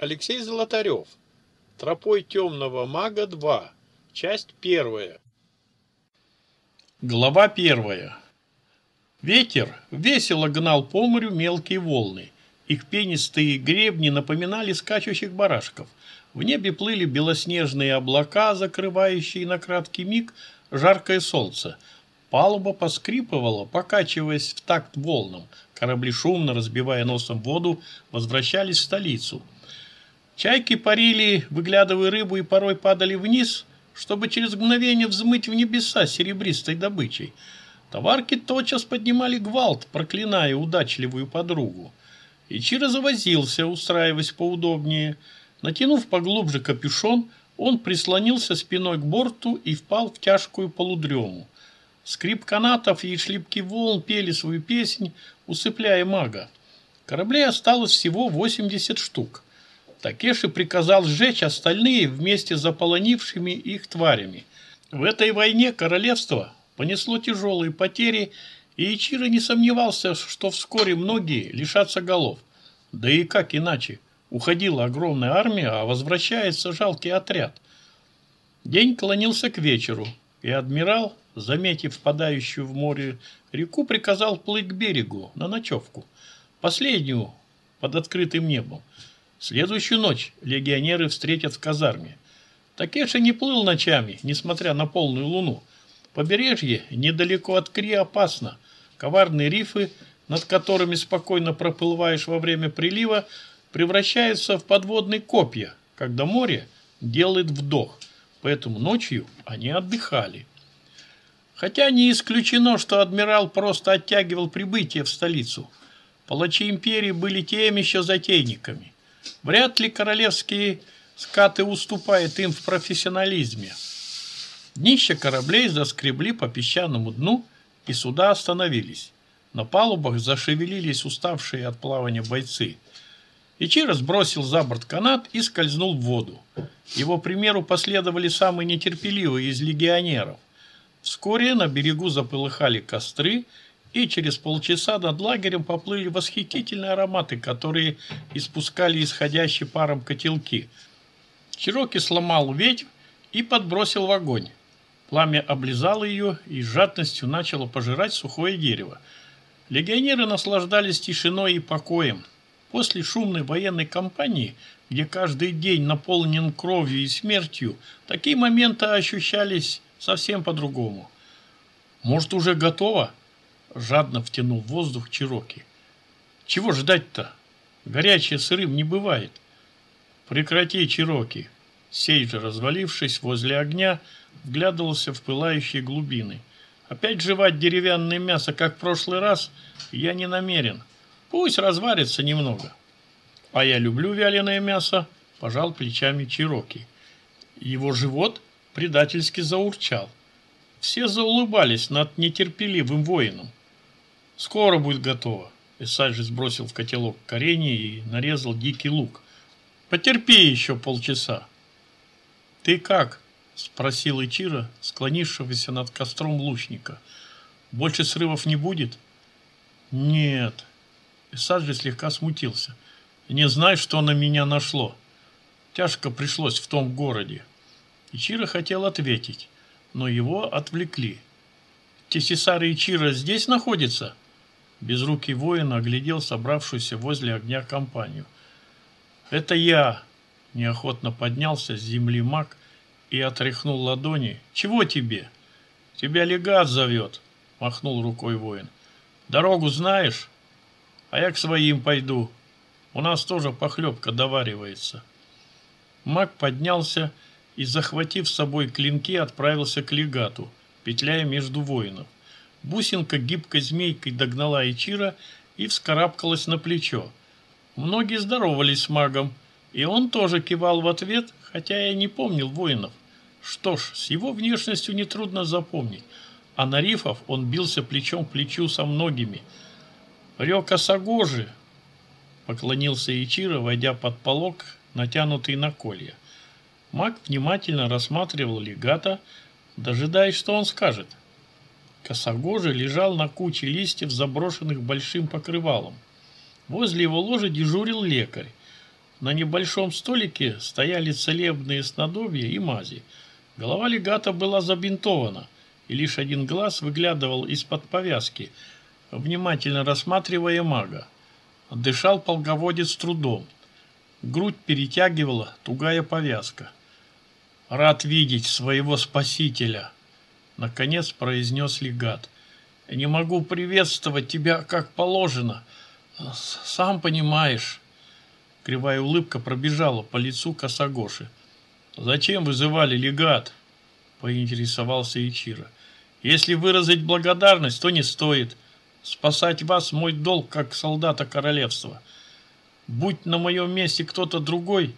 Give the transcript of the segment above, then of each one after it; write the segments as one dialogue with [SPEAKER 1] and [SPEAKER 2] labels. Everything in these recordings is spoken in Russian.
[SPEAKER 1] Алексей Золотарев. Тропой темного мага 2. Часть первая. Глава первая. Ветер весело гнал по морю мелкие волны. Их пенистые гребни напоминали скачущих барашков. В небе плыли белоснежные облака, закрывающие на краткий миг жаркое солнце. Палуба поскрипывала, покачиваясь в такт волнам. Корабли, шумно разбивая носом воду, возвращались в столицу. Чайки парили, выглядывая рыбу, и порой падали вниз, чтобы через мгновение взмыть в небеса серебристой добычей. Товарки тотчас поднимали гвалт, проклиная удачливую подругу. Ичиро завозился, устраиваясь поудобнее. Натянув поглубже капюшон, он прислонился спиной к борту и впал в тяжкую полудрему. Скрип канатов и шлепки волн пели свою песнь, усыпляя мага. Кораблей осталось всего 80 штук. Такеши приказал сжечь остальные вместе с заполонившими их тварями. В этой войне королевство понесло тяжелые потери, и Ичиро не сомневался, что вскоре многие лишатся голов. Да и как иначе? Уходила огромная армия, а возвращается жалкий отряд. День клонился к вечеру, и адмирал, заметив впадающую в море реку, приказал плыть к берегу на ночевку, последнюю под открытым небом. Следующую ночь легионеры встретят в казарме. Такеша не плыл ночами, несмотря на полную луну. Побережье недалеко от Кри опасно. Коварные рифы, над которыми спокойно проплываешь во время прилива, превращаются в подводные копья, когда море делает вдох. Поэтому ночью они отдыхали. Хотя не исключено, что адмирал просто оттягивал прибытие в столицу. Палачи империи были теми еще затейниками. Вряд ли королевские скаты уступают им в профессионализме. Днища кораблей заскребли по песчаному дну, и суда остановились. На палубах зашевелились уставшие от плавания бойцы. Ичиро сбросил за борт канат и скользнул в воду. Его примеру последовали самые нетерпеливые из легионеров. Вскоре на берегу заполыхали костры, и через полчаса над лагерем поплыли восхитительные ароматы, которые испускали исходящие паром котелки. Чироки сломал ветвь и подбросил в огонь. Пламя облизало ее и с жадностью начало пожирать сухое дерево. Легионеры наслаждались тишиной и покоем. После шумной военной кампании, где каждый день наполнен кровью и смертью, такие моменты ощущались совсем по-другому. «Может, уже готово?» Жадно втянул воздух Чироки. Чего ждать-то? Горячее сырым не бывает. Прекрати, Чироки. Сей же, развалившись возле огня, вглядывался в пылающие глубины. Опять жевать деревянное мясо, как в прошлый раз, я не намерен. Пусть разварится немного. А я люблю вяленое мясо, пожал плечами Чироки. Его живот предательски заурчал. Все заулыбались над нетерпеливым воином. Скоро будет готово. Исаджи сбросил в котелок коренья и нарезал дикий лук. Потерпи еще полчаса. Ты как? Спросил Ичира, склонившегося над костром лучника. Больше срывов не будет? Нет. Исаджи слегка смутился. Не знаю, что на меня нашло. Тяжко пришлось в том городе. Ичиро хотел ответить, но его отвлекли. Тесисары Ичиро здесь находится? Безрукий воин оглядел собравшуюся возле огня компанию. «Это я!» – неохотно поднялся с земли маг и отряхнул ладони. «Чего тебе?» «Тебя легат зовет!» – махнул рукой воин. «Дорогу знаешь?» «А я к своим пойду. У нас тоже похлебка доваривается». Маг поднялся и, захватив с собой клинки, отправился к легату, петляя между воинов. Бусинка гибкой змейкой догнала Ичира и вскарабкалась на плечо. Многие здоровались с магом, и он тоже кивал в ответ, хотя я не помнил воинов. Что ж, с его внешностью нетрудно запомнить, а на рифов он бился плечом к плечу со многими. «Рёка Сагожи!» — поклонился Ичиро, войдя под полог, натянутый на колья. Маг внимательно рассматривал легата, дожидаясь, что он скажет. Косогожий лежал на куче листьев, заброшенных большим покрывалом. Возле его ложа дежурил лекарь. На небольшом столике стояли целебные снадобья и мази. Голова легата была забинтована, и лишь один глаз выглядывал из-под повязки, внимательно рассматривая мага. Дышал полководец трудом. Грудь перетягивала тугая повязка. «Рад видеть своего спасителя», — наконец произнес легат. «Не могу приветствовать тебя, как положено. Сам понимаешь». Кривая улыбка пробежала по лицу Косогоши. «Зачем вызывали легат?» — поинтересовался Ичиро. «Если выразить благодарность, то не стоит. Спасать вас мой долг, как солдата королевства. Будь на моем месте кто-то другой,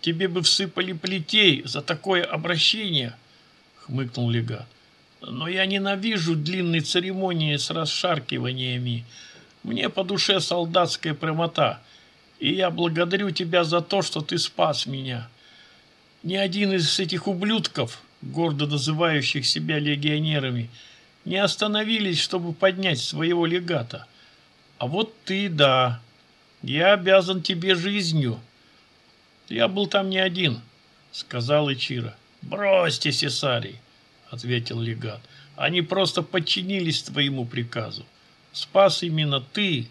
[SPEAKER 1] тебе бы всыпали плетей за такое обращение, хмыкнул легат. Но я ненавижу длинные церемонии с расшаркиваниями. Мне по душе солдатская прямота, и я благодарю тебя за то, что ты спас меня. Ни один из этих ублюдков, гордо называющих себя легионерами, не остановились, чтобы поднять своего легата. А вот ты, да, я обязан тебе жизнью. Я был там не один, сказал Ичиро. Бросьте, Сесарий, ответил легат. Они просто подчинились твоему приказу. Спас именно ты.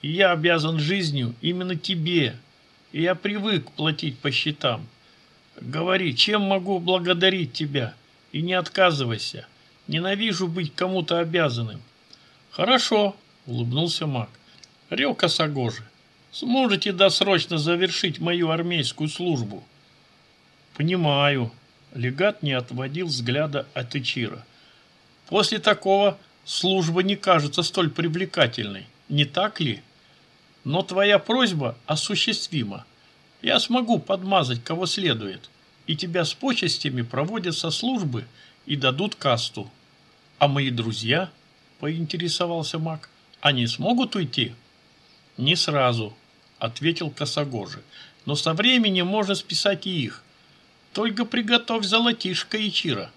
[SPEAKER 1] И я обязан жизнью именно тебе. И я привык платить по счетам. Говори, чем могу благодарить тебя? И не отказывайся. Ненавижу быть кому-то обязанным. Хорошо, улыбнулся маг. Рёка Сагожи, сможете досрочно завершить мою армейскую службу? Понимаю. Легат не отводил взгляда от Ичира. После такого служба не кажется столь привлекательной, не так ли? Но твоя просьба осуществима. Я смогу подмазать кого следует, и тебя с почестями проводят со службы и дадут касту. А мои друзья, поинтересовался маг, они смогут уйти? «Не сразу», — ответил Косогожи. «Но со временем можно списать и их. Только приготовь золотишко и чира.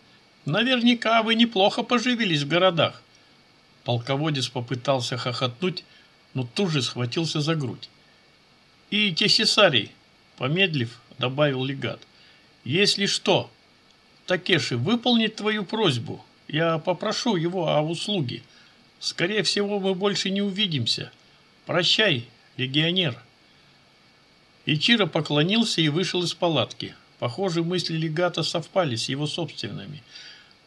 [SPEAKER 1] Наверняка вы неплохо поживились в городах». Полководец попытался хохотнуть, но тут же схватился за грудь. «И Тесисарий», — помедлив, добавил легат, — «если что, Такеши выполнит твою просьбу. Я попрошу его о услуге. Скорее всего, мы больше не увидимся». «Прощай, легионер!» Ичиро поклонился и вышел из палатки. Похоже, мысли легата совпали с его собственными.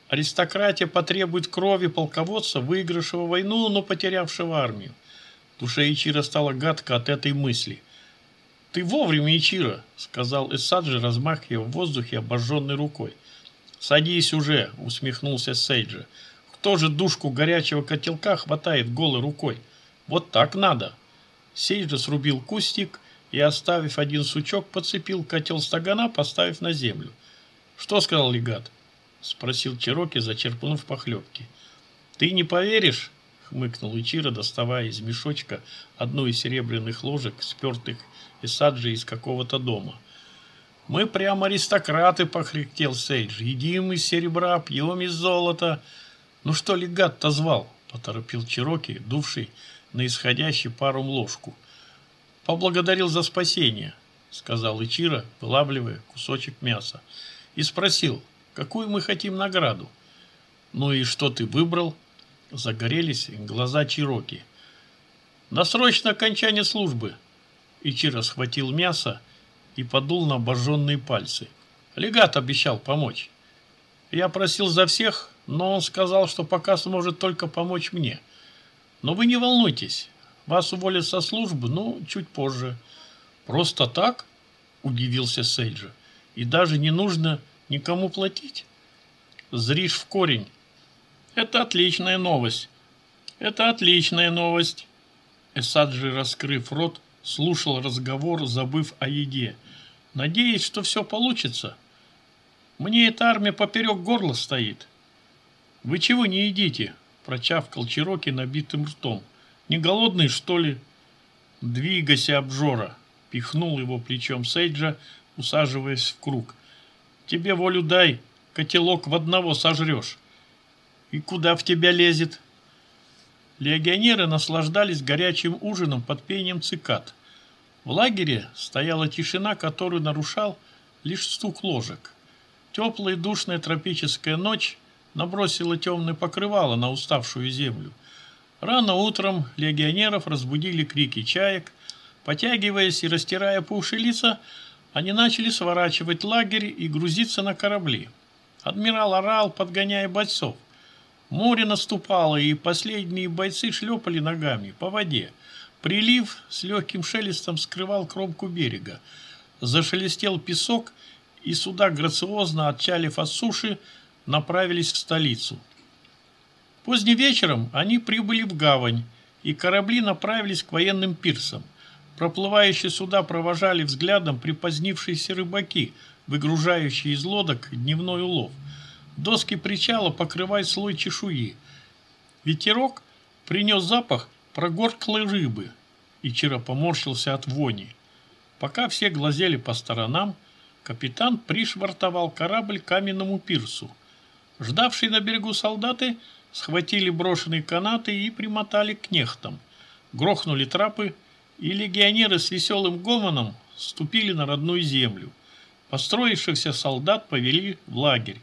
[SPEAKER 1] Аристократия потребует крови полководца, выигравшего войну, но потерявшего армию. Душе Ичиро стало гадко от этой мысли. «Ты вовремя, Ичиро!» — сказал Эсаджи, размахивая в воздухе обожженной рукой. «Садись уже!» — усмехнулся Сейджи. «Кто же душку горячего котелка хватает голой рукой?» Вот так надо. Сейджа срубил кустик и, оставив один сучок, подцепил котел стагана, поставив на землю. «Что сказал легат?» – спросил Чироки, зачерпнув похлебки. «Ты не поверишь?» – хмыкнул Ичиро, доставая из мешочка одну из серебряных ложек, спертых из саджи из какого-то дома. «Мы прямо аристократы», – похректел Сейдж. «Едим из серебра, пьем из золота». «Ну что легат-то звал?» – поторопил Чироки, дувший на исходящий паром ложку. «Поблагодарил за спасение», — сказал Ичиро, вылавливая кусочек мяса, и спросил, какую мы хотим награду. «Ну и что ты выбрал?» Загорелись глаза Чироки. «На срочное окончание службы!» Ичиро схватил мясо и подул на обожженные пальцы. Легат обещал помочь. Я просил за всех, но он сказал, что пока сможет только помочь мне. Но вы не волнуйтесь, вас уволят со службы, но чуть позже. Просто так? Удивился Сейджа. И даже не нужно никому платить? Зришь в корень. Это отличная новость. Это отличная новость. Эсаджи, раскрыв рот, слушал разговор, забыв о еде. Надеюсь, что все получится. Мне эта армия поперек горла стоит. Вы чего не едите? прочавкал Чироки набитым ртом. «Не голодный, что ли?» «Двигайся, обжора!» – пихнул его плечом Сейджа, усаживаясь в круг. «Тебе волю дай, котелок в одного сожрешь». «И куда в тебя лезет?» Легионеры наслаждались горячим ужином под пением цикад. В лагере стояла тишина, которую нарушал лишь стук ложек. Теплая душная тропическая ночь набросила темное покрывало на уставшую землю. Рано утром легионеров разбудили крики чаек. Потягиваясь и растирая по уши лица, они начали сворачивать лагерь и грузиться на корабли. Адмирал орал, подгоняя бойцов. Море наступало, и последние бойцы шлепали ногами по воде. Прилив с легким шелестом скрывал кромку берега. Зашелестел песок, и суда, грациозно отчалив от суши, направились в столицу. Поздним вечером они прибыли в гавань, и корабли направились к военным пирсам. Проплывающие суда провожали взглядом припозднившиеся рыбаки, выгружающие из лодок дневной улов. Доски причала покрывают слой чешуи. Ветерок принес запах прогорклой рыбы, и Чиро поморщился от вони. Пока все глазели по сторонам, капитан пришвартовал корабль к каменному пирсу. Ждавшие на берегу солдаты схватили брошенные канаты и примотали к нехтам. Грохнули трапы, и легионеры с веселым гомоном ступили на родную землю. Построившихся солдат повели в лагерь.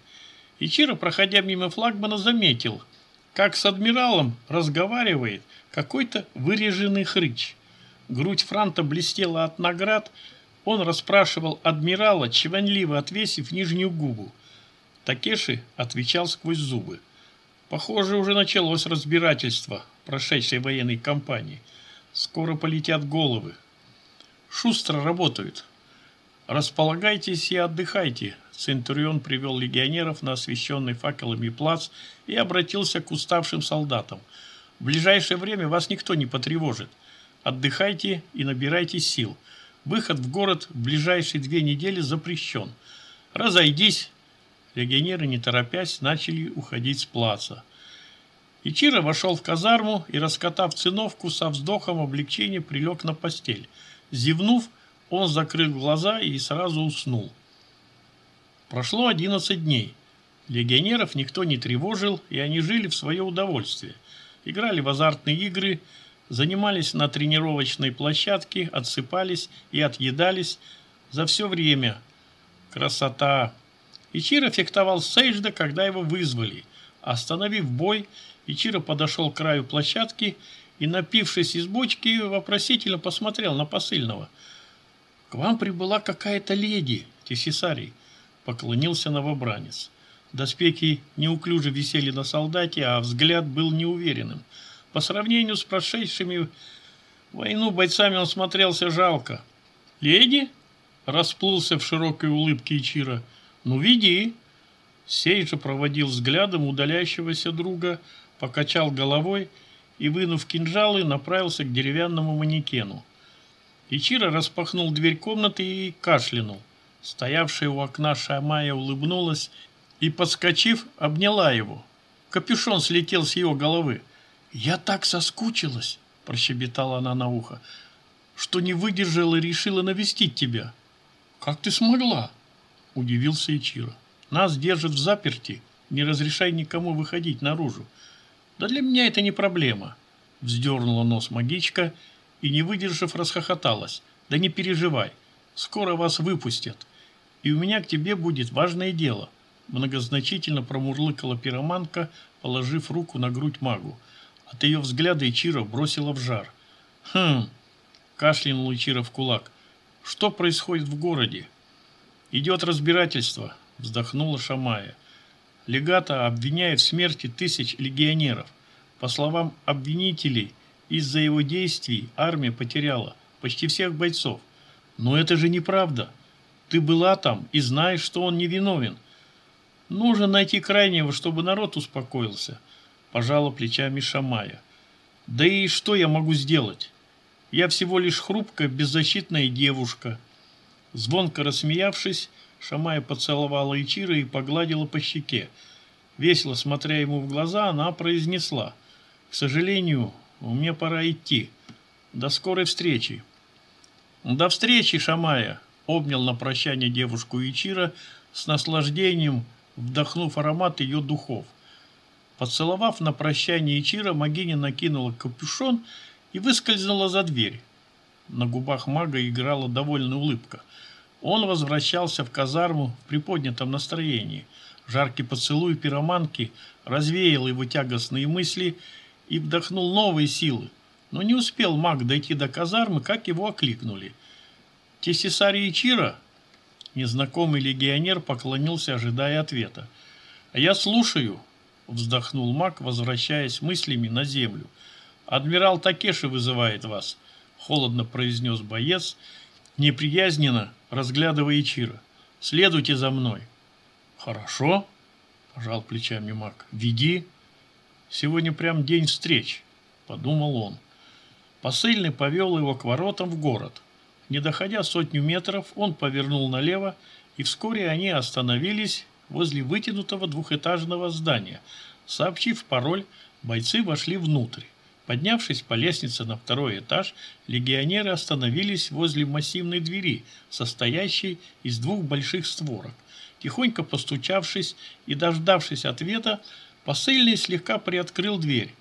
[SPEAKER 1] И Чиро, проходя мимо флагмана, заметил, как с адмиралом разговаривает какой-то выреженный хрыч. Грудь Франта блестела от наград, он расспрашивал адмирала, чванливо отвесив нижнюю губу. Такеши отвечал сквозь зубы. Похоже, уже началось разбирательство прошедшей военной кампании. Скоро полетят головы. Шустро работают. Располагайтесь и отдыхайте. Центурион привел легионеров на освещенный факелами плац и обратился к уставшим солдатам. В ближайшее время вас никто не потревожит. Отдыхайте и набирайте сил. Выход в город в ближайшие две недели запрещен. Разойдись. Легионеры, не торопясь, начали уходить с плаца. Ичиро вошел в казарму и, раскатав циновку, со вздохом облегчения прилег на постель. Зевнув, он закрыл глаза и сразу уснул. Прошло одиннадцать дней. Легионеров никто не тревожил, и они жили в свое удовольствие. Играли в азартные игры, занимались на тренировочной площадке, отсыпались и отъедались за все время. Красота! Ичиро фехтовал Сейджда, когда его вызвали. Остановив бой, Ичиро подошел к краю площадки и, напившись из бочки, вопросительно посмотрел на посыльного. «К вам прибыла какая-то леди, Тесисарий», — поклонился новобранец. Доспехи неуклюже висели на солдате, а взгляд был неуверенным. По сравнению с прошедшими войну бойцами он смотрелся жалко. «Леди?» — расплылся в широкой улыбке Ичиро. «Ну, веди!» Сей же проводил взглядом удаляющегося друга, покачал головой и, вынув кинжалы, направился к деревянному манекену. Ичиро распахнул дверь комнаты и кашлянул. Стоявшая у окна Шамая улыбнулась и, подскочив, обняла его. Капюшон слетел с его головы. «Я так соскучилась!» – прощебетала она на ухо, – «что не выдержала и решила навестить тебя». «Как ты смогла?» – удивился Ичиро. «Нас держат в заперти, не разрешай никому выходить наружу. Да для меня это не проблема. Вздернула нос магичка и, не выдержав, расхохоталась. Да не переживай, скоро вас выпустят. И у меня к тебе будет важное дело. Многозначительно промурлыкала пироманка, положив руку на грудь магу. От ее взгляда Ичиро бросила в жар. «Хм!» – кашлянул Ичиро в кулак. «Что происходит в городе?» «Идет разбирательство», – вздохнула Шамая. Легата обвиняет в смерти тысяч легионеров. По словам обвинителей, из-за его действий армия потеряла почти всех бойцов. Но это же неправда. Ты была там и знаешь, что он невиновен. Нужно найти крайнего, чтобы народ успокоился. Пожала плечами Шамая. Да и что я могу сделать? Я всего лишь хрупкая, беззащитная девушка. Звонко рассмеявшись, Шамая поцеловала Ичира и погладила по щеке. Весело смотря ему в глаза, она произнесла. «К сожалению, мне пора идти. До скорой встречи». «До встречи, Шамая!» — обнял на прощание девушку Ичира с наслаждением, вдохнув аромат ее духов. Поцеловав на прощание Ичира, Магиня накинула капюшон и выскользнула за дверь. На губах мага играла довольная улыбка. Он возвращался в казарму в приподнятом настроении. Жаркий поцелуй пироманки развеял его тягостные мысли и вдохнул новые силы. Но не успел маг дойти до казармы, как его окликнули. «Тесисари Ичиро?» Незнакомый легионер поклонился, ожидая ответа. «А я слушаю», — вздохнул маг, возвращаясь мыслями на землю. «Адмирал Такеши вызывает вас», — холодно произнес боец, неприязненно разглядывая Ичиро. «Следуйте за мной». «Хорошо», — пожал плечами маг. «Веди». «Сегодня прям день встреч», — подумал он. Посыльный повел его к воротам в город. Не доходя сотню метров, он повернул налево, и вскоре они остановились возле вытянутого двухэтажного здания. Сообщив пароль, бойцы вошли внутрь. Поднявшись по лестнице на второй этаж, легионеры остановились возле массивной двери, состоящей из двух больших створок. Тихонько постучавшись и дождавшись ответа, посыльный слегка приоткрыл дверь.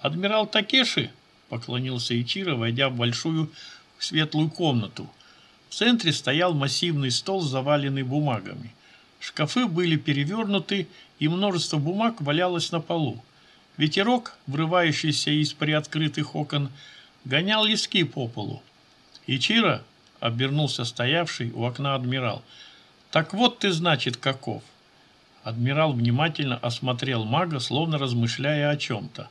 [SPEAKER 1] «Адмирал Такеши?» – поклонился Ичиро, войдя в большую светлую комнату. В центре стоял массивный стол, заваленный бумагами. Шкафы были перевернуты, и множество бумаг валялось на полу. Ветерок, врывающийся из приоткрытых окон, гонял лески по полу. «Ичиро?» — обернулся стоявший у окна адмирал. «Так вот ты, значит, каков!» Адмирал внимательно осмотрел мага, словно размышляя о чем-то.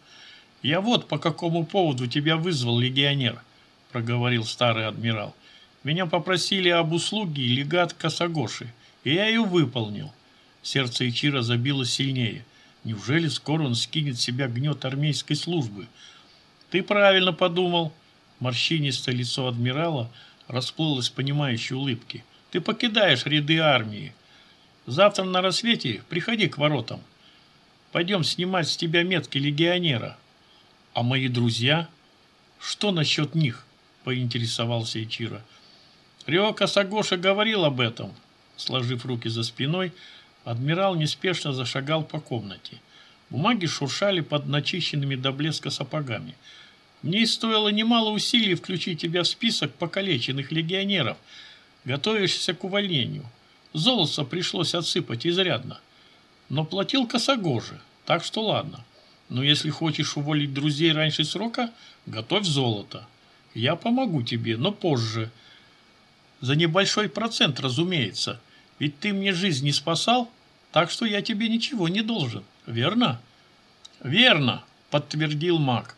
[SPEAKER 1] «Я вот по какому поводу тебя вызвал, легионер», — проговорил старый адмирал. «Меня попросили об услуге легат Касагоши и я ее выполнил. Сердце Ичира забилось сильнее. Неужели скоро он скинет себя гнет армейской службы? Ты правильно подумал. Морщинистое лицо адмирала расплылось в понимающей улыбке. Ты покидаешь ряды армии. Завтра на рассвете приходи к воротам. Пойдем снимать с тебя метки легионера. А мои друзья? Что насчет них? Поинтересовался Ичиро. Рёка Сагоша говорил об этом. Сложив руки за спиной, адмирал неспешно зашагал по комнате. Бумаги шуршали под начищенными до блеска сапогами. Мне стоило немало усилий включить тебя в список покалеченных легионеров, готовящихся к увольнению. Золото пришлось отсыпать изрядно. Но платил косогоже, так что ладно. Но если хочешь уволить друзей раньше срока, готовь золото. Я помогу тебе, но позже. За небольшой процент, разумеется. Ведь ты мне жизнь не спасал, так что я тебе ничего не должен, верно? Верно, подтвердил маг.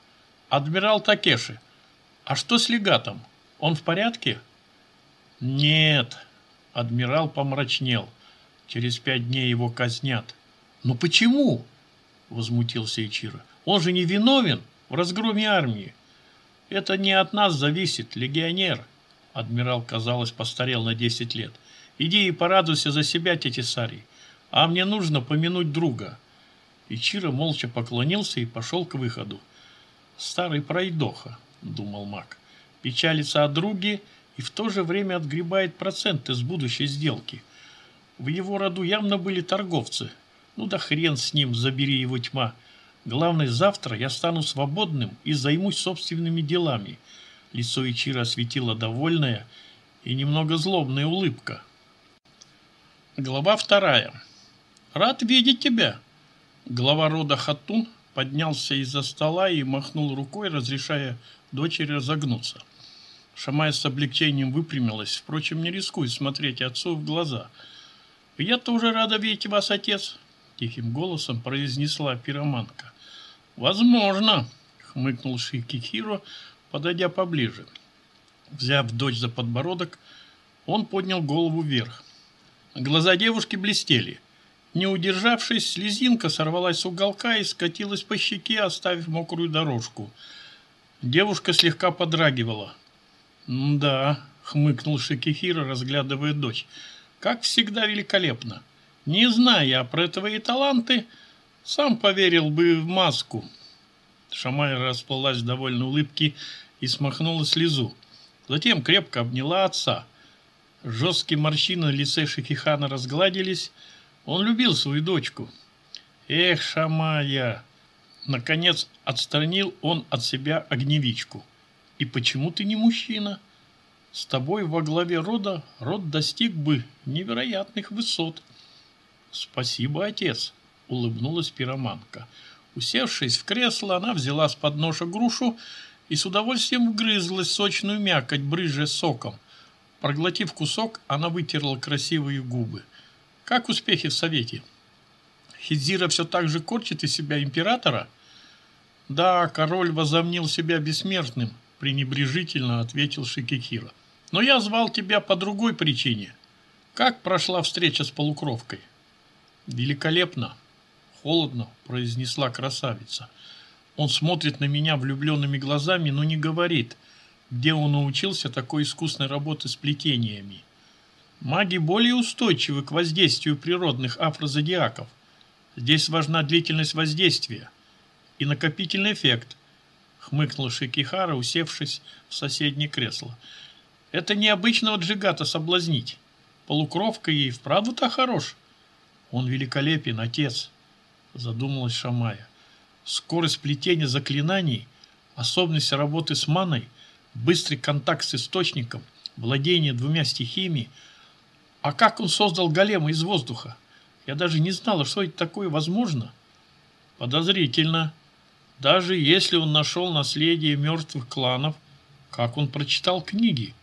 [SPEAKER 1] Адмирал Такеши. А что с легатом? Он в порядке? Нет, адмирал помрачнел. Через пять дней его казнят. Но почему? Возмутился Ичиро. Он же не виновен в разгроме армии. Это не от нас зависит, легионер. Адмирал, казалось, постарел на десять лет. Иди и порадуйся за себя, Тетисарий. А мне нужно помянуть друга. Ичиро молча поклонился и пошел к выходу. Старый пройдоха, думал маг. Печалится о друге и в то же время отгребает проценты с будущей сделки. В его роду явно были торговцы. Ну да хрен с ним, забери его тьма. Главное, завтра я стану свободным и займусь собственными делами. Лицо Ичира осветила довольная и немного злобная улыбка. Глава вторая. «Рад видеть тебя!» Глава рода Хатун поднялся из-за стола и махнул рукой, разрешая дочери разогнуться. Шамая с облегчением выпрямилась, впрочем, не рискует смотреть отцу в глаза. «Я тоже рада видеть вас, отец!» — тихим голосом произнесла пироманка. «Возможно!» — хмыкнул Шикихиро, подойдя поближе. Взяв дочь за подбородок, он поднял голову вверх. Глаза девушки блестели. Не удержавшись, слезинка сорвалась с уголка и скатилась по щеке, оставив мокрую дорожку. Девушка слегка подрагивала. «Да», — хмыкнул Шикихира, разглядывая дочь, — «как всегда великолепно. Не зная про твои таланты, сам поверил бы в маску». Шамай расплылась в довольной улыбке и смахнула слезу. Затем крепко обняла отца — Жесткие морщины на лице Шихихана разгладились. Он любил свою дочку. Эх, Шамая! Наконец отстранил он от себя огневичку. И почему ты не мужчина? С тобой во главе рода род достиг бы невероятных высот. Спасибо, отец, улыбнулась пироманка. Усевшись в кресло, она взяла с подноша грушу и с удовольствием вгрызлась сочную мякоть, брызжа соком. Проглотив кусок, она вытерла красивые губы. Как успехи в совете? Хидзира все так же корчит из себя императора? Да, король возомнил себя бессмертным, пренебрежительно ответил Шикихира. Но я звал тебя по другой причине. Как прошла встреча с полукровкой? Великолепно. Холодно, произнесла красавица. Он смотрит на меня влюбленными глазами, но не говорит, где он научился такой искусной работы с плетениями. Маги более устойчивы к воздействию природных афрозодиаков. Здесь важна длительность воздействия и накопительный эффект, хмыкнул Шикихара, усевшись в соседнее кресло. Это необычного джигата соблазнить. Полукровка ей вправду-то хорош. Он великолепен, отец, задумалась Шамая. Скорость плетения заклинаний, особенность работы с маной, быстрый контакт с источником, владение двумя стихиями. А как он создал голема из воздуха? Я даже не знала, что это такое возможно. Подозрительно. Даже если он нашел наследие мертвых кланов, как он прочитал книги?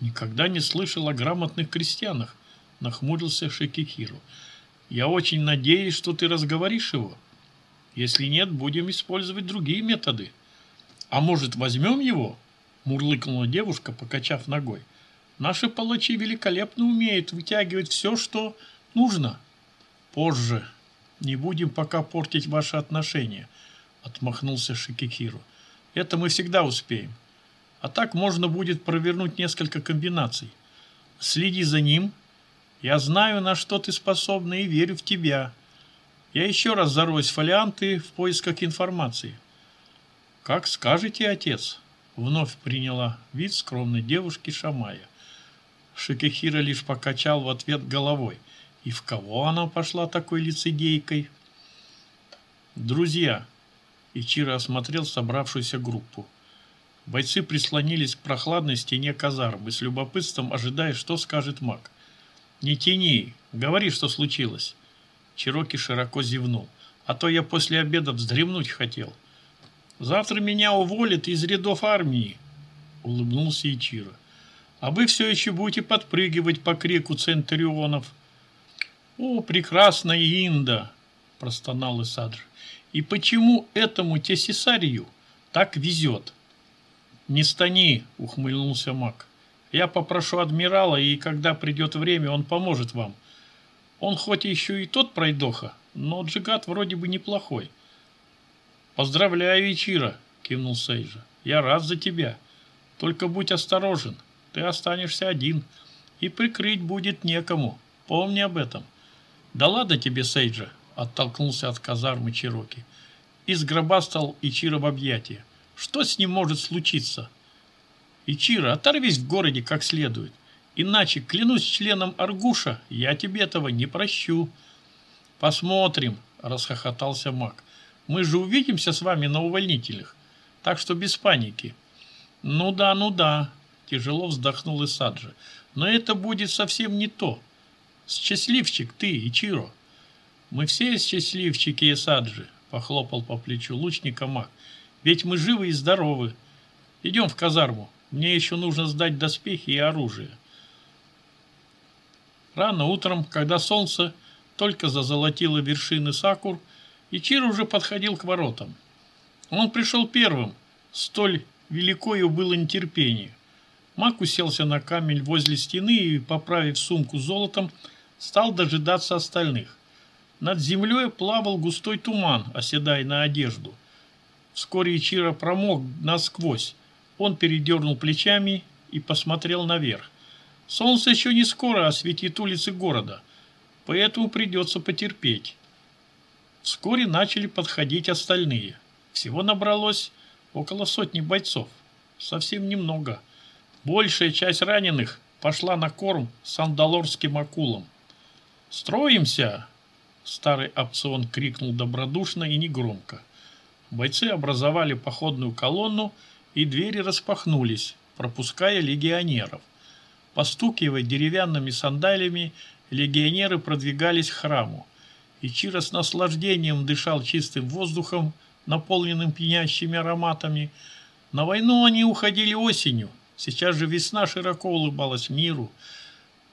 [SPEAKER 1] Никогда не слышал о грамотных крестьянах, нахмурился Шикихиру. Я очень надеюсь, что ты разговоришь его. Если нет, будем использовать другие методы. А может, возьмем его? Мурлыкнула девушка, покачав ногой. Наши палачи великолепно умеют вытягивать все, что нужно. Позже. Не будем пока портить ваши отношения, отмахнулся Шикихиру. Это мы всегда успеем. А так можно будет провернуть несколько комбинаций. Следи за ним. Я знаю, на что ты способна и верю в тебя. Я еще раз зароюсь в фолианты в поисках информации. Как скажете, отец, вновь приняла вид скромной девушки Шамая. Шикихира лишь покачал в ответ головой. И в кого она пошла такой лицедейкой? Друзья, Ичиро осмотрел собравшуюся группу. Бойцы прислонились к прохладной стене казармы, с любопытством ожидая, что скажет маг. «Не тяни, говори, что случилось». Чироки широко зевнул. «А то я после обеда вздремнуть хотел». «Завтра меня уволят из рядов армии», — улыбнулся Ичиро. «А вы все еще будете подпрыгивать по крику центурионов». «О, прекрасная Инда!» – простонал Исадж. «И почему этому Тесисарию так везет?» «Не стани!» – ухмыльнулся маг. «Я попрошу адмирала, и когда придет время, он поможет вам. Он хоть еще и тот пройдоха, но джигат вроде бы неплохой». «Поздравляю, Ичира!» – кивнул Сейджа. «Я рад за тебя. Только будь осторожен, ты останешься один, и прикрыть будет некому. Помни об этом». «Да ладно тебе, Сейджа!» – оттолкнулся от казармы Чироки. И сгробастал Ичира в объятия. Что с ним может случиться? Ичиро, оторвись в городе как следует. Иначе, клянусь членом Аргуша, я тебе этого не прощу. Посмотрим, расхохотался маг. Мы же увидимся с вами на увольнительных, так что без паники. Ну да, ну да, тяжело вздохнул Исаджи. Но это будет совсем не то. Счастливчик ты, Ичиро. Мы все счастливчики, Исаджи, похлопал по плечу лучника маг. Ведь мы живы и здоровы. Идем в казарму. Мне еще нужно сдать доспехи и оружие. Рано утром, когда солнце только зазолотило вершины сакур, Ичир уже подходил к воротам. Он пришел первым, столь великое было нетерпение. Мак уселся на камень возле стены и, поправив сумку золотом, стал дожидаться остальных. Над землей плавал густой туман, оседая на одежду – Вскоре Ичиро промок насквозь. Он передернул плечами и посмотрел наверх. Солнце еще не скоро осветит улицы города, поэтому придется потерпеть. Вскоре начали подходить остальные. Всего набралось около сотни бойцов. Совсем немного. Большая часть раненых пошла на корм сандалорским акулам. «Строимся!» Старый опцион крикнул добродушно и негромко. Бойцы образовали походную колонну, и двери распахнулись. пропуская легионеров. Постукивая деревянными сандалиями, легионеры продвигались к храму. Ичиро с наслаждением дышал чистым воздухом, наполненным пьянящими ароматами. На войну они уходили осенью. Сейчас же весна широко улыбалась миру.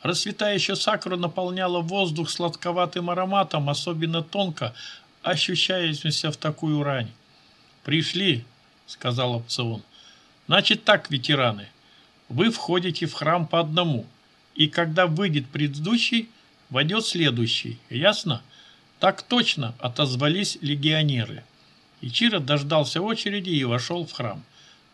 [SPEAKER 1] Расцветающая сакура наполняла воздух сладковатым ароматом, особенно тонко ощущающимся в такую рань. «Пришли», — сказал опцион. «Значит так, ветераны, вы входите в храм по одному, и когда выйдет предыдущий, войдет следующий. Ясно?» «Так точно!» – отозвались легионеры. Ичиро дождался очереди и вошел в храм.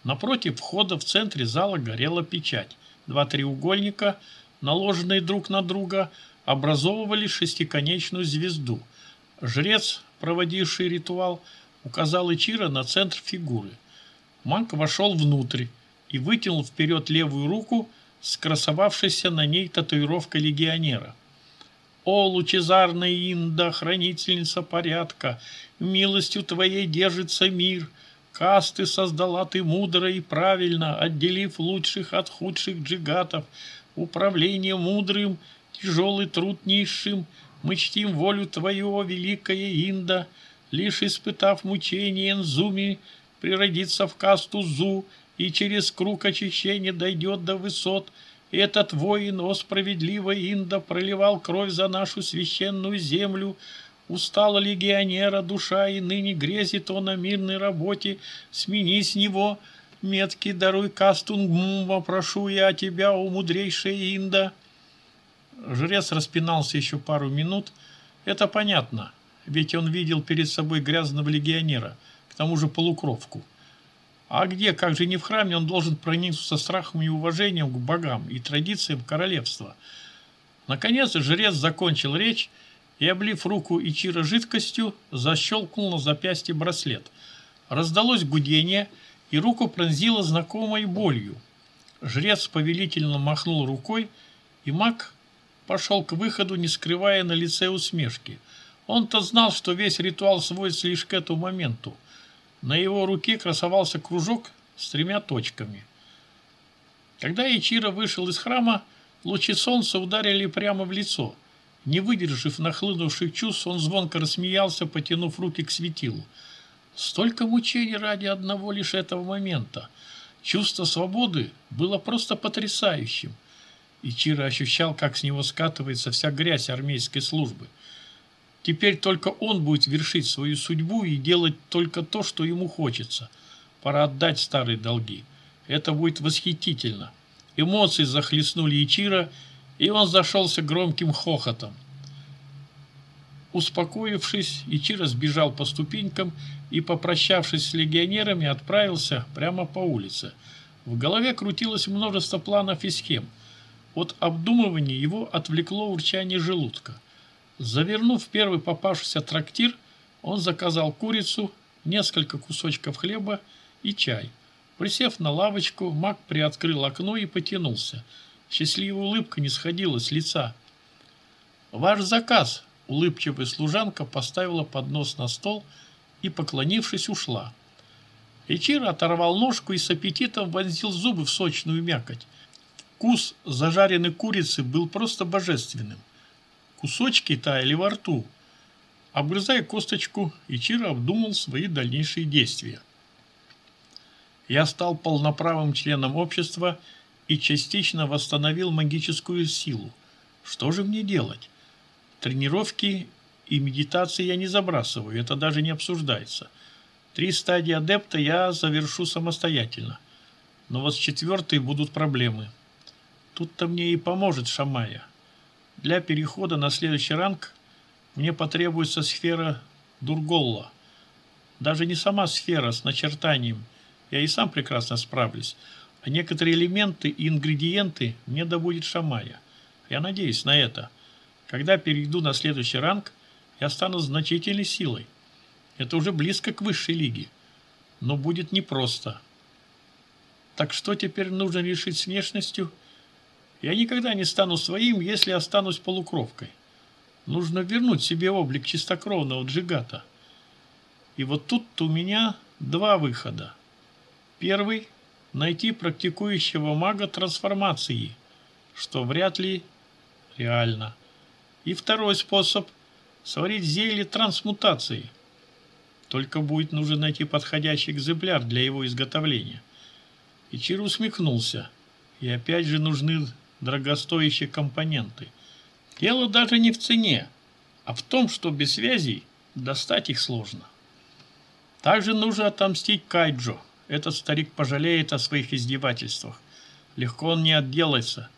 [SPEAKER 1] Напротив входа в центре зала горела печать. Два треугольника, наложенные друг на друга, образовывали шестиконечную звезду. Жрец, проводивший ритуал, указал Ичиро на центр фигуры. Манк вошел внутрь и вытянул вперед левую руку с красовавшейся на ней татуировкой легионера – о, лучезарная Инда, хранительница порядка, милостью Твоей держится мир. Касты создала Ты мудро и правильно, отделив лучших от худших джигатов. Управление мудрым, тяжелый труд низшим, мы чтим волю Твою, великая Инда. Лишь испытав мучение Энзуми, природится в касту Зу и через круг очищения дойдет до высот – этот воин, о справедливая Инда, проливал кровь за нашу священную землю. Устала легионера душа, и ныне грезит он о мирной работе. Смени с него, меткий даруй кастунгмума, прошу я тебя, о мудрейшая Инда. Жрец распинался еще пару минут. Это понятно, ведь он видел перед собой грязного легионера, к тому же полукровку. А где, как же не в храме, он должен проникнуться страхом и уважением к богам и традициям королевства. Наконец жрец закончил речь и, облив руку Ичира жидкостью, защелкнул на запястье браслет. Раздалось гудение, и руку пронзило знакомой болью. Жрец повелительно махнул рукой, и маг пошел к выходу, не скрывая на лице усмешки. Он-то знал, что весь ритуал сводится лишь к этому моменту – на его руке красовался кружок с тремя точками. Когда Ичиро вышел из храма, лучи солнца ударили прямо в лицо. Не выдержав нахлынувших чувств, он звонко рассмеялся, потянув руки к светилу. Столько мучений ради одного лишь этого момента. Чувство свободы было просто потрясающим. Ичиро ощущал, как с него скатывается вся грязь армейской службы. Теперь только он будет вершить свою судьбу и делать только то, что ему хочется. Пора отдать старые долги. Это будет восхитительно. Эмоции захлестнули Ичира, и он зашелся громким хохотом. Успокоившись, Ичиро сбежал по ступенькам и, попрощавшись с легионерами, отправился прямо по улице. В голове крутилось множество планов и схем. От обдумывания его отвлекло урчание желудка. Завернув первый попавшийся трактир, он заказал курицу, несколько кусочков хлеба и чай. Присев на лавочку, маг приоткрыл окно и потянулся. Счастливая улыбка не сходила с лица. «Ваш заказ!» – улыбчивая служанка поставила поднос на стол и, поклонившись, ушла. Ичиро оторвал ножку и с аппетитом вонзил зубы в сочную мякоть. Вкус зажаренной курицы был просто божественным. Кусочки таяли во рту. Обгрызая косточку, Ичиро обдумал свои дальнейшие действия. Я стал полноправым членом общества и частично восстановил магическую силу. Что же мне делать? Тренировки и медитации я не забрасываю, это даже не обсуждается. Три стадии адепта я завершу самостоятельно. Но вот с четвертой будут проблемы. Тут-то мне и поможет Шамая. Для перехода на следующий ранг мне потребуется сфера Дурголла. Даже не сама сфера с начертанием, я и сам прекрасно справлюсь, а некоторые элементы и ингредиенты мне добудет Шамая. Я надеюсь на это. Когда перейду на следующий ранг, я стану значительной силой. Это уже близко к высшей лиге. Но будет непросто. Так что теперь нужно решить с внешностью – я никогда не стану своим, если останусь полукровкой. Нужно вернуть себе облик чистокровного джигата. И вот тут у меня два выхода. Первый – найти практикующего мага трансформации, что вряд ли реально. И второй способ – сварить зелье трансмутации. Только будет нужно найти подходящий экземпляр для его изготовления. Ичиро усмехнулся. И опять же нужны дорогостоящие компоненты. Дело даже не в цене, а в том, что без связей достать их сложно. Также нужно отомстить Кайджо. Этот старик пожалеет о своих издевательствах. Легко он не отделается.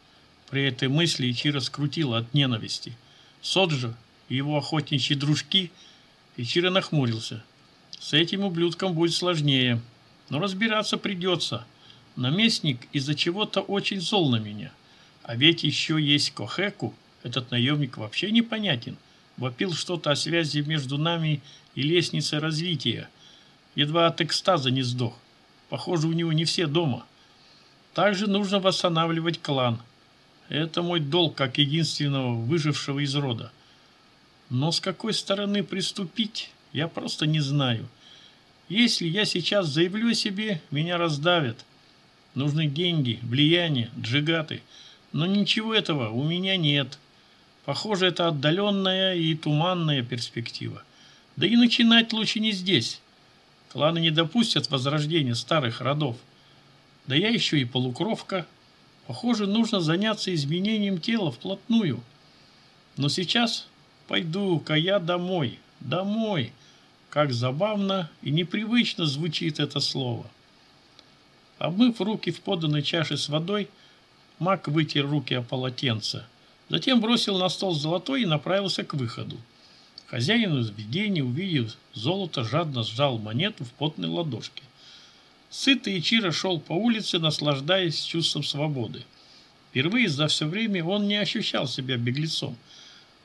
[SPEAKER 1] При этой мысли Ичиро скрутило от ненависти. Соджо и его охотничьи дружки Ичиро нахмурился. С этим ублюдком будет сложнее, но разбираться придется. Наместник из-за чего-то очень зол на меня. А ведь еще есть Кохеку, этот наемник вообще непонятен. Вопил что-то о связи между нами и лестницей развития. Едва от экстаза не сдох. Похоже, у него не все дома. Также нужно восстанавливать клан. Это мой долг как единственного выжившего из рода. Но с какой стороны приступить, я просто не знаю. Если я сейчас заявлю о себе, меня раздавят. Нужны деньги, влияние, джигаты. Но ничего этого у меня нет. Похоже, это отдаленная и туманная перспектива. Да и начинать лучше не здесь. Кланы не допустят возрождения старых родов. Да я еще и полукровка. Похоже, нужно заняться изменением тела вплотную. Но сейчас пойду-ка я домой. Домой. Как забавно и непривычно звучит это слово. Обмыв руки в поданной чаше с водой, маг вытер руки о полотенце. Затем бросил на стол золотой и направился к выходу. Хозяин заведения, увидев золото, жадно сжал монету в потной ладошке. Сытый Ичиро шел по улице, наслаждаясь чувством свободы. Впервые за все время он не ощущал себя беглецом.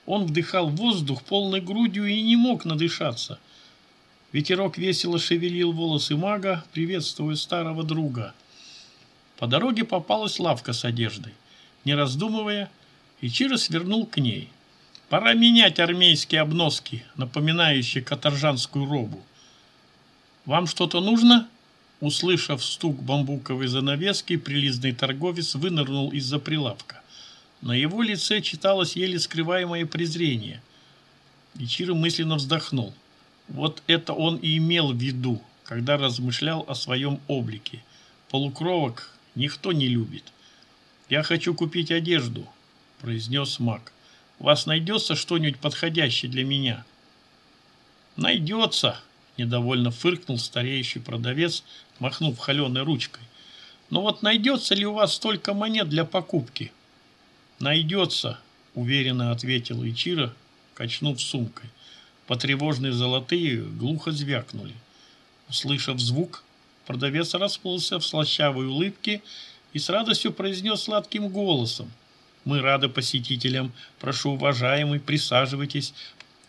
[SPEAKER 1] Он вдыхал воздух полной грудью и не мог надышаться – Ветерок весело шевелил волосы мага, приветствуя старого друга. По дороге попалась лавка с одеждой. Не раздумывая, Ичиро свернул к ней. Пора менять армейские обноски, напоминающие каторжанскую робу. «Вам что-то нужно?» Услышав стук бамбуковой занавески, прилизный торговец вынырнул из-за прилавка. На его лице читалось еле скрываемое презрение. Ичиро мысленно вздохнул. Вот это он и имел в виду, когда размышлял о своем облике. Полукровок никто не любит. «Я хочу купить одежду», – произнес маг. «У вас найдется что-нибудь подходящее для меня?» «Найдется», – недовольно фыркнул стареющий продавец, махнув холеной ручкой. «Но вот найдется ли у вас столько монет для покупки?» «Найдется», – уверенно ответил Ичиро, качнув сумкой. Потревожные золотые глухо звякнули. Услышав звук, продавец расплылся в слащавой улыбке и с радостью произнес сладким голосом. «Мы рады посетителям. Прошу, уважаемый, присаживайтесь.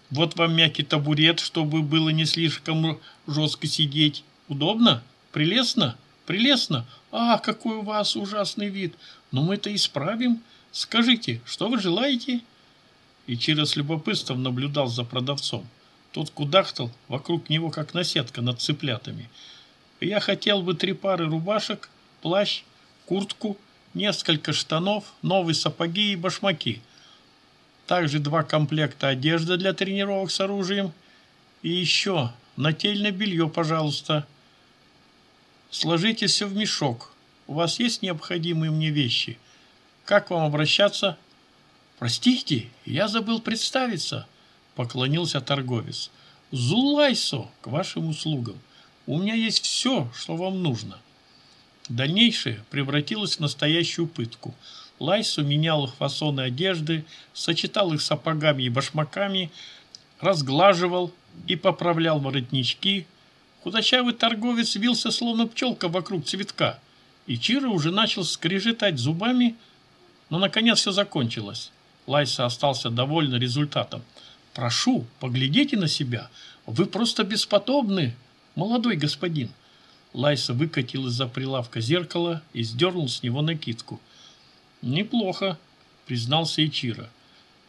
[SPEAKER 1] Вот вам мягкий табурет, чтобы было не слишком жестко сидеть. Удобно? Прелестно? Прелестно? А, какой у вас ужасный вид! Но мы это исправим. Скажите, что вы желаете?» и через любопытством наблюдал за продавцом. Тот кудахтал вокруг него, как наседка над цыплятами. Я хотел бы три пары рубашек, плащ, куртку, несколько штанов, новые сапоги и башмаки. Также два комплекта одежды для тренировок с оружием. И еще нательное белье, пожалуйста. Сложите все в мешок. У вас есть необходимые мне вещи? Как вам обращаться? «Простите, я забыл представиться», — поклонился торговец. «Зулайсо, к вашим услугам. У меня есть все, что вам нужно». Дальнейшее превратилось в настоящую пытку. Лайсу менял их фасоны одежды, сочетал их сапогами и башмаками, разглаживал и поправлял воротнички. Худощавый торговец вился, словно пчелка вокруг цветка, и Чиро уже начал скрежетать зубами, но наконец все закончилось. Лайса остался доволен результатом. «Прошу, поглядите на себя. Вы просто бесподобны, молодой господин». Лайса выкатил из-за прилавка зеркало и сдернул с него накидку. «Неплохо», — признался Ичиро.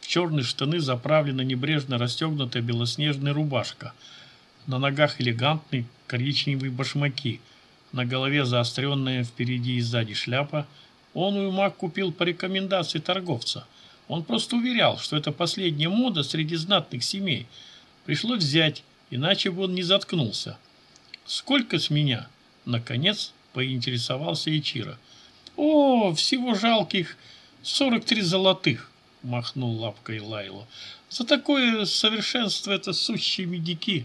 [SPEAKER 1] В черные штаны заправлена небрежно расстегнутая белоснежная рубашка. На ногах элегантные коричневые башмаки. на голове заостренная впереди и сзади шляпа. Он у маг купил по рекомендации торговца. Он просто уверял, что это последняя мода среди знатных семей. Пришлось взять, иначе бы он не заткнулся. «Сколько с меня?» Наконец поинтересовался Ичиро. «О, всего жалких сорок три золотых!» Махнул лапкой Лайло. «За такое совершенство это сущие медики!»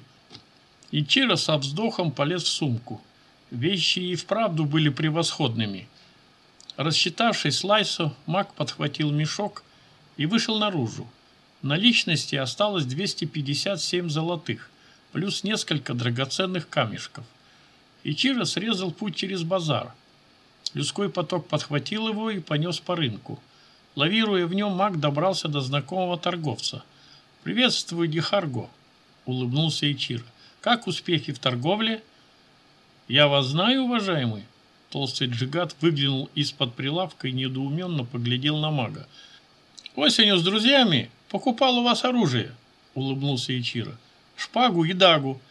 [SPEAKER 1] Ичиро со вздохом полез в сумку. Вещи и вправду были превосходными. Рассчитавшись Лайсу, маг подхватил мешок и вышел наружу. На личности осталось 257 золотых, плюс несколько драгоценных камешков. Ичиро срезал путь через базар. Людской поток подхватил его и понес по рынку. Лавируя в нем, маг добрался до знакомого торговца. «Приветствую, Дихарго!» – улыбнулся Ичиро. «Как успехи в торговле?» «Я вас знаю, уважаемый?» Толстый джигат выглянул из-под прилавка и недоуменно поглядел на мага. «Осенью с друзьями покупал у вас оружие», — улыбнулся Ичиро. «Шпагу и дагу».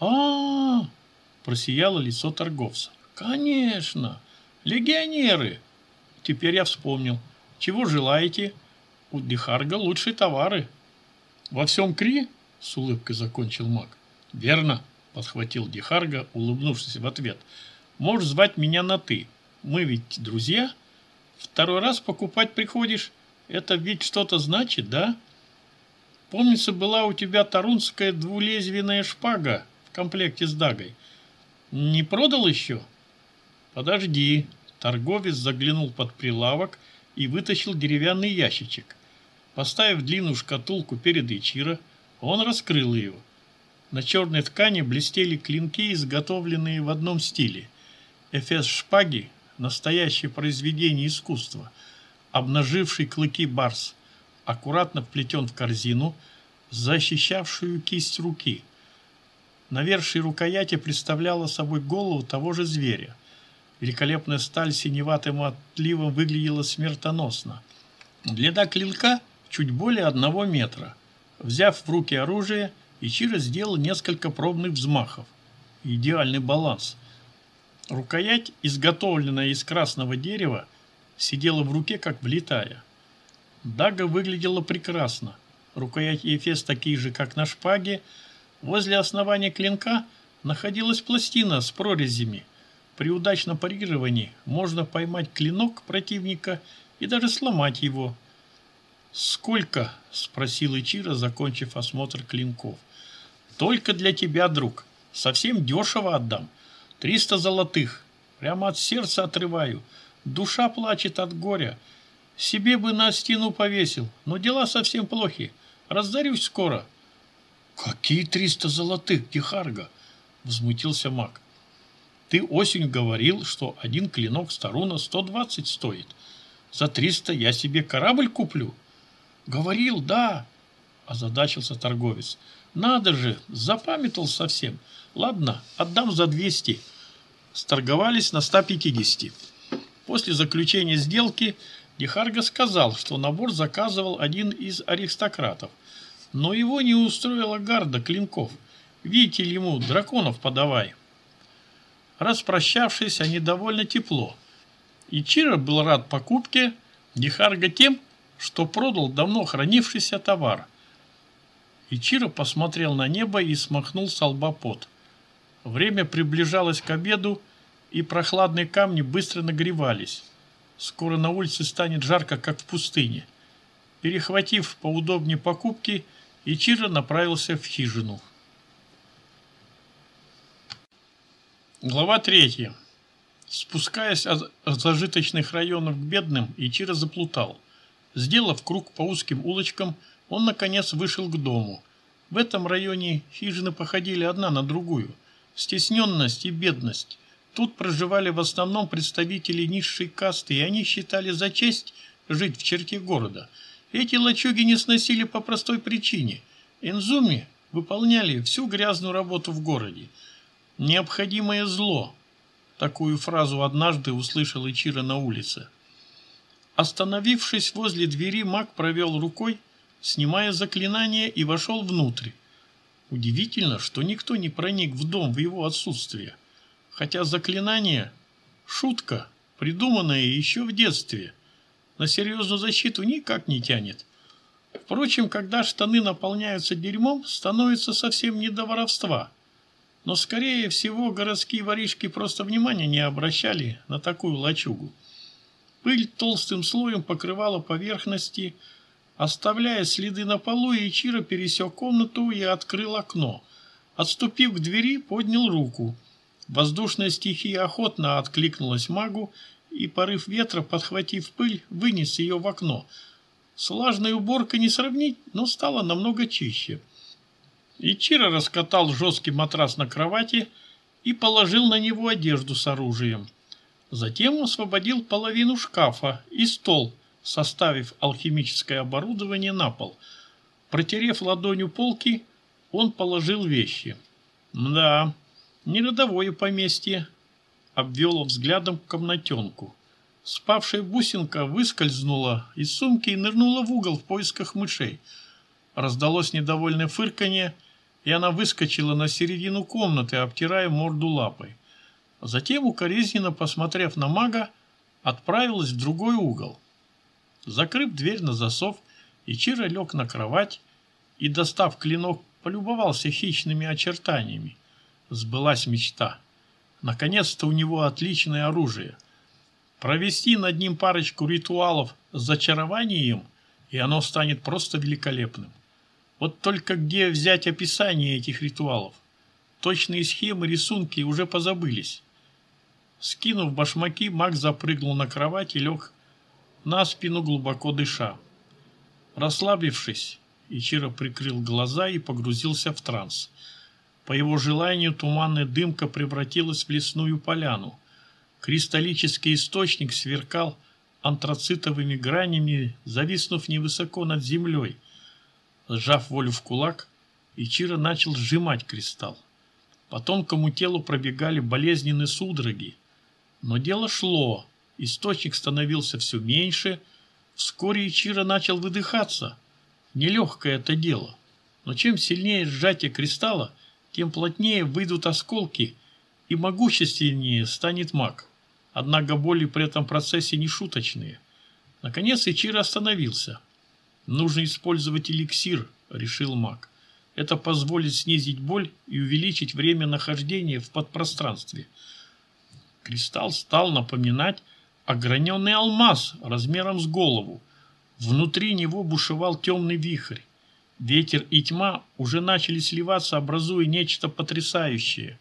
[SPEAKER 1] А -а -а, просияло лицо торговца. «Конечно! Легионеры!» Теперь я вспомнил. «Чего желаете?» «У Дихарга лучшие товары». «Во всем Кри?» — с улыбкой закончил маг. «Верно», — подхватил Дихарга, улыбнувшись в ответ. «Можешь звать меня на «ты». Мы ведь друзья. Второй раз покупать приходишь. Это ведь что-то значит, да? Помнится, была у тебя тарунская двулезвенная шпага в комплекте с дагой. Не продал еще? Подожди». Торговец заглянул под прилавок и вытащил деревянный ящичек. Поставив длинную шкатулку перед Ичиро, он раскрыл ее – на черной ткани блестели клинки, изготовленные в одном стиле. Эфес шпаги – настоящее произведение искусства. Обнаживший клыки барс аккуратно вплетен в корзину, защищавшую кисть руки. Навершие рукояти представляла собой голову того же зверя. Великолепная сталь синеватым отливом выглядела смертоносно. Длина клинка чуть более одного метра. Взяв в руки оружие, Ичиро сделал несколько пробных взмахов. Идеальный баланс. Рукоять, изготовленная из красного дерева, сидела в руке, как влитая. Дага выглядела прекрасно. Рукоять и эфес такие же, как на шпаге. Возле основания клинка находилась пластина с прорезями. При удачном парировании можно поймать клинок противника и даже сломать его. «Сколько?» – спросил Ичиро, закончив осмотр клинков. Только для тебя, друг. Совсем дешево отдам. Триста золотых. Прямо от сердца отрываю. Душа плачет от горя. Себе бы на стену повесил, но дела совсем плохи. Раздарюсь скоро. Какие триста золотых, Дихарга? Возмутился маг. Ты осень говорил, что один клинок Старуна сто двадцать стоит. За триста я себе корабль куплю. Говорил, да, озадачился торговец. Надо же, запамятовал совсем. Ладно, отдам за 200. Сторговались на 150. После заключения сделки Дихарга сказал, что набор заказывал один из аристократов. Но его не устроила гарда клинков. Видите ему, драконов подавай. Распрощавшись, они довольно тепло. И Чира был рад покупке, Дихарга тем, что продал давно хранившийся товар. Ичиро посмотрел на небо и смахнул с лба. Время приближалось к обеду, и прохладные камни быстро нагревались. Скоро на улице станет жарко, как в пустыне. Перехватив поудобнее покупки, Ичиро направился в хижину. Глава третья. Спускаясь от зажиточных районов к бедным, Ичиро заплутал. Сделав круг по узким улочкам, он, наконец, вышел к дому. В этом районе хижины походили одна на другую. Стесненность и бедность. Тут проживали в основном представители низшей касты, и они считали за честь жить в черте города. Эти лачуги не сносили по простой причине. Инзуми выполняли всю грязную работу в городе. «Необходимое зло». Такую фразу однажды услышал Ичиро на улице. Остановившись возле двери, маг провел рукой снимая заклинание, и вошел внутрь. Удивительно, что никто не проник в дом в его отсутствие. хотя заклинание – шутка, придуманная еще в детстве. На серьезную защиту никак не тянет. Впрочем, когда штаны наполняются дерьмом, становится совсем не до воровства. Но, скорее всего, городские воришки просто внимания не обращали на такую лачугу. Пыль толстым слоем покрывала поверхности, оставляя следы на полу, и Чиро пересек комнату и открыл окно. Отступив к двери, поднял руку. Воздушная стихия охотно откликнулась магу, и порыв ветра, подхватив пыль, вынес ее в окно – с влажной уборкой не сравнить, но стало намного чище. Ичиро раскатал жесткий матрас на кровати и положил на него одежду с оружием. Затем освободил половину шкафа и стол, составив алхимическое оборудование на пол. Протерев ладонью полки, он положил вещи. «Да, не родовое поместье», — обвел взглядом комнатенку. Спавшая бусинка выскользнула из сумки и нырнула в угол в поисках мышей. Раздалось недовольное фырканье, и она выскочила на середину комнаты, обтирая морду лапой. Затем, укоризненно посмотрев на мага, отправилась в другой угол. Закрыв дверь на засов, Ичиро лег на кровать и, достав клинок, полюбовался хищными очертаниями. Сбылась мечта. Наконец-то у него отличное оружие — Провести над ним парочку ритуалов с зачарованием, и оно станет просто великолепным. Вот только где взять описание этих ритуалов? Точные схемы, рисунки уже позабылись. Скинув башмаки, маг запрыгнул на кровать и лег на спину, глубоко дыша. Расслабившись, Ичиро прикрыл глаза и погрузился в транс. По его желанию туманная дымка превратилась в лесную поляну – Кристаллический источник сверкал антрацитовыми гранями, зависнув невысоко над землей. Сжав волю в кулак, Ичиро начал сжимать кристалл. По тонкому телу пробегали болезненные судороги. Но дело шло, источник становился все меньше. Вскоре Ичиро начал выдыхаться. Нелегкое это дело. Но чем сильнее сжатие кристалла, тем плотнее выйдут осколки, и могущественнее станет маг. Однако боли при этом процессе не шуточные. Наконец Ичиро остановился. «Нужно использовать эликсир», — решил маг. «Это позволит снизить боль и увеличить время нахождения в подпространстве». Кристалл стал напоминать ограненный алмаз размером с голову. Внутри него бушевал темный вихрь. Ветер и тьма уже начали сливаться, образуя нечто потрясающее.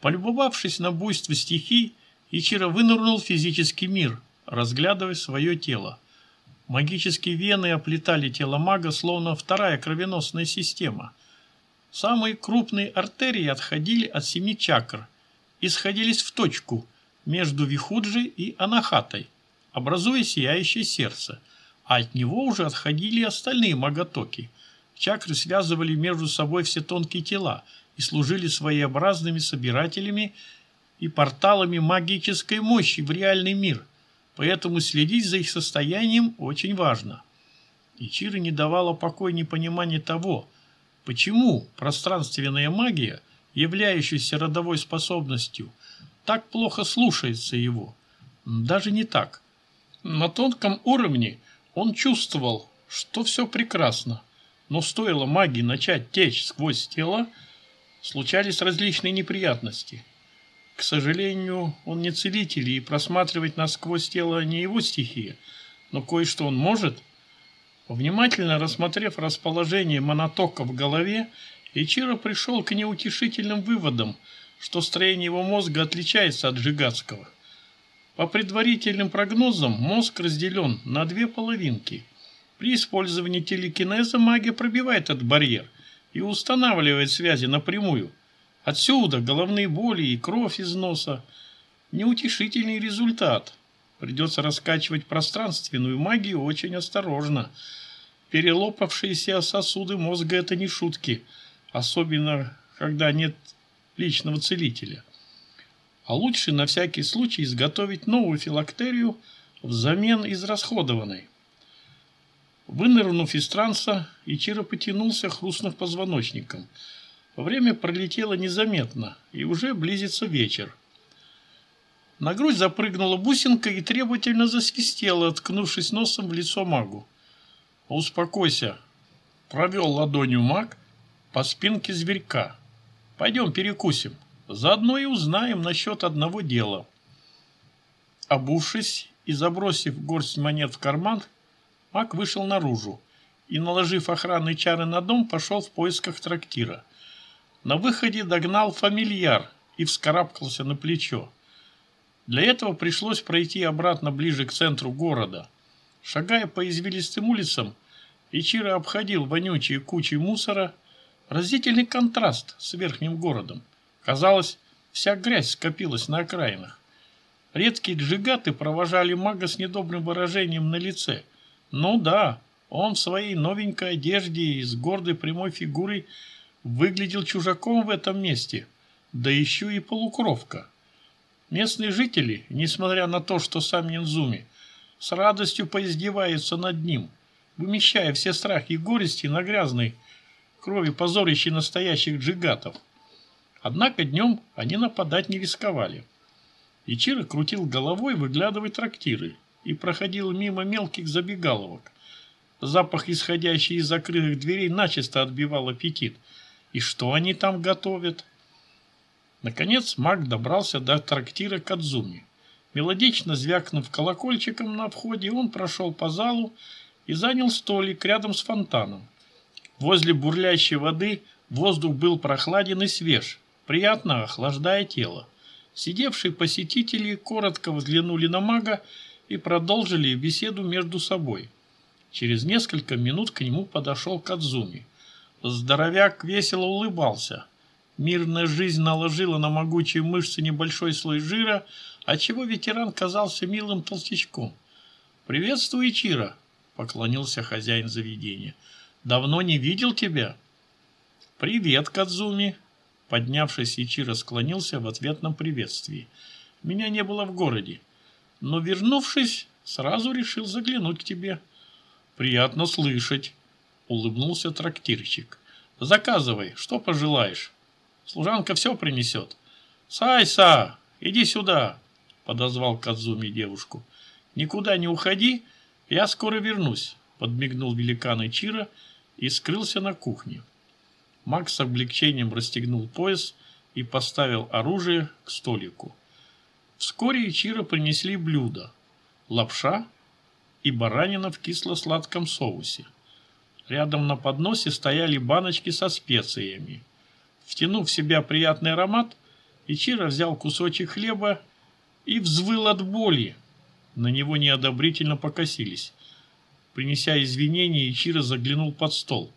[SPEAKER 1] Полюбовавшись на буйство стихий, Ичиро вынырнул в физический мир, разглядывая свое тело. Магические вены оплетали тело мага, словно вторая кровеносная система. Самые крупные артерии отходили от семи чакр и сходились в точку между Вихуджи и Анахатой, образуя сияющее сердце, а от него уже отходили остальные маготоки. Чакры связывали между собой все тонкие тела и служили своеобразными собирателями и порталами магической мощи в реальный мир, поэтому следить за их состоянием очень важно. Ичиро не давала покоя непонимание того, почему пространственная магия, являющаяся родовой способностью, так плохо слушается его. Даже не так. На тонком уровне он чувствовал, что все прекрасно, но стоило магии начать течь сквозь тело, случались различные неприятности – к сожалению, он не целитель, и просматривать насквозь тело не его стихия, но кое-что он может. Внимательно рассмотрев расположение монотока в голове, Ичиро пришел к неутешительным выводам, что строение его мозга отличается от Жигатского. По предварительным прогнозам, мозг разделен на две половинки. При использовании телекинеза магия пробивает этот барьер и устанавливает связи напрямую – Отсюда головные боли и кровь из носа. Неутешительный результат. Придется раскачивать пространственную магию очень осторожно. Перелопавшиеся сосуды мозга – это не шутки, особенно когда нет личного целителя. А лучше на всякий случай изготовить новую филактерию взамен израсходованной. Вынырнув из транса, Ичиро потянулся, хрустнув позвоночником – Время пролетело незаметно, и уже близится вечер. На грудь запрыгнула бусинка и требовательно засвистела, откнувшись носом в лицо магу. «Успокойся», — провел ладонью маг по спинке зверька. «Пойдем перекусим, заодно и узнаем насчет одного дела». Обувшись и забросив горсть монет в карман, маг вышел наружу и, наложив охранные чары на дом, пошел в поисках трактира. На выходе догнал фамильяр и вскарабкался на плечо. Для этого пришлось пройти обратно ближе к центру города. Шагая по извилистым улицам, Ичиро обходил вонючие кучи мусора. Разительный контраст с верхним городом. Казалось, вся грязь скопилась на окраинах. Редкие джигаты провожали мага с недобрым выражением на лице. Ну да, он в своей новенькой одежде и с гордой прямой фигурой выглядел чужаком в этом месте, да еще и полукровка. Местные жители, несмотря на то, что сам Нинзуми, с радостью поиздеваются над ним, вымещая все страхи и горести на грязной крови позорищей настоящих джигатов. Однако днем они нападать не рисковали. Ичиро крутил головой, выглядывая трактиры, и проходил мимо мелких забегаловок. Запах, исходящий из закрытых дверей, начисто отбивал аппетит. И что они там готовят? Наконец маг добрался до трактира Кадзуми. Мелодично звякнув колокольчиком на входе, он прошел по залу и занял столик рядом с фонтаном. Возле бурлящей воды воздух был прохладен и свеж, приятно охлаждая тело. Сидевшие посетители коротко взглянули на мага и продолжили беседу между собой. Через несколько минут к нему подошел Кадзуми. Здоровяк весело улыбался. Мирная жизнь наложила на могучие мышцы небольшой слой жира, отчего ветеран казался милым толстячком. «Приветствую, Чира!» — поклонился хозяин заведения. «Давно не видел тебя?» «Привет, Кадзуми!» Поднявшись, Ичиро склонился в ответном приветствии. «Меня не было в городе, но, вернувшись, сразу решил заглянуть к тебе». «Приятно слышать», — улыбнулся трактирщик. «Заказывай, что пожелаешь. Служанка все принесет». «Сайса, иди сюда», — подозвал Кадзуми девушку. «Никуда не уходи, я скоро вернусь», — подмигнул великан Ичиро и скрылся на кухне. Макс с облегчением расстегнул пояс и поставил оружие к столику. Вскоре Ичиро принесли блюдо – лапша и баранина в кисло-сладком соусе. Рядом на подносе стояли баночки со специями. Втянув в себя приятный аромат, Ичиро взял кусочек хлеба и взвыл от боли. На него неодобрительно покосились. Принеся извинения, Ичиро заглянул под стол.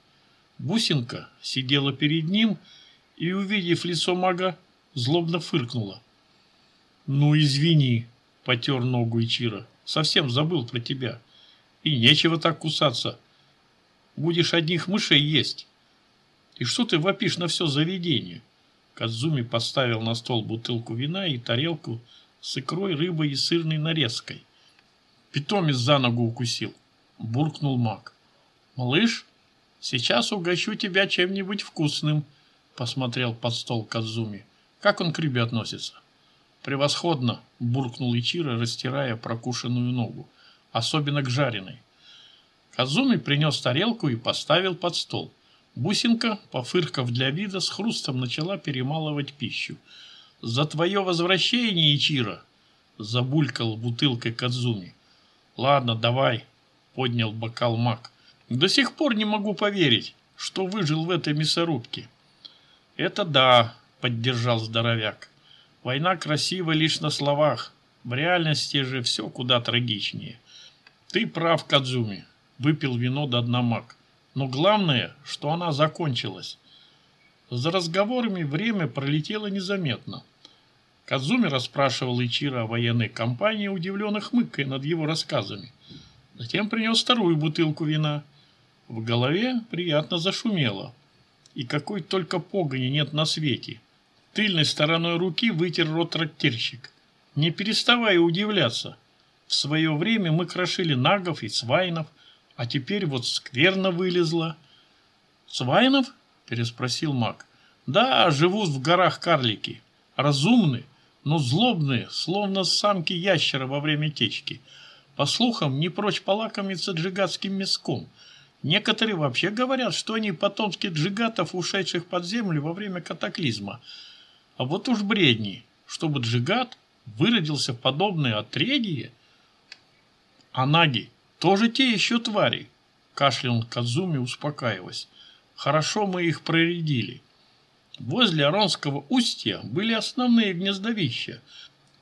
[SPEAKER 1] Бусинка сидела перед ним и, увидев лицо мага, злобно фыркнула. «Ну, извини», — потер ногу Ичиро, — «совсем забыл про тебя. И нечего так кусаться. Будешь одних мышей есть. И что ты вопишь на все заведение?» Кадзуми поставил на стол бутылку вина и тарелку с икрой, рыбой и сырной нарезкой. Питомец за ногу укусил. Буркнул маг. «Малыш, сейчас угощу тебя чем-нибудь вкусным», посмотрел под стол Кадзуми. «Как он к рыбе относится?» «Превосходно!» – буркнул Ичиро, растирая прокушенную ногу. «Особенно к жареной». Казуми принес тарелку и поставил под стол. Бусинка, пофыркав для вида, с хрустом начала перемалывать пищу. «За твое возвращение, Ичиро!» – забулькал бутылкой Кадзуми. «Ладно, давай», — поднял бокал маг. «До сих пор не могу поверить, что выжил в этой мясорубке». «Это да», — поддержал здоровяк. «Война красива лишь на словах. В реальности же все куда трагичнее». «Ты прав, Кадзуми», — выпил вино до дна маг. «Но главное, что она закончилась». За разговорами время пролетело незаметно. Казуми расспрашивал Ичиро о военной кампании, удивленно хмыкая над его рассказами. Затем принес вторую бутылку вина. В голове приятно зашумело. И какой только погони нет на свете. Тыльной стороной руки вытер рот трактирщик. Не переставая удивляться. В свое время мы крошили нагов и свайнов, а теперь вот скверно вылезло. «Свайнов?» – переспросил маг. Да, живут в горах карлики. Разумны, но злобные, словно самки ящера во время течки. По слухам, не прочь полакомиться джигатским мяском. Некоторые вообще говорят, что они потомки джигатов, ушедших под землю во время катаклизма. А вот уж бредни, чтобы джигат выродился в отрядье. А наги тоже те еще твари, кашлял Казуми, успокаиваясь. Хорошо мы их проредили. Возле Аронского устья были основные гнездовища.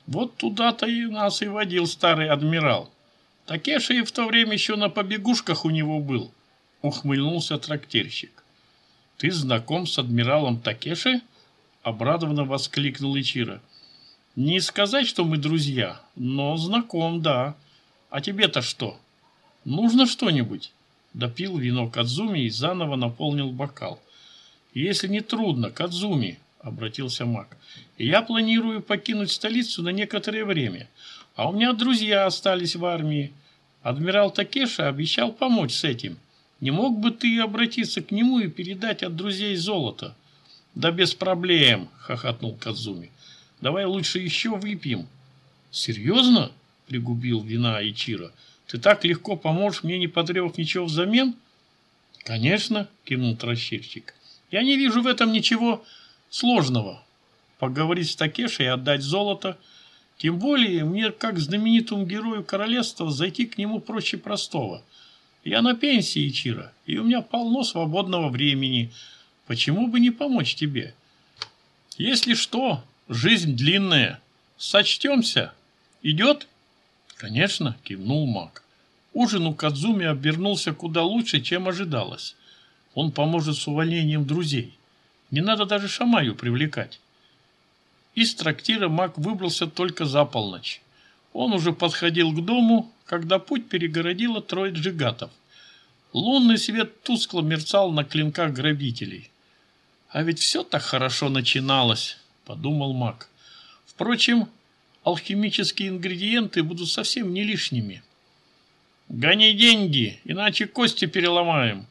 [SPEAKER 1] Вот туда-то и нас и водил старый адмирал. Такеша и в то время еще на побегушках у него был, ухмыльнулся трактирщик. Ты знаком с адмиралом Такеши? Обрадованно воскликнул Ичиро. Не сказать, что мы друзья, но знаком, да. А тебе-то что? Нужно что-нибудь? Допил вино Кадзуми и заново наполнил бокал. Если не трудно, Кадзуми, обратился маг, я планирую покинуть столицу на некоторое время, а у меня друзья остались в армии. Адмирал Такеша обещал помочь с этим. Не мог бы ты обратиться к нему и передать от друзей золото? Да без проблем, хохотнул Кадзуми. Давай лучше еще выпьем. Серьезно? Пригубил вина Ичиро. Ты так легко поможешь мне, не потребовав ничего взамен? Конечно, кивнул трощирчик. Я не вижу в этом ничего сложного. Поговорить с Такешей и отдать золото. Тем более, мне, как знаменитому герою королевства, зайти к нему проще простого. Я на пенсии, Ичиро, и у меня полно свободного времени. Почему бы не помочь тебе? Если что, жизнь длинная. Сочтемся. Идет? Конечно, кивнул маг. Ужин у Кадзуми обернулся куда лучше, чем ожидалось. Он поможет с увольнением друзей. Не надо даже Шамаю привлекать. Из трактира маг выбрался только за полночь. Он уже подходил к дому, когда путь перегородило трое джигатов. Лунный свет тускло мерцал на клинках грабителей. «А ведь все так хорошо начиналось», — подумал маг. «Впрочем, алхимические ингредиенты будут совсем не лишними». «Гони деньги, иначе кости переломаем»,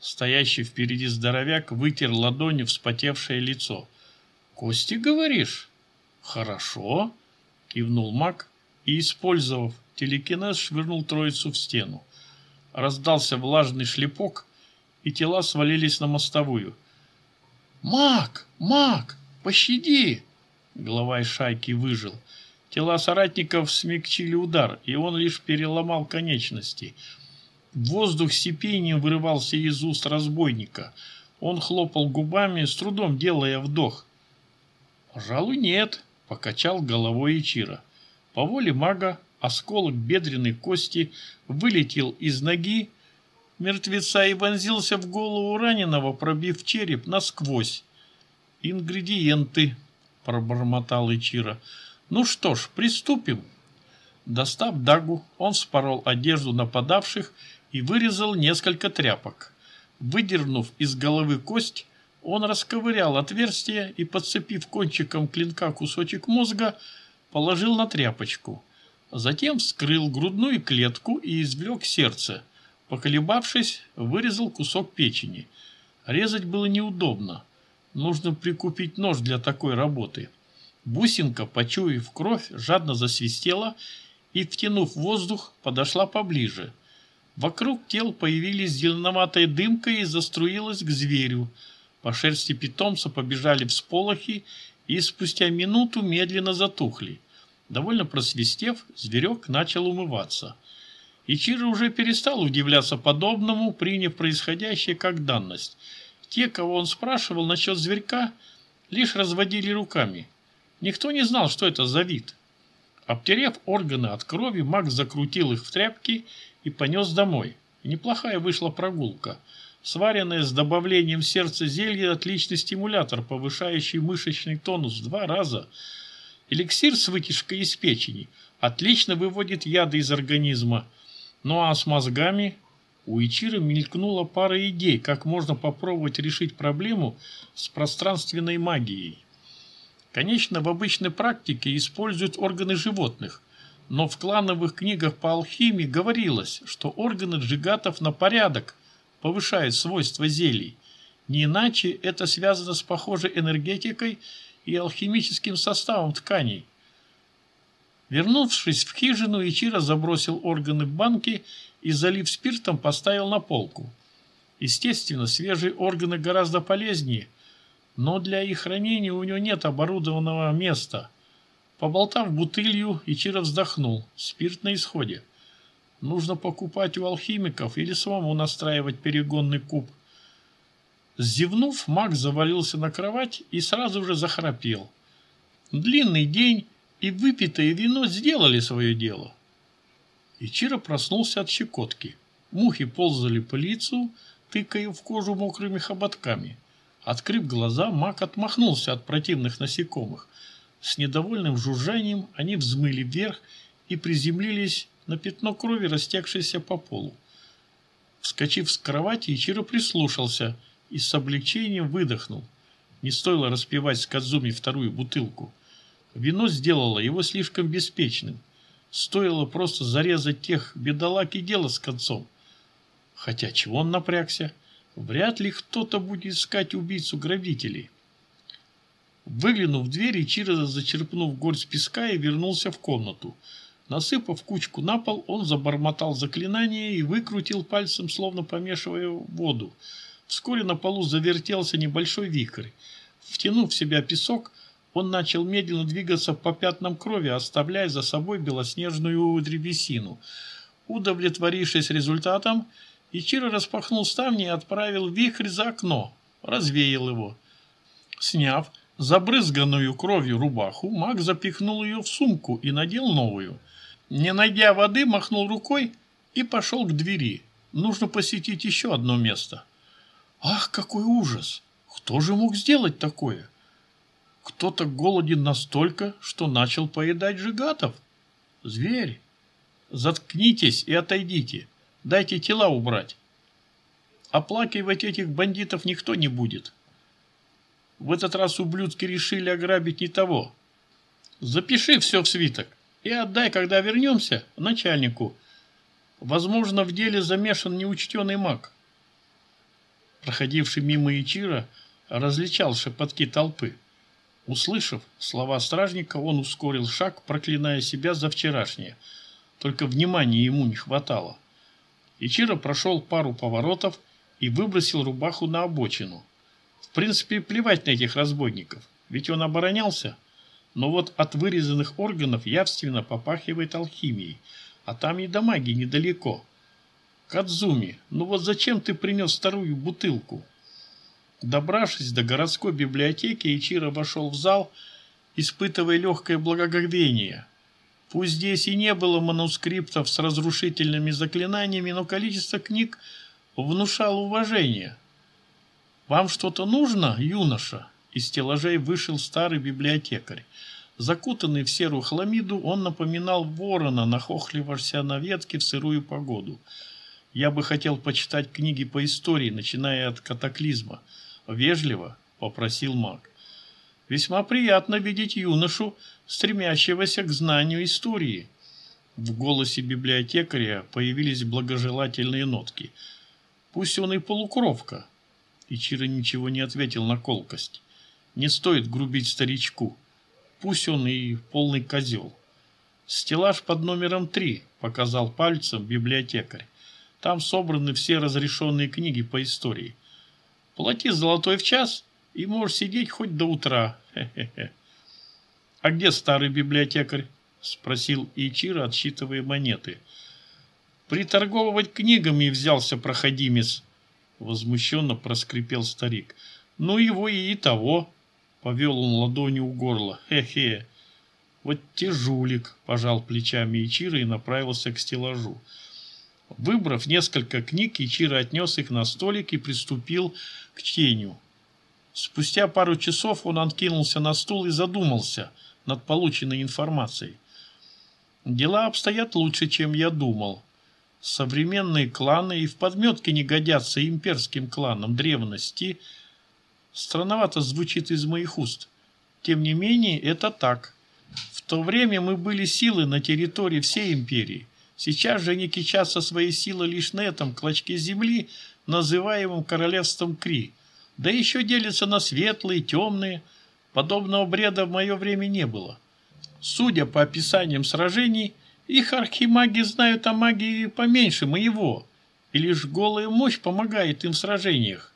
[SPEAKER 1] Стоящий впереди здоровяк вытер ладонью вспотевшее лицо. «Кости, говоришь?» «Хорошо», — кивнул маг и, использовав телекинез, швырнул троицу в стену. Раздался влажный шлепок, и тела свалились на мостовую. «Маг! Маг! Пощади!» Глава шайки выжил. Тела соратников смягчили удар, и он лишь переломал конечности — Воздух сипением вырывался из уст разбойника. Он хлопал губами, с трудом делая вдох. «Пожалуй, нет», — покачал головой Ичира. По воле мага осколок бедренной кости вылетел из ноги мертвеца и вонзился в голову раненого, пробив череп насквозь. «Ингредиенты», — пробормотал Ичира. «Ну что ж, приступим». Достав дагу, он спорол одежду нападавших и вырезал несколько тряпок. Выдернув из головы кость, он расковырял отверстие и, подцепив кончиком клинка кусочек мозга, положил на тряпочку. Затем вскрыл грудную клетку и извлек сердце. Поколебавшись, вырезал кусок печени. Резать было неудобно. Нужно прикупить нож для такой работы. Бусинка, почуяв кровь, жадно засвистела и, втянув воздух, подошла поближе. Вокруг тел появились зеленоватая дымка и заструилась к зверю. По шерсти питомца побежали всполохи и спустя минуту медленно затухли. Довольно просвистев, зверек начал умываться. Ичиро уже перестал удивляться подобному, приняв происходящее как данность. Те, кого он спрашивал насчет зверька, лишь разводили руками. Никто не знал, что это за вид. Обтерев органы от крови, Макс закрутил их в тряпки и понес домой. неплохая вышла прогулка. Сваренное с добавлением сердца зелье – отличный стимулятор, повышающий мышечный тонус в два раза. Эликсир с вытяжкой из печени отлично выводит яды из организма. Ну а с мозгами у Ичира мелькнула пара идей, как можно попробовать решить проблему с пространственной магией. Конечно, в обычной практике используют органы животных, но в клановых книгах по алхимии говорилось, что органы джигатов на порядок повышают свойства зелий. Не иначе это связано с похожей энергетикой и алхимическим составом тканей. Вернувшись в хижину, Ичиро забросил органы в банки и, залив спиртом, поставил на полку. Естественно, свежие органы гораздо полезнее, но для их хранения у него нет оборудованного места. Поболтав бутылью, Ичиро вздохнул. Спирт на исходе. Нужно покупать у алхимиков или самому настраивать перегонный куб. Зевнув, маг завалился на кровать и сразу же захрапел. Длинный день и выпитое вино сделали свое дело. Ичиро проснулся от щекотки. Мухи ползали по лицу, тыкая в кожу мокрыми хоботками. Открыв глаза, маг отмахнулся от противных насекомых. С недовольным жужжанием они взмыли вверх и приземлились на пятно крови, растекшееся по полу. Вскочив с кровати, Ичиро прислушался и с облегчением выдохнул. Не стоило распивать с Кадзуми вторую бутылку. Вино сделало его слишком беспечным. Стоило просто зарезать тех бедолаг и дело с концом. Хотя чего он напрягся? Вряд ли кто-то будет искать убийцу-грабителей. Выглянув в дверь, Ичиро, зачерпнув горсть песка и вернулся в комнату. Насыпав кучку на пол, он забормотал заклинание и выкрутил пальцем, словно помешивая воду. Вскоре на полу завертелся небольшой вихрь. Втянув в себя песок, он начал медленно двигаться по пятнам крови, оставляя за собой белоснежную древесину. Удовлетворившись результатом, Ичиро распахнул ставни и отправил вихрь за окно, развеял его. Сняв забрызганную кровью рубаху, маг запихнул ее в сумку и надел новую. Не найдя воды, махнул рукой и пошел к двери. Нужно посетить еще одно место. Ах, какой ужас! Кто же мог сделать такое? Кто-то голоден настолько, что начал поедать жигатов. Зверь! Заткнитесь и отойдите. Дайте тела убрать. Оплакивать этих бандитов никто не будет. В этот раз ублюдки решили ограбить не того. Запиши все в свиток и отдай, когда вернемся, начальнику. Возможно, в деле замешан неучтенный маг. Проходивший мимо Ичира различал шепотки толпы. Услышав слова стражника, он ускорил шаг, проклиная себя за вчерашнее. Только внимания ему не хватало. Ичиро прошел пару поворотов и выбросил рубаху на обочину. В принципе, плевать на этих разбойников, ведь он оборонялся. Но вот от вырезанных органов явственно попахивает алхимией, а там и до магии недалеко. Кадзуми, ну вот зачем ты принес вторую бутылку? Добравшись до городской библиотеки, Ичиро вошел в зал, испытывая легкое благоговение. Пусть здесь и не было манускриптов с разрушительными заклинаниями, но количество книг внушало уважение. «Вам что-то нужно, юноша?» Из стеллажей вышел старый библиотекарь. Закутанный в серую хламиду, он напоминал ворона, нахохлившегося на ветке в сырую погоду. «Я бы хотел почитать книги по истории, начиная от катаклизма», — вежливо попросил маг. «Весьма приятно видеть юношу, стремящегося к знанию истории». В голосе библиотекаря появились благожелательные нотки. «Пусть он и полукровка». Ичиро ничего не ответил на колкость. «Не стоит грубить старичку. Пусть он и полный козел». «Стеллаж под номером три», — показал пальцем библиотекарь. «Там собраны все разрешенные книги по истории. Плати золотой в час, и можешь сидеть хоть до утра. Хе-хе-хе». «А где старый библиотекарь?» – спросил Ичиро, отсчитывая монеты. «Приторговывать книгами взялся проходимец», – возмущенно проскрипел старик. «Ну его и того», – повел он ладонью у горла. «Хе-хе». «Вот те жулик», – пожал плечами Ичиро и направился к стеллажу. Выбрав несколько книг, Ичиро отнес их на столик и приступил к чтению. Спустя пару часов он откинулся на стул и задумался – над полученной информацией. Дела обстоят лучше, чем я думал. Современные кланы и в подметке не годятся имперским кланам древности. Странновато звучит из моих уст. Тем не менее, это так. В то время мы были силы на территории всей империи. Сейчас же они кичатся своей силой лишь на этом клочке земли, называемом королевством Кри. Да еще делятся на светлые, темные. Подобного бреда в мое время не было. Судя по описаниям сражений, их архимаги знают о магии поменьше моего, и лишь голая мощь помогает им в сражениях.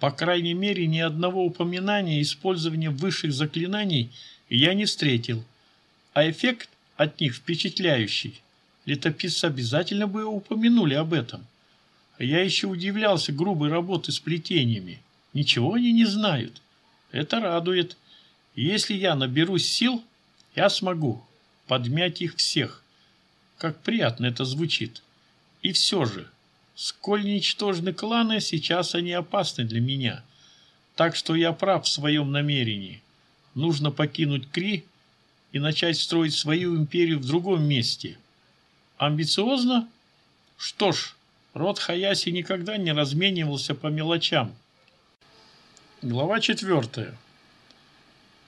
[SPEAKER 1] По крайней мере, ни одного упоминания использования высших заклинаний я не встретил, а эффект от них впечатляющий. Летописцы обязательно бы упомянули об этом. Я еще удивлялся грубой работы с плетениями. Ничего они не знают. Это радует. Если я наберусь сил, я смогу подмять их всех. Как приятно это звучит. И все же, сколь ничтожны кланы, сейчас они опасны для меня. Так что я прав в своем намерении. Нужно покинуть Кри и начать строить свою империю в другом месте. Амбициозно? Что ж, род Хаяси никогда не разменивался по мелочам. Глава четвертая.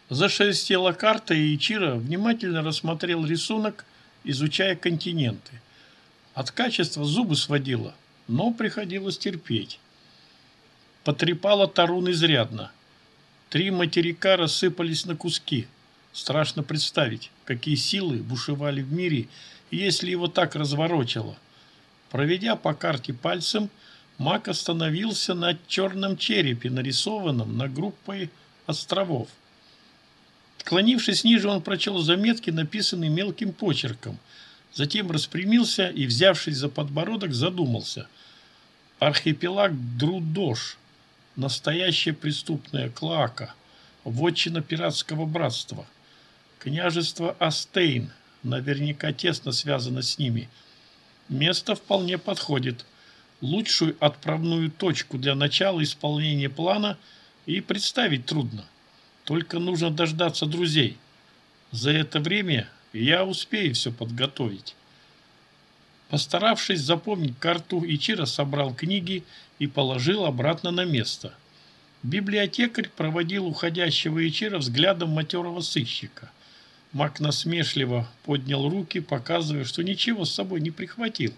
[SPEAKER 1] Зашелестела карта, и Ичиро внимательно рассмотрел рисунок, изучая континенты. От качества зубы сводило, но приходилось терпеть. Потрепало Тарун изрядно. Три материка рассыпались на куски. Страшно представить, какие силы бушевали в мире, если его так разворочило. Проведя по карте пальцем, маг остановился на черном черепе, нарисованном на группой островов. Склонившись ниже, он прочел заметки, написанные мелким почерком. Затем распрямился и, взявшись за подбородок, задумался. Архипелаг Друдош. Настоящая преступная клака. Вотчина пиратского братства. Княжество Астейн. Наверняка тесно связано с ними. Место вполне подходит. Лучшую отправную точку для начала исполнения плана и представить трудно. Только нужно дождаться друзей. За это время я успею все подготовить. Постаравшись запомнить карту, Ичиро собрал книги и положил обратно на место. Библиотекарь проводил уходящего Ичиро взглядом матерого сыщика. Мак насмешливо поднял руки, показывая, что ничего с собой не прихватил.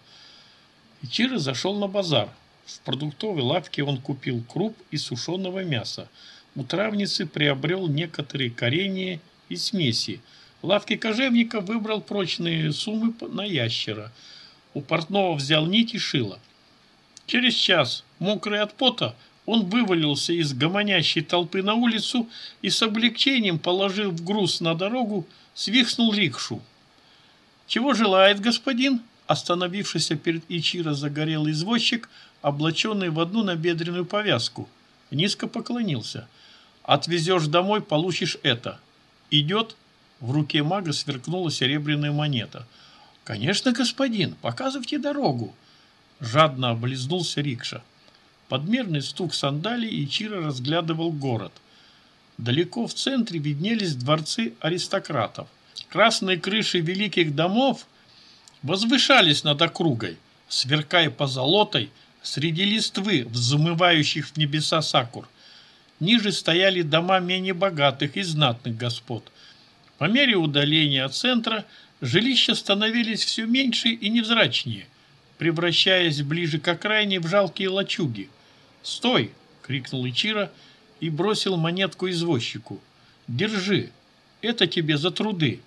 [SPEAKER 1] Ичиро зашел на базар. В продуктовой лавке он купил круп и сушеного мяса – у травницы приобрел некоторые коренья и смеси. В лавке кожевника выбрал прочные суммы на ящера. У портного взял нить и шило. Через час, мокрый от пота, он вывалился из гомонящей толпы на улицу и с облегчением, положив груз на дорогу, свихнул рикшу. «Чего желает господин?» Остановившийся перед Ичиро загорелый извозчик, облаченный в одну набедренную повязку, низко поклонился – Отвезешь домой, получишь это. Идет? В руке мага сверкнула серебряная монета. Конечно, господин, показывайте дорогу. Жадно облизнулся рикша. Подмерный стук сандалий и Чира разглядывал город. Далеко в центре виднелись дворцы аристократов. Красные крыши великих домов возвышались над округой, сверкая позолотой среди листвы, взмывающих в небеса сакур. Ниже стояли дома менее богатых и знатных господ. По мере удаления от центра жилища становились все меньше и невзрачнее, превращаясь ближе к окраине в жалкие лачуги. «Стой!» — крикнул Ичира и бросил монетку извозчику. «Держи, это тебе за труды».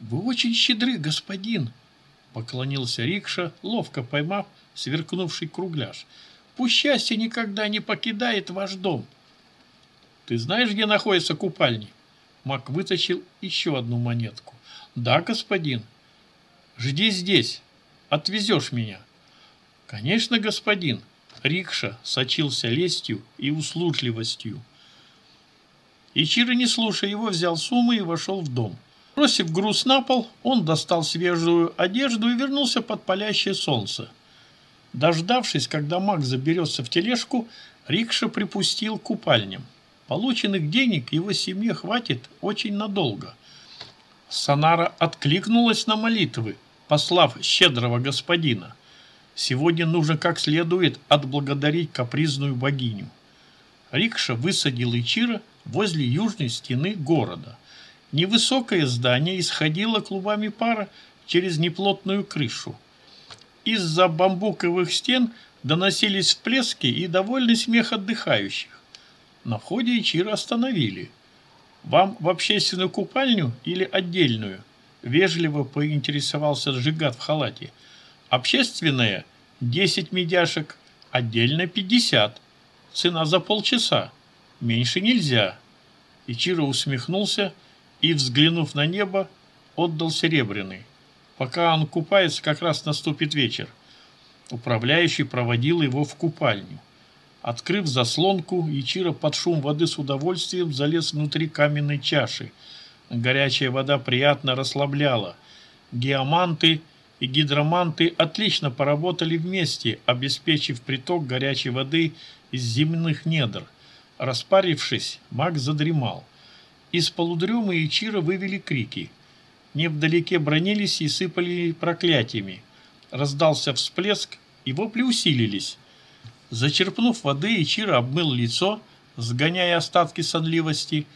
[SPEAKER 1] «Вы очень щедры, господин!» — поклонился Рикша, ловко поймав сверкнувший кругляш. «Пусть счастье никогда не покидает ваш дом!» Ты знаешь, где находятся купальни? Мак вытащил еще одну монетку. Да, господин. Жди здесь. Отвезешь меня. Конечно, господин. Рикша сочился лестью и услужливостью. Ичиро, не слушая его, взял сумму и вошел в дом. Бросив груз на пол, он достал свежую одежду и вернулся под палящее солнце. Дождавшись, когда маг заберется в тележку, Рикша припустил к купальням. Полученных денег его семье хватит очень надолго. Санара откликнулась на молитвы, послав щедрого господина. Сегодня нужно как следует отблагодарить капризную богиню. Рикша высадил Ичира возле южной стены города. Невысокое здание исходило клубами пара через неплотную крышу. Из-за бамбуковых стен доносились всплески и довольный смех отдыхающих. На входе Ичиро остановили. «Вам в общественную купальню или отдельную?» Вежливо поинтересовался Жигат в халате. «Общественная – 10 медяшек, отдельно 50. Цена за полчаса. Меньше нельзя». Ичиро усмехнулся и, взглянув на небо, отдал серебряный. Пока он купается, как раз наступит вечер. Управляющий проводил его в купальню. Открыв заслонку, Ичиро под шум воды с удовольствием залез внутри каменной чаши. Горячая вода приятно расслабляла. Геоманты и гидроманты отлично поработали вместе, обеспечив приток горячей воды из земных недр. Распарившись, маг задремал. Из полудрема Ичиро вывели крики. Невдалеке бронились и сыпали проклятиями. Раздался всплеск, и вопли усилились. Зачерпнув воды, Ичиро обмыл лицо, сгоняя остатки сонливости.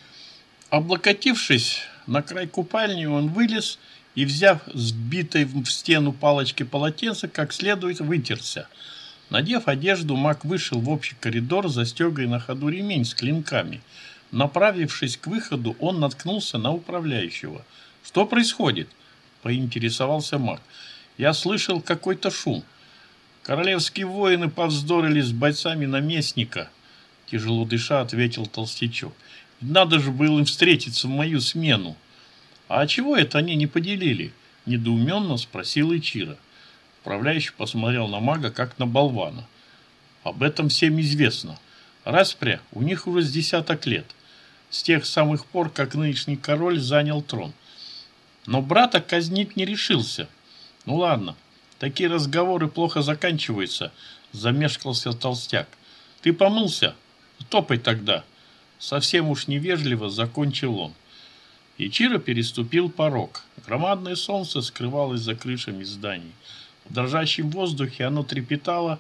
[SPEAKER 1] Облокотившись на край купальни, он вылез и, взяв сбитой в стену палочки полотенце, как следует вытерся. Надев одежду, маг вышел в общий коридор, застегивая на ходу ремень с клинками. Направившись к выходу, он наткнулся на управляющего. «Что происходит?» – поинтересовался маг. «Я слышал какой-то шум». Королевские воины повздорили с бойцами наместника, тяжело дыша ответил Толстячок. Надо же было им встретиться в мою смену. А чего это они не поделили? Недоуменно спросил Ичира. Управляющий посмотрел на мага, как на болвана. Об этом всем известно. Распря у них уже с десяток лет. С тех самых пор, как нынешний король занял трон. Но брата казнить не решился. Ну ладно, Такие разговоры плохо заканчиваются, замешкался толстяк. Ты помылся? Топай тогда. Совсем уж невежливо закончил он. Ичиро переступил порог. Громадное солнце скрывалось за крышами зданий. В дрожащем воздухе оно трепетало,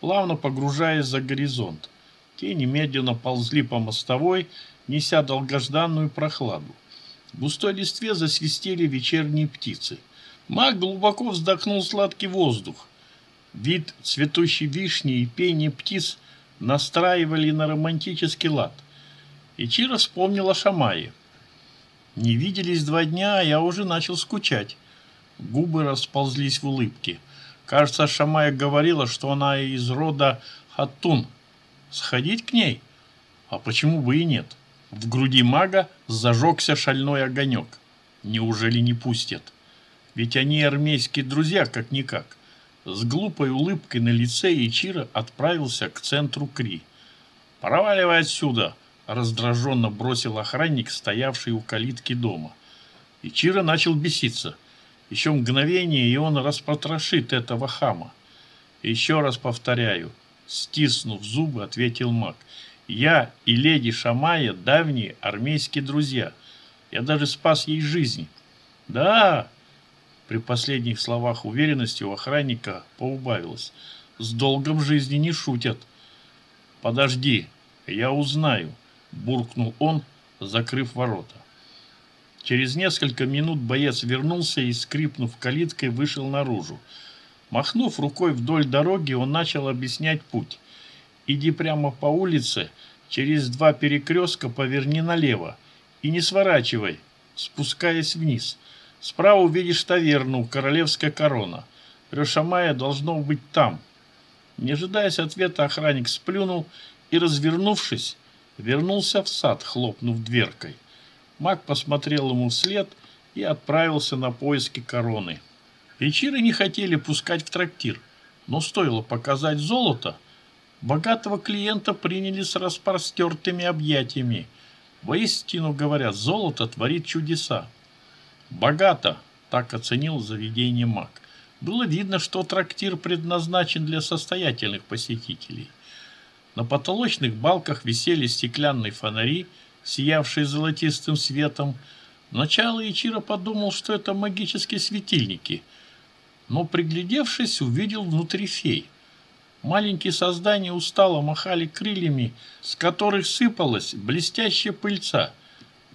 [SPEAKER 1] плавно погружаясь за горизонт. Тени медленно ползли по мостовой, неся долгожданную прохладу. В густой листве засвистели вечерние птицы – Маг глубоко вздохнул сладкий воздух. Вид цветущей вишни и пение птиц настраивали на романтический лад. И Чиро вспомнил о Шамае. Не виделись два дня, а я уже начал скучать. Губы расползлись в улыбке. Кажется, Шамая говорила, что она из рода Хатун. Сходить к ней? А почему бы и нет? В груди мага зажегся шальной огонек. Неужели не пустят? Ведь они армейские друзья, как-никак. С глупой улыбкой на лице Ичиро отправился к центру Кри. «Проваливай отсюда!» – раздраженно бросил охранник, стоявший у калитки дома. Ичиро начал беситься. Еще мгновение, и он распотрошит этого хама. «Еще раз повторяю», – стиснув зубы, ответил маг. «Я и леди Шамая давние армейские друзья. Я даже спас ей жизнь». «Да!» При последних словах уверенности у охранника поубавилось. С долгом жизни не шутят. «Подожди, я узнаю», – буркнул он, закрыв ворота. Через несколько минут боец вернулся и, скрипнув калиткой, вышел наружу. Махнув рукой вдоль дороги, он начал объяснять путь. «Иди прямо по улице, через два перекрестка поверни налево и не сворачивай, спускаясь вниз. Справа увидишь таверну «Королевская корона». Рёшамая должно быть там. Не ожидаясь ответа, охранник сплюнул и, развернувшись, вернулся в сад, хлопнув дверкой. Маг посмотрел ему вслед и отправился на поиски короны. Ичиры не хотели пускать в трактир, но стоило показать золото, богатого клиента приняли с распростертыми объятиями. Воистину говоря, золото творит чудеса. Богато, так оценил заведение маг. Было видно, что трактир предназначен для состоятельных посетителей. На потолочных балках висели стеклянные фонари, сиявшие золотистым светом. Вначале Ичиро подумал, что это магические светильники, но, приглядевшись, увидел внутри фей. Маленькие создания устало махали крыльями, с которых сыпалась блестящая пыльца.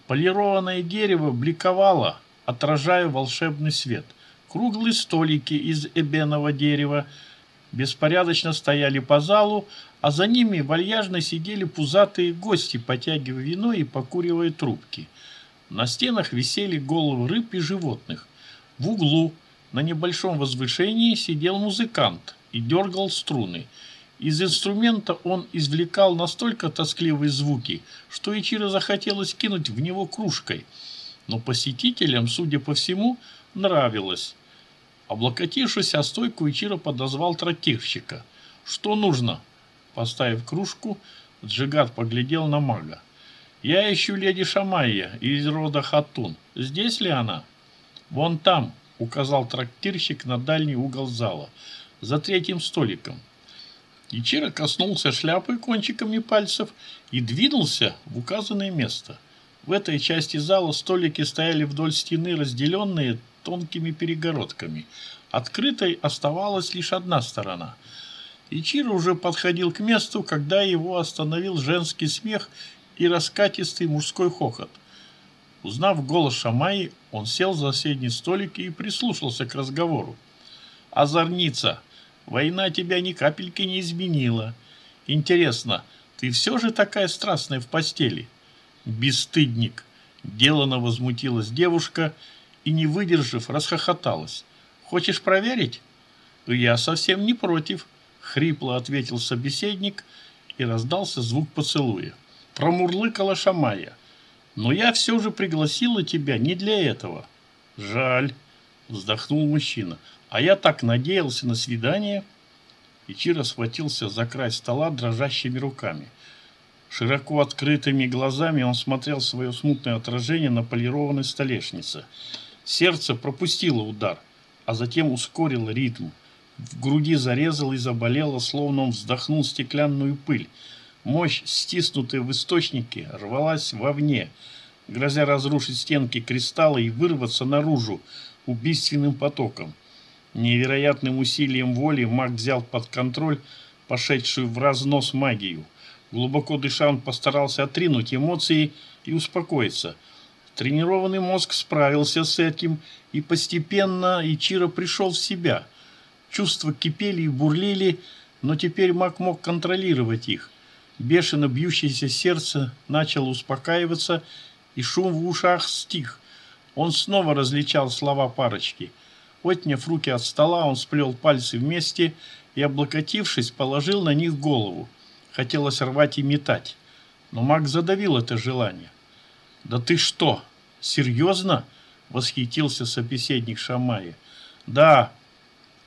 [SPEAKER 1] Полированное дерево бликовало, отражая волшебный свет. Круглые столики из эбенового дерева беспорядочно стояли по залу, а за ними вальяжно сидели пузатые гости, потягивая вино и покуривая трубки. На стенах висели головы рыб и животных. В углу на небольшом возвышении сидел музыкант и дергал струны. Из инструмента он извлекал настолько тоскливые звуки, что Ичиро захотелось кинуть в него кружкой. Но посетителям, судя по всему, нравилось. Облокотившись о стойку, Ичиро подозвал трактирщика. «Что нужно?» Поставив кружку, Джигат поглядел на мага. «Я ищу леди Шамайя из рода Хатун. Здесь ли она?» «Вон там», — указал трактирщик на дальний угол зала, за третьим столиком. Ичиро коснулся шляпы кончиками пальцев и двинулся в указанное место. В этой части зала столики стояли вдоль стены, разделенные тонкими перегородками. Открытой оставалась лишь одна сторона. Ичиро уже подходил к месту, когда его остановил женский смех и раскатистый мужской хохот. Узнав голос Шамаи, он сел за соседний столик и прислушался к разговору. «Озорница, война тебя ни капельки не изменила. Интересно, ты все же такая страстная в постели?» «Бесстыдник!» – делано возмутилась девушка и, не выдержав, расхохоталась. «Хочешь проверить?» «Я совсем не против», – хрипло ответил собеседник и раздался звук поцелуя. Промурлыкала Шамая. «Но я все же пригласила тебя не для этого». «Жаль», – вздохнул мужчина. «А я так надеялся на свидание». Ичиро схватился за край стола дрожащими руками. Широко открытыми глазами он смотрел свое смутное отражение на полированной столешнице. Сердце пропустило удар, а затем ускорило ритм. В груди зарезало и заболело, словно он вздохнул стеклянную пыль. Мощь, стиснутая в источнике, рвалась вовне, грозя разрушить стенки кристалла и вырваться наружу убийственным потоком. Невероятным усилием воли маг взял под контроль пошедшую в разнос магию – Глубоко дыша, он постарался отринуть эмоции и успокоиться. Тренированный мозг справился с этим, и постепенно Ичиро пришел в себя. Чувства кипели и бурлили, но теперь маг мог контролировать их. Бешено бьющееся сердце начало успокаиваться, и шум в ушах стих. Он снова различал слова парочки. Отняв руки от стола, он сплел пальцы вместе и, облокотившись, положил на них голову. Хотелось рвать и метать. Но маг задавил это желание. «Да ты что, серьезно?» – восхитился собеседник Шамая. «Да,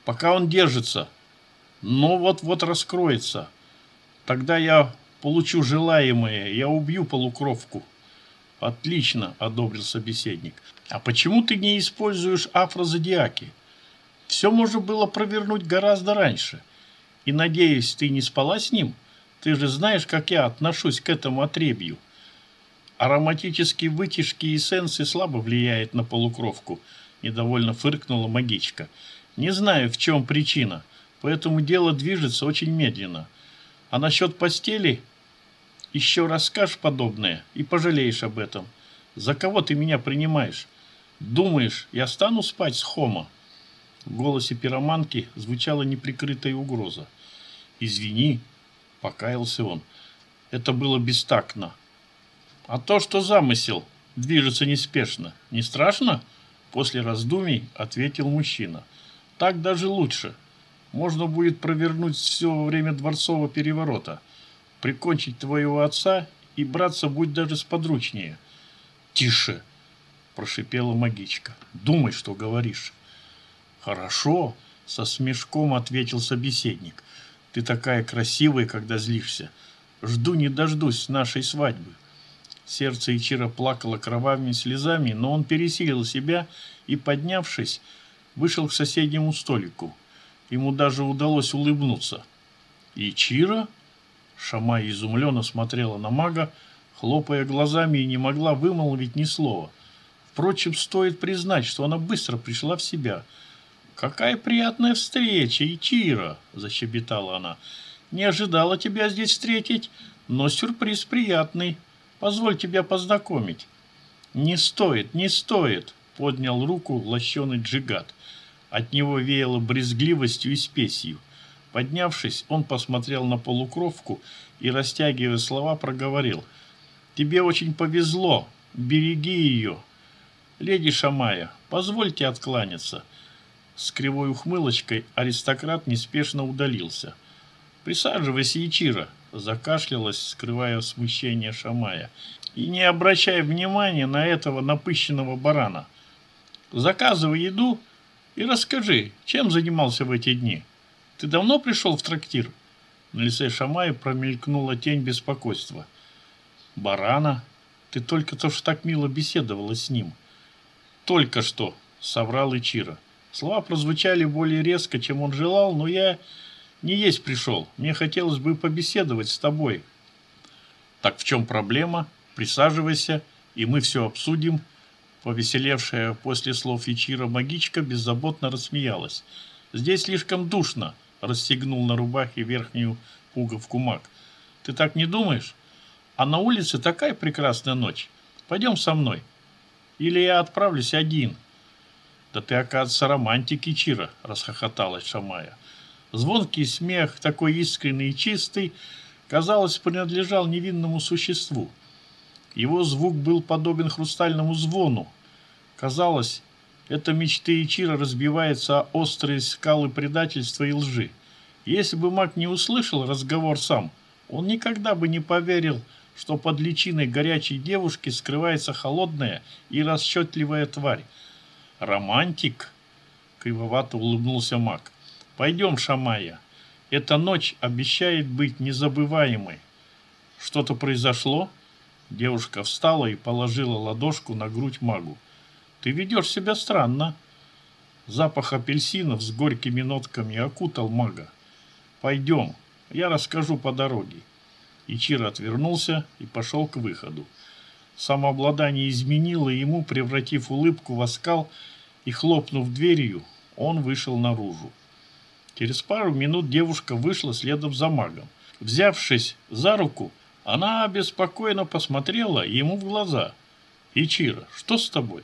[SPEAKER 1] пока он держится, но вот-вот раскроется. Тогда я получу желаемое, я убью полукровку». «Отлично», – одобрил собеседник. «А почему ты не используешь афрозодиаки? Все можно было провернуть гораздо раньше. И, надеюсь, ты не спала с ним?» Ты же знаешь, как я отношусь к этому отребью. Ароматические вытяжки и эссенции слабо влияют на полукровку, недовольно фыркнула магичка. Не знаю, в чем причина, поэтому дело движется очень медленно. А насчет постели еще расскажешь подобное и пожалеешь об этом. За кого ты меня принимаешь? Думаешь, я стану спать с Хома? В голосе пироманки звучала неприкрытая угроза. «Извини, Покаялся он. Это было бестактно. А то, что замысел движется неспешно, не страшно? После раздумий ответил мужчина. Так даже лучше. Можно будет провернуть все во время дворцового переворота. Прикончить твоего отца и браться будь даже сподручнее. Тише, прошипела магичка. Думай, что говоришь. Хорошо, со смешком ответил собеседник. Ты такая красивая, когда злишься. Жду не дождусь нашей свадьбы. Сердце Ичира плакало кровавыми слезами, но он пересилил себя и, поднявшись, вышел к соседнему столику. Ему даже удалось улыбнуться. «Ичира?» Шамай изумленно смотрела на мага, хлопая глазами и не могла вымолвить ни слова. Впрочем, стоит признать, что она быстро пришла в себя – «Какая приятная встреча, Ичиро!» – защебетала она. «Не ожидала тебя здесь встретить, но сюрприз приятный. Позволь тебя познакомить». «Не стоит, не стоит!» – поднял руку лощеный джигат. От него веяло брезгливостью и спесью. Поднявшись, он посмотрел на полукровку и, растягивая слова, проговорил. «Тебе очень повезло. Береги ее. Леди Шамая, позвольте откланяться». С кривой ухмылочкой аристократ неспешно удалился. «Присаживайся, Ичиро», – закашлялась, скрывая смущение Шамая. «И не обращай внимания на этого напыщенного барана. Заказывай еду и расскажи, чем занимался в эти дни. Ты давно пришел в трактир?» На лице Шамая промелькнула тень беспокойства. «Барана? Ты только то что так мило беседовала с ним». «Только что», — соврал Ичиро. Слова прозвучали более резко, чем он желал, но я не есть пришел. Мне хотелось бы побеседовать с тобой. Так в чем проблема? Присаживайся, и мы все обсудим. Повеселевшая после слов Ичира магичка беззаботно рассмеялась. Здесь слишком душно, расстегнул на рубахе верхнюю пуговку маг. Ты так не думаешь? А на улице такая прекрасная ночь. Пойдем со мной. Или я отправлюсь один. «Да ты, оказывается, романтик, Ичиро!» – расхохоталась Шамая. Звонкий смех, такой искренний и чистый, казалось, принадлежал невинному существу. Его звук был подобен хрустальному звону. Казалось, это мечты Ичира разбивается о острые скалы предательства и лжи. Если бы маг не услышал разговор сам, он никогда бы не поверил, что под личиной горячей девушки скрывается холодная и расчетливая тварь. «Романтик?» — кривовато улыбнулся маг. «Пойдем, Шамая. Эта ночь обещает быть незабываемой». «Что-то произошло?» Девушка встала и положила ладошку на грудь магу. «Ты ведешь себя странно». Запах апельсинов с горькими нотками окутал мага. «Пойдем, я расскажу по дороге». Ичиро отвернулся и пошел к выходу. Самообладание изменило ему, превратив улыбку в оскал, и, хлопнув дверью, он вышел наружу. Через пару минут девушка вышла следом за магом. Взявшись за руку, она обеспокоенно посмотрела ему в глаза. «Ичиро, что с тобой?»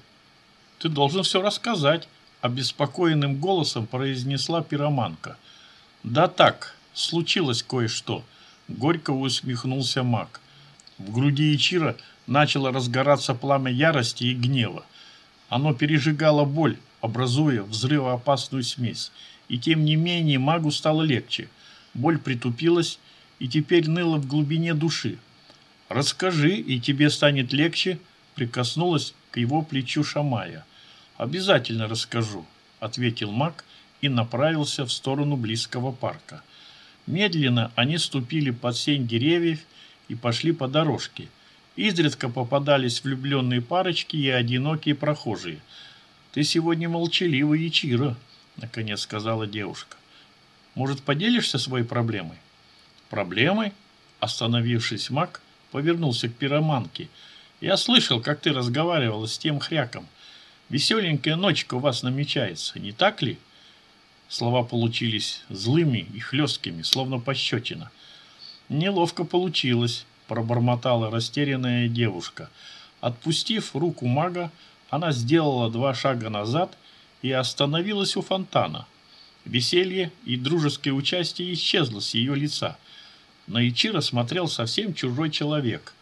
[SPEAKER 1] «Ты должен все рассказать», – обеспокоенным голосом произнесла пироманка. «Да так, случилось кое-что», – горько усмехнулся маг. В груди Ичира начало разгораться пламя ярости и гнева. Оно пережигало боль, образуя взрывоопасную смесь. И тем не менее магу стало легче. Боль притупилась и теперь ныла в глубине души. «Расскажи, и тебе станет легче», прикоснулась к его плечу Шамая. «Обязательно расскажу», — ответил маг и направился в сторону близкого парка. Медленно они ступили под сень деревьев и пошли по дорожке. Изредка попадались влюбленные парочки и одинокие прохожие. «Ты сегодня молчаливый, Ячиро», — наконец сказала девушка. «Может, поделишься своей проблемой?» «Проблемой?» Остановившись, маг повернулся к пироманке. «Я слышал, как ты разговаривала с тем хряком. Веселенькая ночка у вас намечается, не так ли?» Слова получились злыми и хлесткими, словно пощечина. «Неловко получилось», пробормотала растерянная девушка. Отпустив руку мага, она сделала два шага назад и остановилась у фонтана. Веселье и дружеское участие исчезло с ее лица. На Ичиро смотрел совсем чужой человек.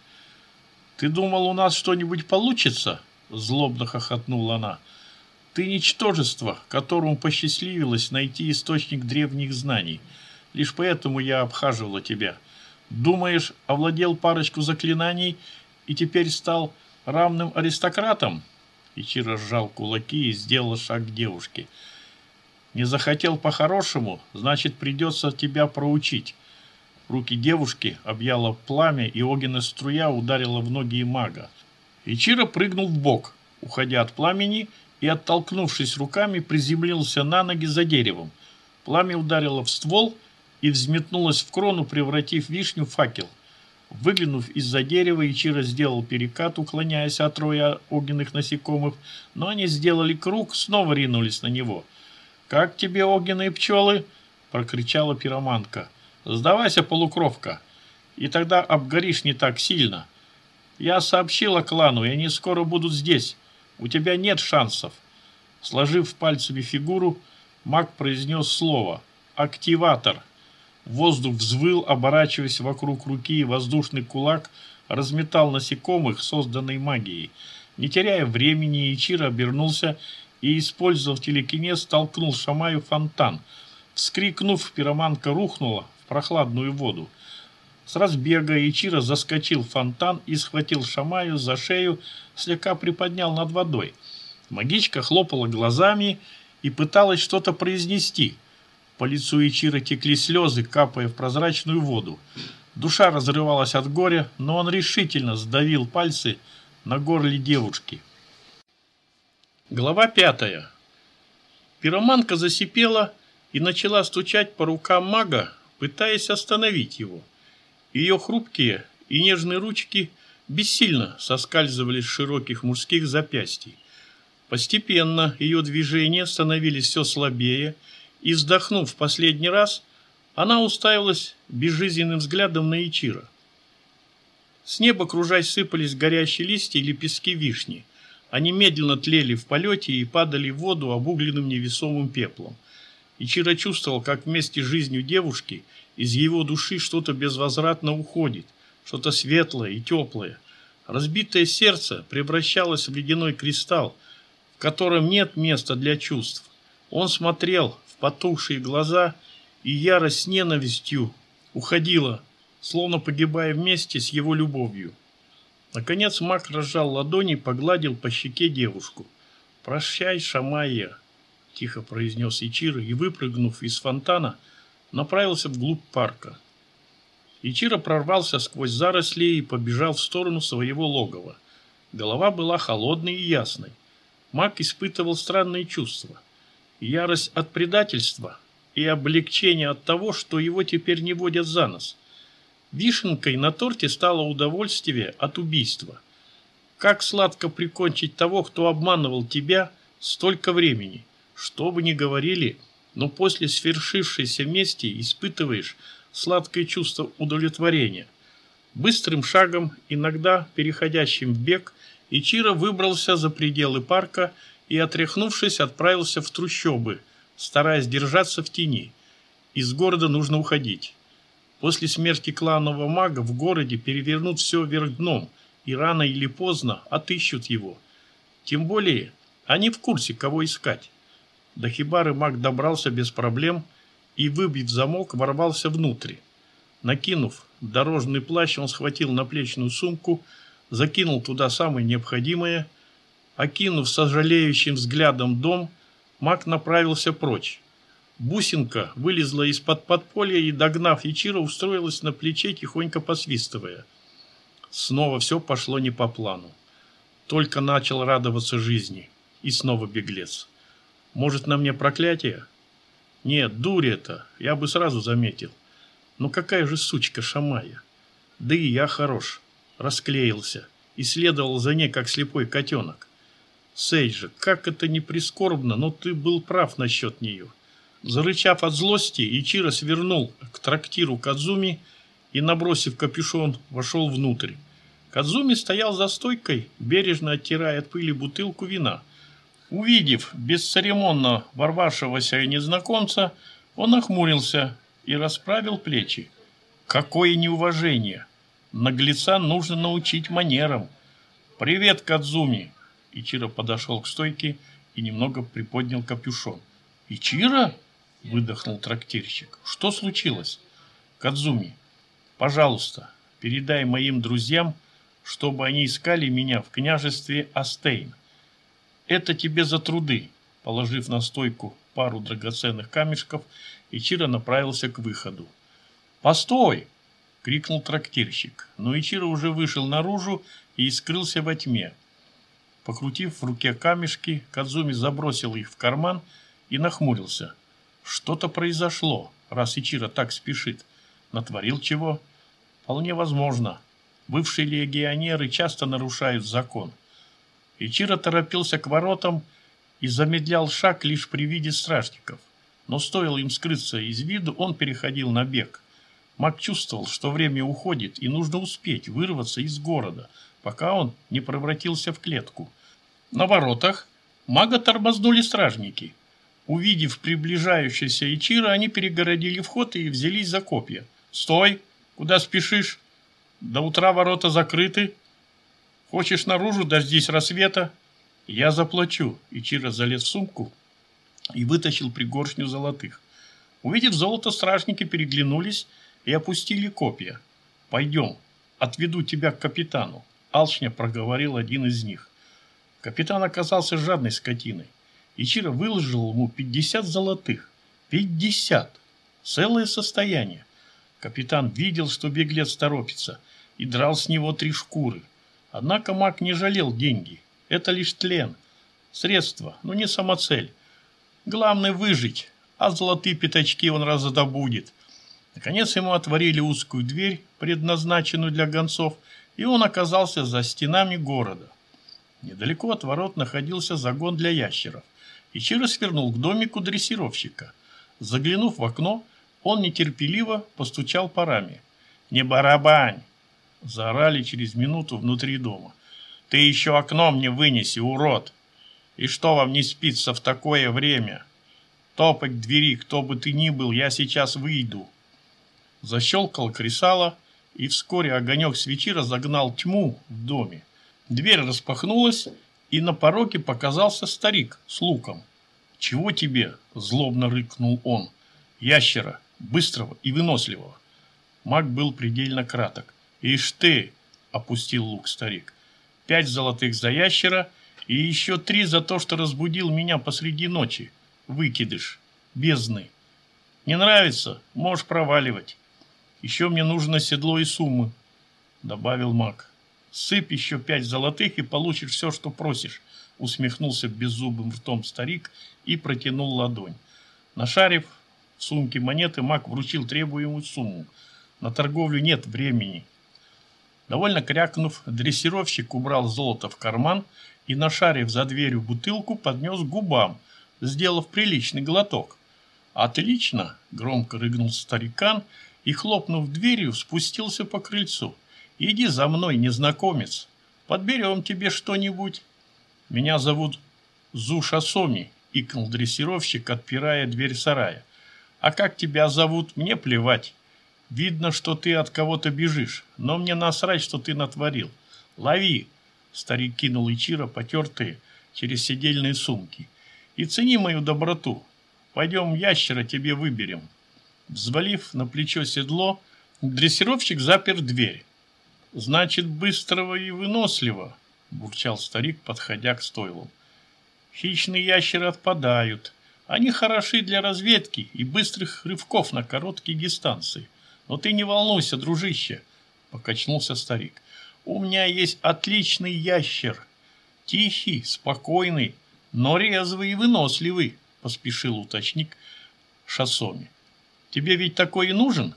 [SPEAKER 1] «Ты думал, у нас что-нибудь получится?» – злобно хохотнула она. «Ты ничтожество, которому посчастливилось найти источник древних знаний. Лишь поэтому я обхаживала тебя. Думаешь, овладел парочку заклинаний и теперь стал равным аристократом?» Ичиро сжал кулаки и сделал шаг к девушке. «Не захотел по-хорошему, значит, придется тебя проучить». Руки девушки объяло пламя, и огненная струя ударила в ноги мага. Ичиро прыгнул в бок, уходя от пламени, и, оттолкнувшись руками, приземлился на ноги за деревом. Пламя ударило в ствол, и взметнулась в крону, превратив вишню в факел. Выглянув из-за дерева, Ичиро сделал перекат, уклоняясь от роя огненных насекомых, но они сделали круг, снова ринулись на него. «Как тебе огненные пчелы?» – прокричала пироманка. «Сдавайся, полукровка, и тогда обгоришь не так сильно. Я сообщила клану, и они скоро будут здесь. У тебя нет шансов». Сложив пальцами фигуру, маг произнес слово «Активатор». Воздух взвыл, оборачиваясь вокруг руки, и воздушный кулак разметал насекомых, созданной магией. Не теряя времени, Ичиро обернулся и, использовав телекинез, толкнул Шамаю фонтан. Вскрикнув, пироманка рухнула в прохладную воду. С разбега Ичиро заскочил в фонтан и схватил Шамаю за шею, слегка приподнял над водой. Магичка хлопала глазами и пыталась что-то произнести. По лицу Ичиро текли слезы, капая в прозрачную воду. Душа разрывалась от горя, но он решительно сдавил пальцы на горле девушки. Глава пятая. Пироманка засипела и начала стучать по рукам мага, пытаясь остановить его. Ее хрупкие и нежные ручки бессильно соскальзывали с широких мужских запястий. Постепенно ее движения становились все слабее, и, вздохнув в последний раз, она уставилась безжизненным взглядом на Ичира. С неба, кружась, сыпались горящие листья и лепестки вишни. Они медленно тлели в полете и падали в воду обугленным невесомым пеплом. Ичиро чувствовал, как вместе с жизнью девушки из его души что-то безвозвратно уходит, что-то светлое и теплое. Разбитое сердце превращалось в ледяной кристалл, в котором нет места для чувств. Он смотрел потухшие глаза, и ярость с ненавистью уходила, словно погибая вместе с его любовью. Наконец маг разжал ладони и погладил по щеке девушку. «Прощай, Шамайя», – тихо произнес Ичиро и, выпрыгнув из фонтана, направился вглубь парка. Ичиро прорвался сквозь заросли и побежал в сторону своего логова. Голова была холодной и ясной. Маг испытывал странные чувства. Ярость от предательства и облегчение от того, что его теперь не водят за нос – Вишенкой на торте стало удовольствие от убийства. Как сладко прикончить того, кто обманывал тебя столько времени. Что бы ни говорили, но после свершившейся мести испытываешь сладкое чувство удовлетворения. Быстрым шагом, иногда переходящим в бег, Ичиро выбрался за пределы парка и, отряхнувшись, отправился в трущобы, стараясь держаться в тени. Из города нужно уходить. После смерти кланового мага в городе перевернут все вверх дном и рано или поздно отыщут его. Тем более они в курсе, кого искать. До хибары маг добрался без проблем и, выбив замок, ворвался внутрь. Накинув дорожный плащ, он схватил наплечную сумку, закинул туда самое необходимое. Окинув сожалеющим взглядом дом, маг направился прочь. Бусинка вылезла из-под подполья и, догнав Ячира, устроилась на плече, тихонько посвистывая. Снова все пошло не по плану. Только начал радоваться жизни. И снова беглец. Может, на мне проклятие? Нет, дурь это, я бы сразу заметил. Но какая же сучка Шамая? Да и я хорош. Расклеился. И следовал за ней, как слепой котенок. Сейджа, как это не прискорбно, но ты был прав насчет нее. Зарычав от злости, Ичиро свернул к трактиру Кадзуми и, набросив капюшон, вошел внутрь. Кадзуми стоял за стойкой, бережно оттирая от пыли бутылку вина. Увидев бесцеремонно ворвавшегося незнакомца, он нахмурился и расправил плечи. Какое неуважение! Наглеца нужно научить манерам. «Привет, Кадзуми!» Ичиро подошел к стойке и немного приподнял капюшон. «Ичиро?» выдохнул трактирщик. Что случилось? Кадзуми, пожалуйста, передай моим друзьям, чтобы они искали меня в княжестве Астейн. Это тебе за труды. Положив на стойку пару драгоценных камешков, Ичиро направился к выходу. «Постой!» — крикнул трактирщик, но Ичиро уже вышел наружу и скрылся во тьме. Покрутив в руке камешки, Кадзуми забросил их в карман и нахмурился — что-то произошло, раз Ичиро так спешит. Натворил чего? Вполне возможно. Бывшие легионеры часто нарушают закон. Ичиро торопился к воротам и замедлял шаг лишь при виде стражников. Но стоило им скрыться из виду, он переходил на бег. Маг чувствовал, что время уходит, и нужно успеть вырваться из города, пока он не превратился в клетку. На воротах мага тормознули стражники – Увидев приближающийся Ичиро, они перегородили вход и взялись за копья. «Стой! Куда спешишь? До утра ворота закрыты. Хочешь наружу, дождись рассвета?» «Я заплачу!» Ичиро залез в сумку и вытащил пригоршню золотых. Увидев золото, стражники переглянулись и опустили копья. «Пойдем, отведу тебя к капитану», – алчня проговорил один из них. Капитан оказался жадной скотиной. Ичиро выложил ему пятьдесят золотых. Пятьдесят! Целое состояние. Капитан видел, что беглец торопится, и драл с него три шкуры. Однако маг не жалел деньги. Это лишь тлен. Средство, но не самоцель. Главное выжить, а золотые пятачки он раздобудет. Наконец ему отворили узкую дверь, предназначенную для гонцов, и он оказался за стенами города. Недалеко от ворот находился загон для ящеров. Ичиро свернул к домику дрессировщика. Заглянув в окно, он нетерпеливо постучал парами. «Не барабань!» Заорали через минуту внутри дома. «Ты еще окно мне вынеси, урод! И что вам не спится в такое время?» Топать двери, кто бы ты ни был, я сейчас выйду. Защелкал кресало, и вскоре огонек свечи разогнал тьму в доме. Дверь распахнулась, и на пороге показался старик с луком. «Чего тебе?» – злобно рыкнул он. «Ящера, быстрого и выносливого». Маг был предельно краток. «Ишь ты!» – опустил лук старик. «Пять золотых за ящера и еще три за то, что разбудил меня посреди ночи выкидыш, бездны. Не нравится, можешь проваливать. Еще мне нужно седло и суммы, добавил маг. Сыпь еще пять золотых и получишь все, что просишь, усмехнулся беззубым ртом старик и протянул ладонь. Нашарив в сумке монеты, маг вручил требуемую сумму. На торговлю нет времени. Довольно крякнув, дрессировщик убрал золото в карман и, нашарив за дверью бутылку, поднес к губам, сделав приличный глоток. «Отлично!» – громко рыгнул старикан и, хлопнув дверью, спустился по крыльцу. «Иди за мной, незнакомец. Подберем тебе что-нибудь». «Меня зовут Зуша Соми», – икнул дрессировщик, отпирая дверь сарая. «А как тебя зовут, мне плевать. Видно, что ты от кого-то бежишь, но мне насрать, что ты натворил. Лови!» Старик кинул Ичиро потертые через сидельные сумки – и цени мою доброту. Пойдем ящера тебе выберем. Взвалив на плечо седло, дрессировщик запер дверь. Значит, быстрого и выносливо, бурчал старик, подходя к стойлу. Хищные ящеры отпадают. Они хороши для разведки и быстрых рывков на короткие дистанции. Но ты не волнуйся, дружище, покачнулся старик. У меня есть отличный ящер. Тихий, спокойный, но резвый и выносливый, поспешил уточник Шасоми. Тебе ведь такой и нужен?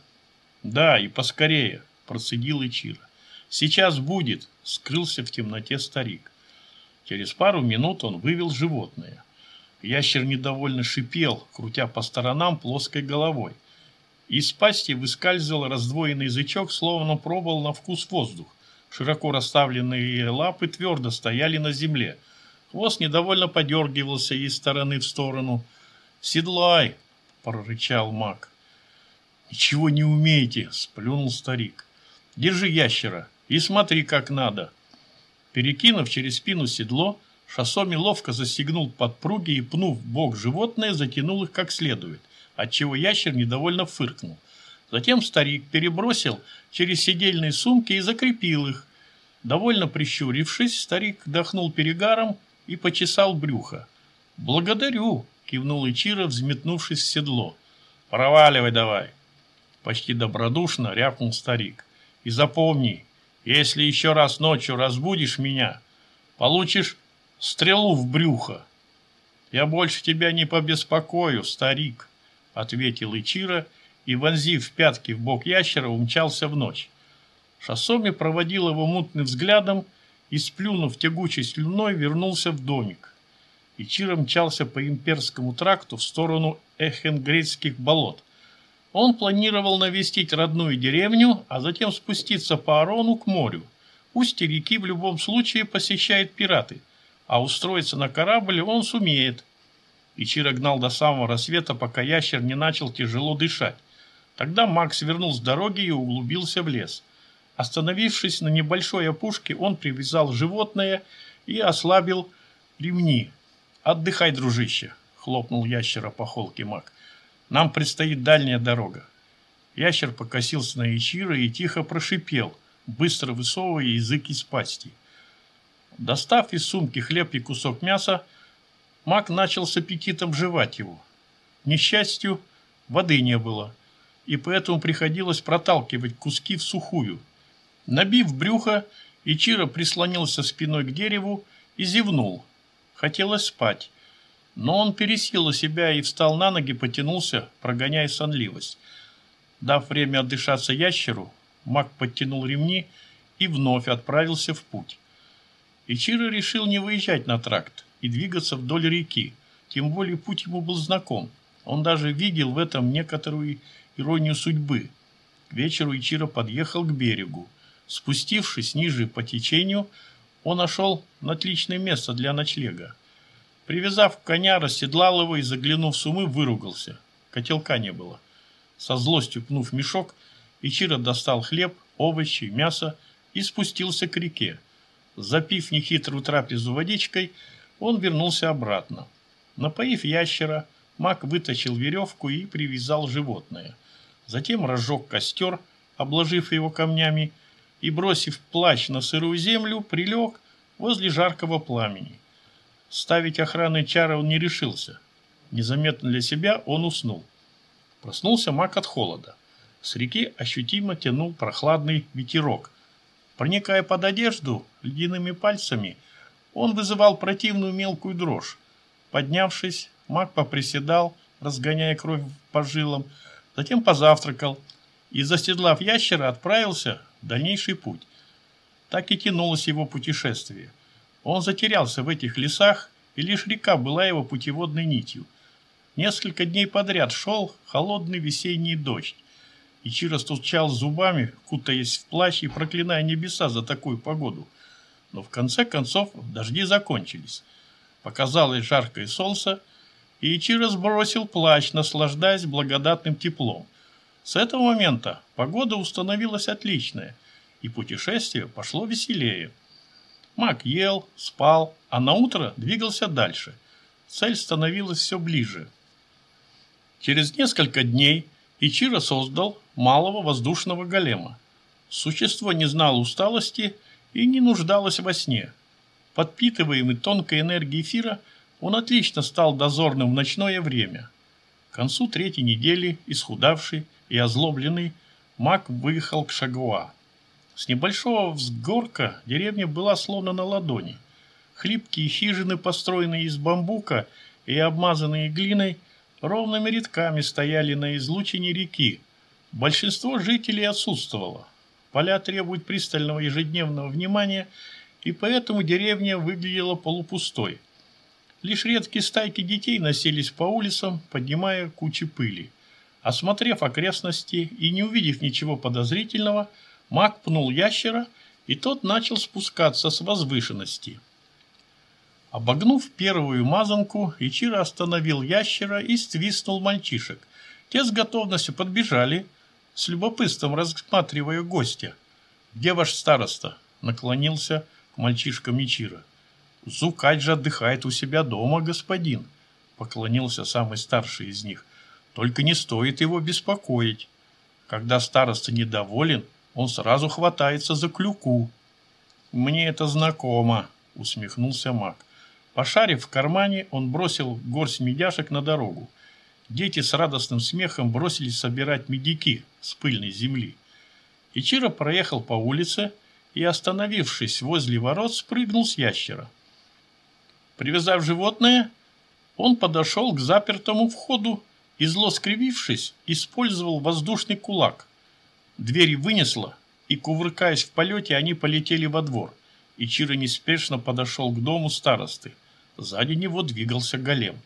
[SPEAKER 1] Да, и поскорее, процедил Ичиро. Сейчас будет, скрылся в темноте старик. Через пару минут он вывел животное. Ящер недовольно шипел, крутя по сторонам плоской головой. Из пасти выскальзывал раздвоенный язычок, словно пробовал на вкус воздух. Широко расставленные лапы твердо стояли на земле – Хвост недовольно подергивался из стороны в сторону. «Седлай!» – прорычал маг. «Ничего не умеете!» – сплюнул старик. «Держи ящера и смотри, как надо!» Перекинув через спину седло, Шасоми ловко застегнул подпруги и, пнув бок животное, затянул их как следует, отчего ящер недовольно фыркнул. Затем старик перебросил через сидельные сумки и закрепил их. Довольно прищурившись, старик вдохнул перегаром и почесал брюхо. «Благодарю!» – кивнул Ичиро, взметнувшись в седло. «Проваливай давай!» Почти добродушно рявкнул старик. «И запомни, если еще раз ночью разбудишь меня, получишь стрелу в брюхо». «Я больше тебя не побеспокою, старик», — ответил Ичиро и, вонзив пятки в бок ящера, умчался в ночь. Шасоми проводил его мутным взглядом и, сплюнув тягучей слюной, вернулся в домик. Ичиро мчался по имперскому тракту в сторону Эхенгрейских болот. Он планировал навестить родную деревню, а затем спуститься по Арону к морю. Устье реки в любом случае посещают пираты, а устроиться на корабль он сумеет. Ичиро гнал до самого рассвета, пока ящер не начал тяжело дышать. Тогда Макс свернул с дороги и углубился в лес. Остановившись на небольшой опушке, он привязал животное и ослабил ремни. «Отдыхай, дружище!» — хлопнул ящера по холке Мак. «Нам предстоит дальняя дорога». Ящер покосился на Ичиро и тихо прошипел, быстро высовывая язык из пасти. Достав из сумки хлеб и кусок мяса, Мак начал с аппетитом жевать его. К несчастью, воды не было, и поэтому приходилось проталкивать куски в сухую. Набив брюхо, Ичиро прислонился спиной к дереву и зевнул. Хотелось спать, но он пересилил себя и встал на ноги, потянулся, прогоняя сонливость. Дав время отдышаться ящеру, маг подтянул ремни и вновь отправился в путь. Ичиро решил не выезжать на тракт и двигаться вдоль реки, тем более путь ему был знаком. Он даже видел в этом некоторую иронию судьбы. К вечеру Ичиро подъехал к берегу. Спустившись ниже по течению, он нашел отличное место для ночлега. Привязав коня, расседлал его и, заглянув в сумы, выругался. Котелка не было. Со злостью пнув мешок, Ичиро достал хлеб, овощи, мясо и спустился к реке. Запив нехитрую трапезу водичкой, он вернулся обратно. Напоив ящера, маг вытащил веревку и привязал животное. Затем разжег костер, обложив его камнями, и, бросив плащ на сырую землю, прилег возле жаркого пламени. Ставить охранный чары он не решился. Незаметно для себя он уснул. Проснулся маг от холода. С реки ощутимо тянул прохладный ветерок. Проникая под одежду ледяными пальцами, он вызывал противную мелкую дрожь. Поднявшись, маг поприседал, разгоняя кровь по жилам, затем позавтракал и, заседлав ящера, отправился дальнейший путь. Так и тянулось его путешествие. Он затерялся в этих лесах, и лишь река была его путеводной нитью. Несколько дней подряд шел холодный весенний дождь. Ичиро стучал зубами, кутаясь в плащ и проклиная небеса за такую погоду. Но в конце концов дожди закончились. Показалось жаркое солнце, и Ичиро сбросил плащ, наслаждаясь благодатным теплом – с этого момента погода установилась отличная, и путешествие пошло веселее. Мак ел, спал, а на утро двигался дальше. Цель становилась все ближе. Через несколько дней Ичиро создал малого воздушного голема. Существо не знало усталости и не нуждалось во сне. Подпитываемый тонкой энергией эфира, он отлично стал дозорным в ночное время. К концу третьей недели, исхудавший, и озлобленный, маг выехал к Шагуа. С небольшого взгорка деревня была словно на ладони. Хлипкие хижины, построенные из бамбука и обмазанные глиной, ровными рядками стояли на излучине реки. Большинство жителей отсутствовало. Поля требуют пристального ежедневного внимания, и поэтому деревня выглядела полупустой. Лишь редкие стайки детей носились по улицам, поднимая кучи пыли. Осмотрев окрестности и не увидев ничего подозрительного, маг пнул ящера, и тот начал спускаться с возвышенности. Обогнув первую мазанку, Ичиро остановил ящера и свистнул мальчишек. Те с готовностью подбежали, с любопытством рассматривая гостя. «Где ваш староста?» – наклонился к мальчишкам Ичиро. «Зукач же отдыхает у себя дома, господин», – поклонился самый старший из них – только не стоит его беспокоить. Когда староста недоволен, он сразу хватается за клюку. «Мне это знакомо», — усмехнулся маг. Пошарив в кармане, он бросил горсть медяшек на дорогу. Дети с радостным смехом бросились собирать медики с пыльной земли. Ичиро проехал по улице и, остановившись возле ворот, спрыгнул с ящера. Привязав животное, он подошел к запертому входу и, зло скривившись, использовал воздушный кулак. Двери вынесло, и, кувыркаясь в полете, они полетели во двор. И Чиро неспешно подошел к дому старосты. Сзади него двигался голем.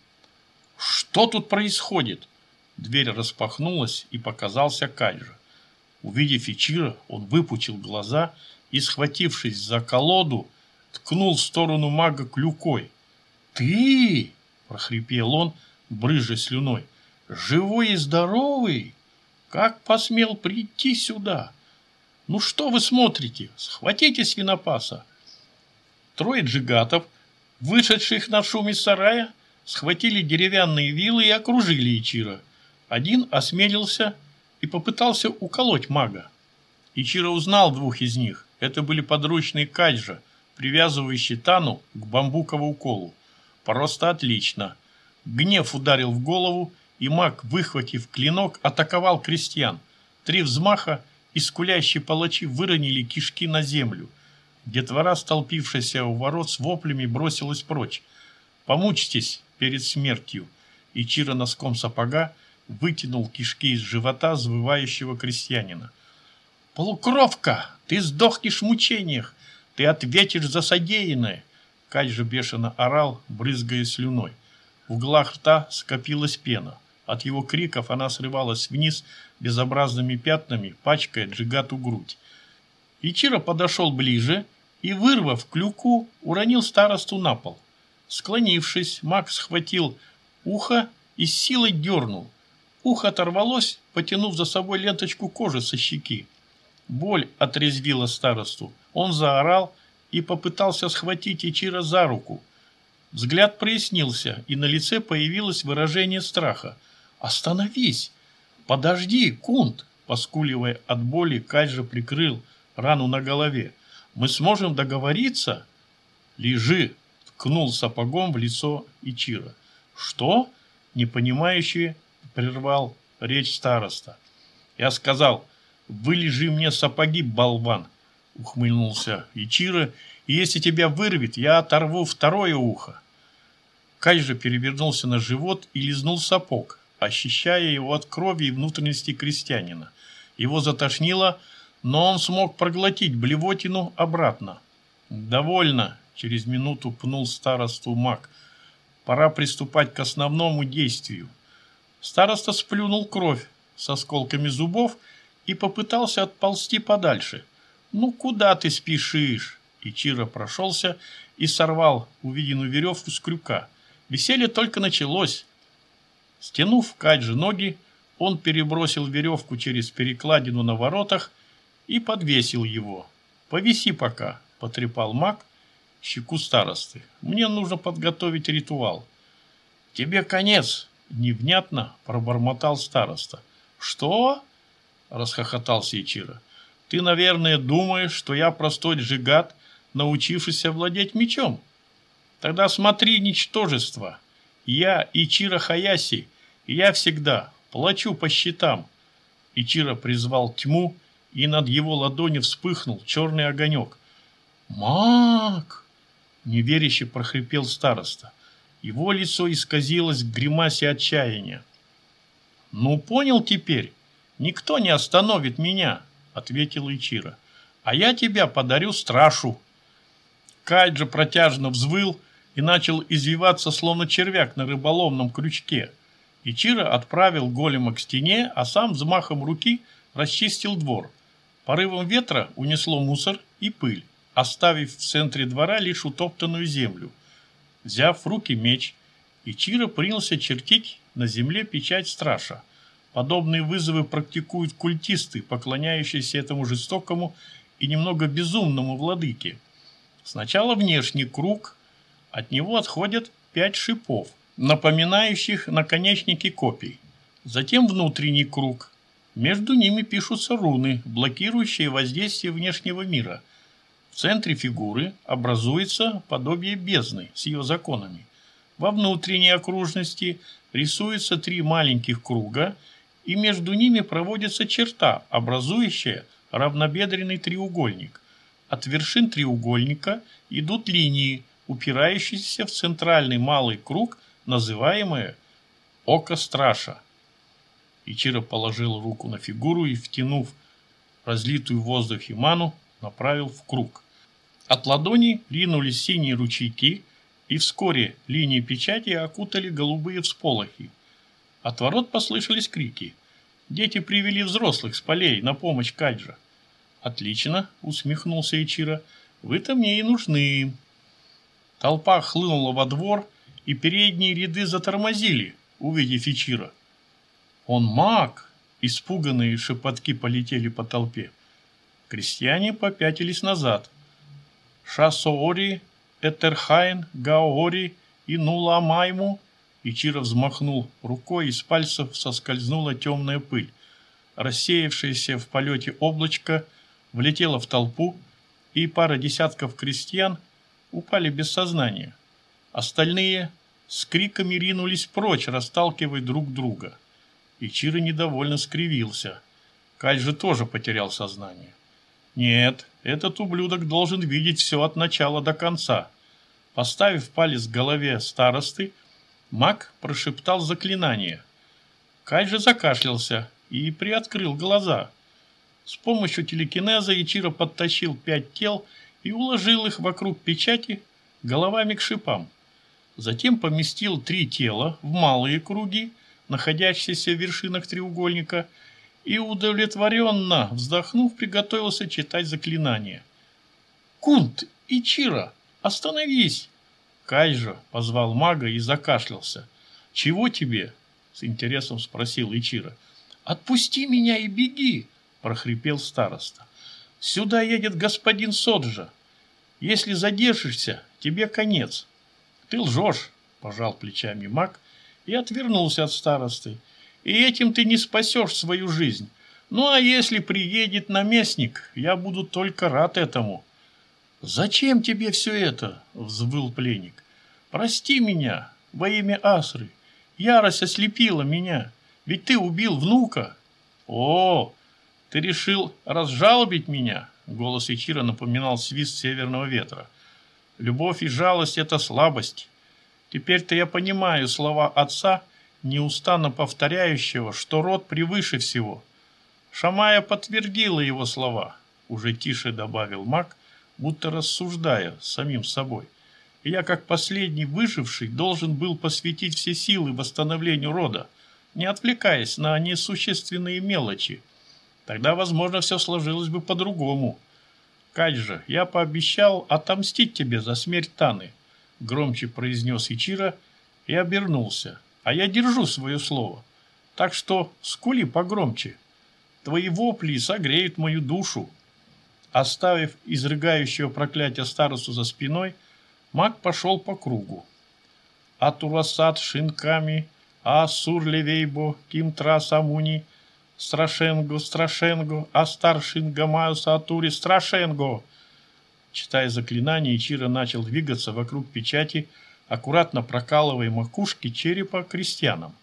[SPEAKER 1] «Что тут происходит?» Дверь распахнулась, и показался Кайджа. Увидев Ичира, он выпучил глаза и, схватившись за колоду, ткнул в сторону мага клюкой. «Ты!» – прохрипел он, брыжа слюной. «Живой и здоровый? Как посмел прийти сюда? Ну что вы смотрите? Схватите свинопаса!» Трое джигатов, вышедших на шум из сарая, схватили деревянные вилы и окружили Ичира. Один осмелился и попытался уколоть мага. Ичиро узнал двух из них. Это были подручные Каджа, привязывающие Тану к бамбуковому колу. Просто отлично. Гнев ударил в голову, и маг, выхватив клинок, атаковал крестьян. Три взмаха, и скулящие палачи выронили кишки на землю. Детвора, столпившаяся у ворот с воплями, бросилась прочь. «Помучьтесь перед смертью!» И Чира носком сапога вытянул кишки из живота завывающего крестьянина. «Полукровка! Ты сдохнешь в мучениях! Ты ответишь за содеянное!» Кать же бешено орал, брызгая слюной. В углах рта скопилась пена. От его криков она срывалась вниз безобразными пятнами, пачкая джигату грудь. Ичиро подошел ближе и, вырвав клюку, уронил старосту на пол. Склонившись, Макс схватил ухо и с силой дернул. Ухо оторвалось, потянув за собой ленточку кожи со щеки. Боль отрезвила старосту. Он заорал и попытался схватить Ичира за руку. Взгляд прояснился, и на лице появилось выражение страха. «Остановись! Подожди, Кунт!» Поскуливая от боли, Кальжа прикрыл рану на голове. «Мы сможем договориться?» «Лежи!» – ткнул сапогом в лицо Ичира. «Что?» – непонимающе прервал речь староста. «Я сказал, вылежи мне сапоги, болван!» – ухмыльнулся Ичира. «И если тебя вырвет, я оторву второе ухо!» Кай же перевернулся на живот и лизнул сапог, ощущая его от крови и внутренности крестьянина. Его затошнило, но он смог проглотить блевотину обратно. «Довольно!» – через минуту пнул старосту маг. «Пора приступать к основному действию». Староста сплюнул кровь с осколками зубов и попытался отползти подальше. «Ну куда ты спешишь?» Ичиро прошелся и сорвал увиденную веревку с крюка. Веселье только началось. Стянув Каджи ноги, он перебросил веревку через перекладину на воротах и подвесил его. «Повиси пока», – потрепал маг щеку старосты. «Мне нужно подготовить ритуал». «Тебе конец», – невнятно пробормотал староста. «Что?» – расхохотался Ичиро. «Ты, наверное, думаешь, что я простой джигат, научившийся владеть мечом? Тогда смотри, ничтожество. Я Ичиро Хаяси, я всегда плачу по счетам». Ичиро призвал тьму, и над его ладонью вспыхнул черный огонек. «Маг!» – неверяще прохрипел староста. Его лицо исказилось в гримасе отчаяния. «Ну, понял теперь? Никто не остановит меня!» – ответил Ичиро. «А я тебя подарю страшу!» Кайджа протяжно взвыл и начал извиваться, словно червяк на рыболовном крючке. Ичиро отправил голема к стене, а сам взмахом руки расчистил двор – Порывом ветра унесло мусор и пыль, оставив в центре двора лишь утоптанную землю. Взяв в руки меч, Ичиро принялся чертить на земле печать страша. Подобные вызовы практикуют культисты, поклоняющиеся этому жестокому и немного безумному владыке. Сначала внешний круг, от него отходят пять шипов, напоминающих наконечники копий. Затем внутренний круг, между ними пишутся руны, блокирующие воздействие внешнего мира. В центре фигуры образуется подобие бездны с ее законами. Во внутренней окружности рисуются три маленьких круга, и между ними проводится черта, образующая равнобедренный треугольник. От вершин треугольника идут линии, упирающиеся в центральный малый круг, называемые «Око Страша». Ичиро положил руку на фигуру и, втянув разлитую в воздухе ману, направил в круг. От ладони ринулись синие ручейки, и вскоре линии печати окутали голубые всполохи. От ворот послышались крики. Дети привели взрослых с полей на помощь Каджа. «Отлично», — усмехнулся Ичиро, — «вы-то мне и нужны». Толпа хлынула во двор, и передние ряды затормозили, увидев Ичира. «Он маг!» – испуганные шепотки полетели по толпе. Крестьяне попятились назад. Шасоори, Этерхайн, Гаори и Нуламайму Ичиро взмахнул рукой, из пальцев соскользнула темная пыль. Рассеявшееся в полете облачко влетело в толпу, и пара десятков крестьян упали без сознания. Остальные с криками ринулись прочь, расталкивая друг друга. Ичиро недовольно скривился. Каль же тоже потерял сознание. Нет, этот ублюдок должен видеть все от начала до конца. Поставив палец к голове старосты, маг прошептал заклинание. Кай же закашлялся и приоткрыл глаза. С помощью телекинеза Ичиро подтащил пять тел и уложил их вокруг печати головами к шипам. Затем поместил три тела в малые круги, находящиеся в вершинах треугольника, и удовлетворенно, вздохнув, приготовился читать заклинание. «Кунт! Ичиро! Остановись!» Кайжо позвал мага и закашлялся. «Чего тебе?» – с интересом спросил Ичиро. «Отпусти меня и беги!» – прохрипел староста. «Сюда едет господин Соджа. Если задержишься, тебе конец». «Ты лжешь!» – пожал плечами маг и отвернулся от старосты. «И этим ты не спасешь свою жизнь. Ну а если приедет наместник, я буду только рад этому». «Зачем тебе все это?» – взвыл пленник. «Прости меня во имя Асры. Ярость ослепила меня. Ведь ты убил внука». «О, ты решил разжалобить меня?» Голос Ичира напоминал свист северного ветра. «Любовь и жалость – это слабость. Теперь-то я понимаю слова отца, неустанно повторяющего, что род превыше всего». Шамая подтвердила его слова. Уже тише добавил маг, будто рассуждая самим собой. И я, как последний выживший, должен был посвятить все силы восстановлению рода, не отвлекаясь на несущественные мелочи. Тогда, возможно, все сложилось бы по-другому. Каджа, я пообещал отомстить тебе за смерть Таны, громче произнес Ичира и обернулся. А я держу свое слово. Так что скули погромче. Твои вопли согреют мою душу. Оставив изрыгающего проклятие старосту за спиной, маг пошел по кругу. Атурасат шинками, Асур левейбо, кимтра самуни, Страшенго, Страшенго, Астар шингамаюса атури, Страшенго. Читая заклинание, Ичиро начал двигаться вокруг печати, аккуратно прокалывая макушки черепа крестьянам.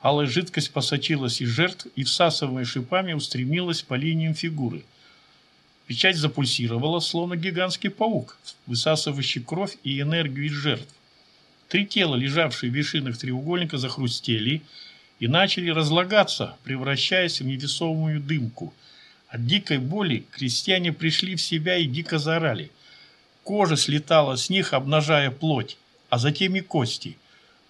[SPEAKER 1] Алая жидкость посочилась из жертв и, всасывая шипами, устремилась по линиям фигуры. Печать запульсировала, словно гигантский паук, высасывающий кровь и энергию из жертв. Три тела, лежавшие в вершинах треугольника, захрустели и начали разлагаться, превращаясь в невесомую дымку. От дикой боли крестьяне пришли в себя и дико заорали. Кожа слетала с них, обнажая плоть, а затем и кости.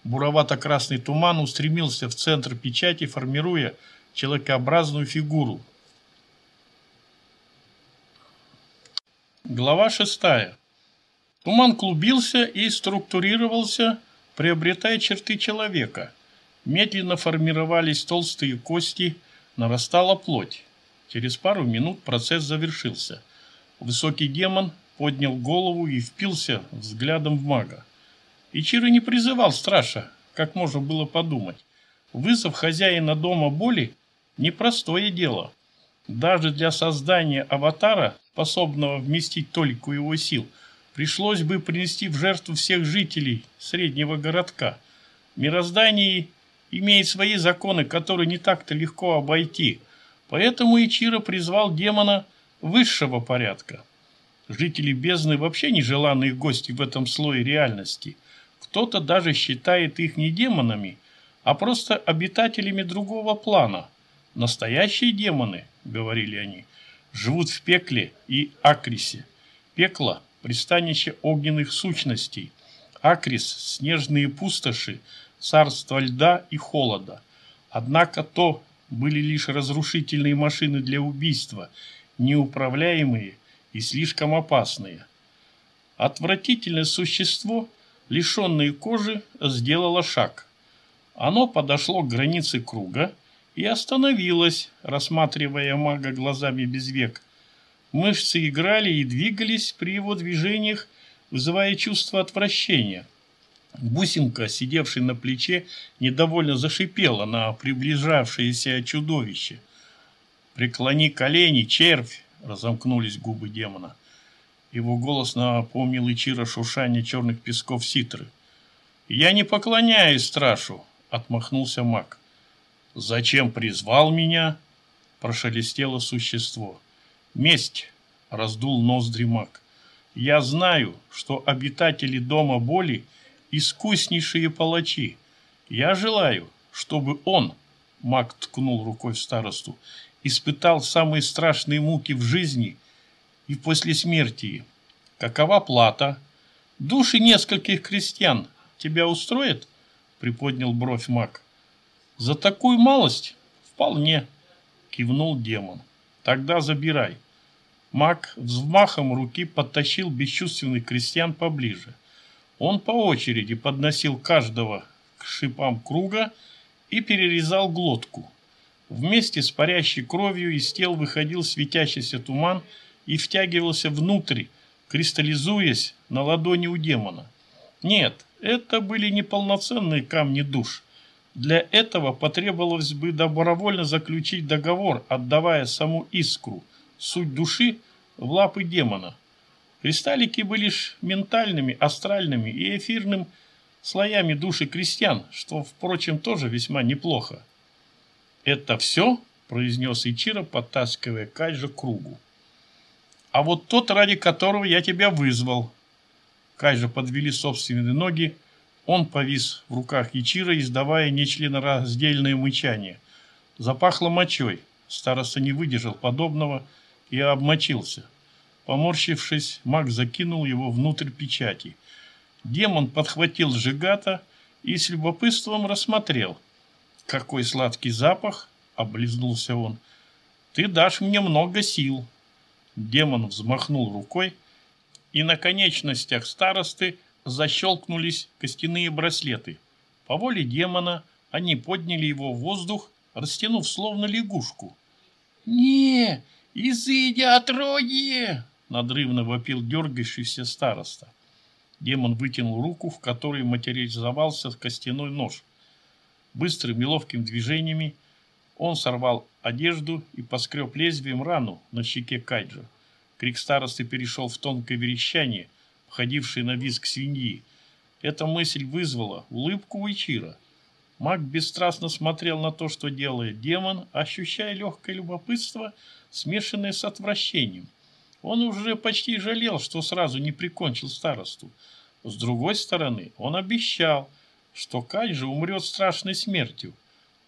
[SPEAKER 1] Буровато-красный туман устремился в центр печати, формируя человекообразную фигуру, Глава шестая. Туман клубился и структурировался, приобретая черты человека. Медленно формировались толстые кости, нарастала плоть. Через пару минут процесс завершился. Высокий демон поднял голову и впился взглядом в мага. Ичиро не призывал страша, как можно было подумать. Вызов хозяина дома боли – непростое дело. Даже для создания аватара способного вместить только его сил, пришлось бы принести в жертву всех жителей среднего городка. Мироздание имеет свои законы, которые не так-то легко обойти, поэтому Ичиро призвал демона высшего порядка. Жители бездны вообще нежеланные гости в этом слое реальности. Кто-то даже считает их не демонами, а просто обитателями другого плана. Настоящие демоны, говорили они, живут в пекле и акрисе. Пекло – пристанище огненных сущностей, акрис – снежные пустоши, царство льда и холода. Однако то были лишь разрушительные машины для убийства, неуправляемые и слишком опасные. Отвратительное существо лишенное кожи, сделало шаг. Оно подошло к границе круга и остановилось, рассматривая мага глазами без век. Мышцы играли и двигались при его движениях, вызывая чувство отвращения. Бусинка, сидевшая на плече, недовольно зашипела на приближавшееся чудовище. «Преклони колени, червь!» — разомкнулись губы демона. Его голос напомнил Ичиро шуршание черных песков ситры. «Я не поклоняюсь страшу!» — отмахнулся маг. «Зачем призвал меня?» — прошелестело существо. «Месть!» — раздул ноздри маг. «Я знаю, что обитатели Дома Боли — искуснейшие палачи. Я желаю, чтобы он, маг ткнул рукой в старосту, испытал самые страшные муки в жизни и после смерти. Какова плата? Души нескольких крестьян тебя устроит? Приподнял бровь маг. За такую малость? Вполне, кивнул демон. Тогда забирай. Маг взмахом руки подтащил бесчувственных крестьян поближе. Он по очереди подносил каждого к шипам круга и перерезал глотку. Вместе с парящей кровью из тел выходил светящийся туман и втягивался внутрь, кристаллизуясь на ладони у демона. Нет, это были неполноценные камни душ. Для этого потребовалось бы добровольно заключить договор, отдавая саму искру, суть души, в лапы демона. Кристаллики были лишь ментальными, астральными и эфирным слоями души крестьян, что, впрочем, тоже весьма неплохо. «Это все?» – произнес Ичиро, подтаскивая Кайджа к кругу. «А вот тот, ради которого я тебя вызвал». Кайджа подвели собственные ноги, он повис в руках Ичиро, издавая нечленораздельное мычание. Запахло мочой. Староста не выдержал подобного и обмочился. Поморщившись, маг закинул его внутрь печати. Демон подхватил сжигата и с любопытством рассмотрел. «Какой сладкий запах!» — облизнулся он. «Ты дашь мне много сил!» Демон взмахнул рукой, и на конечностях старосты защелкнулись костяные браслеты. По воле демона они подняли его в воздух, растянув словно лягушку. «Не, изыди отродье!» Надрывно вопил дергающийся староста. Демон вытянул руку, в которой материализовался костяной нож. Быстрыми ловкими движениями он сорвал одежду и поскреб лезвием рану на щеке Кайджа. Крик старосты перешел в тонкое верещание, походившее на визг свиньи. Эта мысль вызвала улыбку у Ичира. Маг бесстрастно смотрел на то, что делает демон, ощущая легкое любопытство, смешанное с отвращением – он уже почти жалел, что сразу не прикончил старосту. С другой стороны, он обещал, что Кайджи умрет страшной смертью,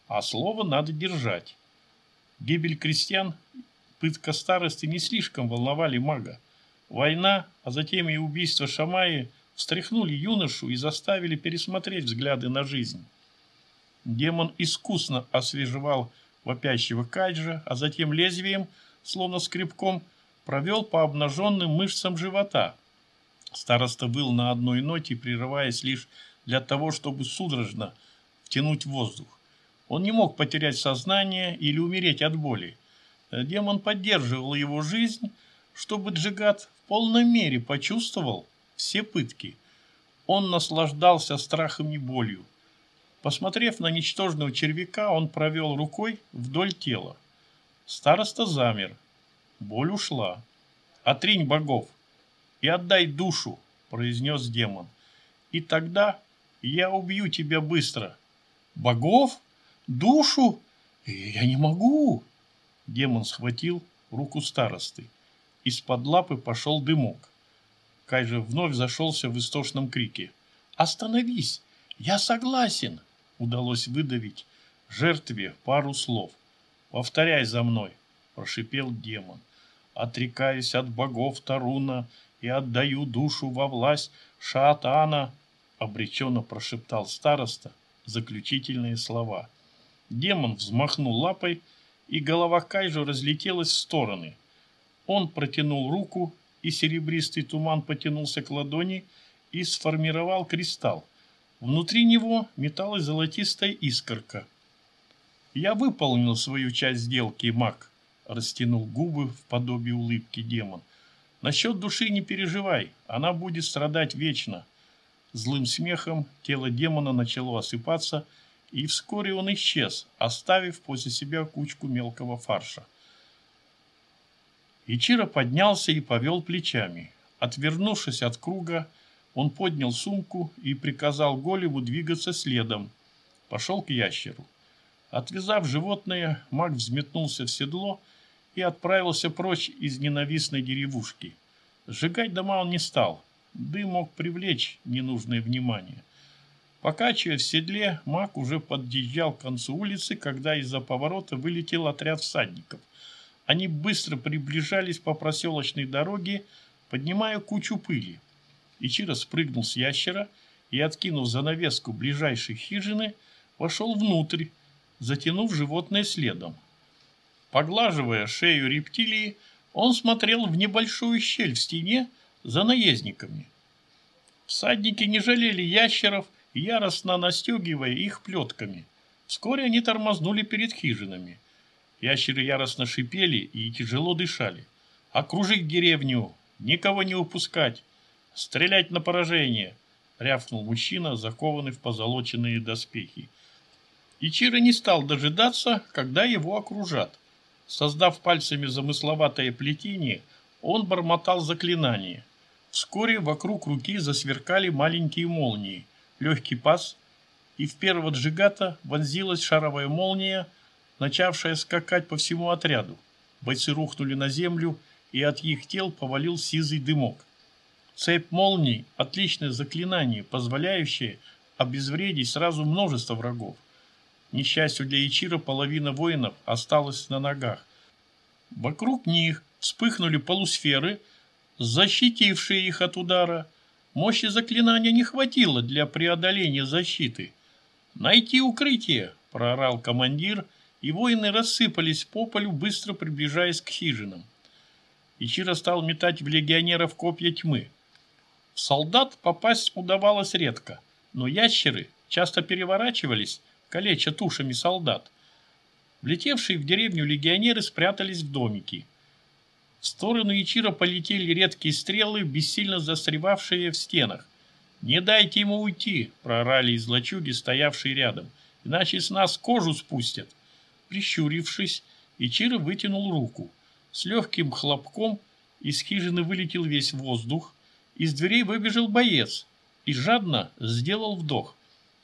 [SPEAKER 1] а слово надо держать. Гибель крестьян, пытка старости не слишком волновали мага. Война, а затем и убийство Шамаи встряхнули юношу и заставили пересмотреть взгляды на жизнь. Демон искусно освежевал вопящего Кайджа, а затем лезвием, словно скребком, провел по обнаженным мышцам живота. Староста был на одной ноте, прерываясь лишь для того, чтобы судорожно втянуть воздух. Он не мог потерять сознание или умереть от боли. Демон поддерживал его жизнь, чтобы Джигат в полной мере почувствовал все пытки. Он наслаждался страхом и болью. Посмотрев на ничтожного червяка, он провел рукой вдоль тела. Староста замер. Боль ушла. «Отринь богов и отдай душу», — произнес демон. «И тогда я убью тебя быстро». «Богов? Душу? Я не могу!» Демон схватил руку старосты. Из-под лапы пошел дымок. Кай же вновь зашелся в истошном крике. «Остановись! Я согласен!» Удалось выдавить жертве пару слов. «Повторяй за мной!» – прошипел демон отрекаюсь от богов Таруна и отдаю душу во власть Шаатана, обреченно прошептал староста заключительные слова. Демон взмахнул лапой, и голова Кайжу разлетелась в стороны. Он протянул руку, и серебристый туман потянулся к ладони и сформировал кристалл. Внутри него металась золотистая искорка. «Я выполнил свою часть сделки, маг», – растянул губы в подобие улыбки демон. «Насчет души не переживай, она будет страдать вечно». Злым смехом тело демона начало осыпаться, и вскоре он исчез, оставив после себя кучку мелкого фарша. Ичиро поднялся и повел плечами. Отвернувшись от круга, он поднял сумку и приказал голему двигаться следом. Пошел к ящеру. Отвязав животное, маг взметнулся в седло и отправился прочь из ненавистной деревушки. Сжигать дома он не стал. Дым мог привлечь ненужное внимание. Покачивая в седле, маг уже подъезжал к концу улицы, когда из-за поворота вылетел отряд всадников. Они быстро приближались по проселочной дороге, поднимая кучу пыли. Ичиро спрыгнул с ящера и, откинув занавеску ближайшей хижины, вошел внутрь, затянув животное следом. Поглаживая шею рептилии, он смотрел в небольшую щель в стене за наездниками. Всадники не жалели ящеров, яростно настегивая их плетками. Вскоре они тормознули перед хижинами. Ящеры яростно шипели и тяжело дышали. «Окружить деревню! Никого не упускать! Стрелять на поражение!» — рявкнул мужчина, закованный в позолоченные доспехи. Ичиро не стал дожидаться, когда его окружат. Создав пальцами замысловатое плетение, он бормотал заклинание. Вскоре вокруг руки засверкали маленькие молнии. Легкий пас, и в первого джигата вонзилась шаровая молния, начавшая скакать по всему отряду. Бойцы рухнули на землю, и от их тел повалил сизый дымок. Цепь молний – отличное заклинание, позволяющее обезвредить сразу множество врагов. Несчастью для Ичира половина воинов осталась на ногах. Вокруг них вспыхнули полусферы, защитившие их от удара. Мощи заклинания не хватило для преодоления защиты. «Найти укрытие!» – проорал командир, и воины рассыпались по полю, быстро приближаясь к хижинам. Ичиро стал метать в легионеров копья тьмы. В солдат попасть удавалось редко, но ящеры часто переворачивались, калеча тушами солдат. Влетевшие в деревню легионеры спрятались в домики. В сторону Ичира полетели редкие стрелы, бессильно застревавшие в стенах. «Не дайте ему уйти!» – прорали из лачуги, стоявшие рядом. «Иначе с нас кожу спустят!» Прищурившись, Ичиро вытянул руку. С легким хлопком из хижины вылетел весь воздух, из дверей выбежал боец и жадно сделал вдох.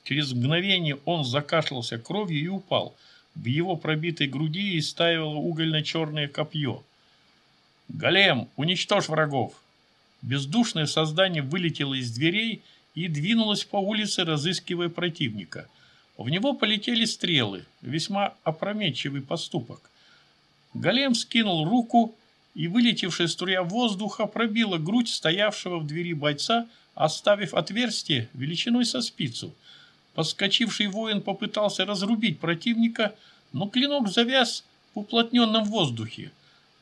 [SPEAKER 1] Через мгновение он закашлялся кровью и упал. В его пробитой груди истаивало угольно-черное копье. «Голем, уничтожь врагов!» Бездушное создание вылетело из дверей и двинулось по улице, разыскивая противника. В него полетели стрелы, весьма опрометчивый поступок. Голем скинул руку, и вылетевшая струя воздуха пробила грудь стоявшего в двери бойца, оставив отверстие величиной со спицу – Подскочивший воин попытался разрубить противника, но клинок завяз в уплотненном воздухе.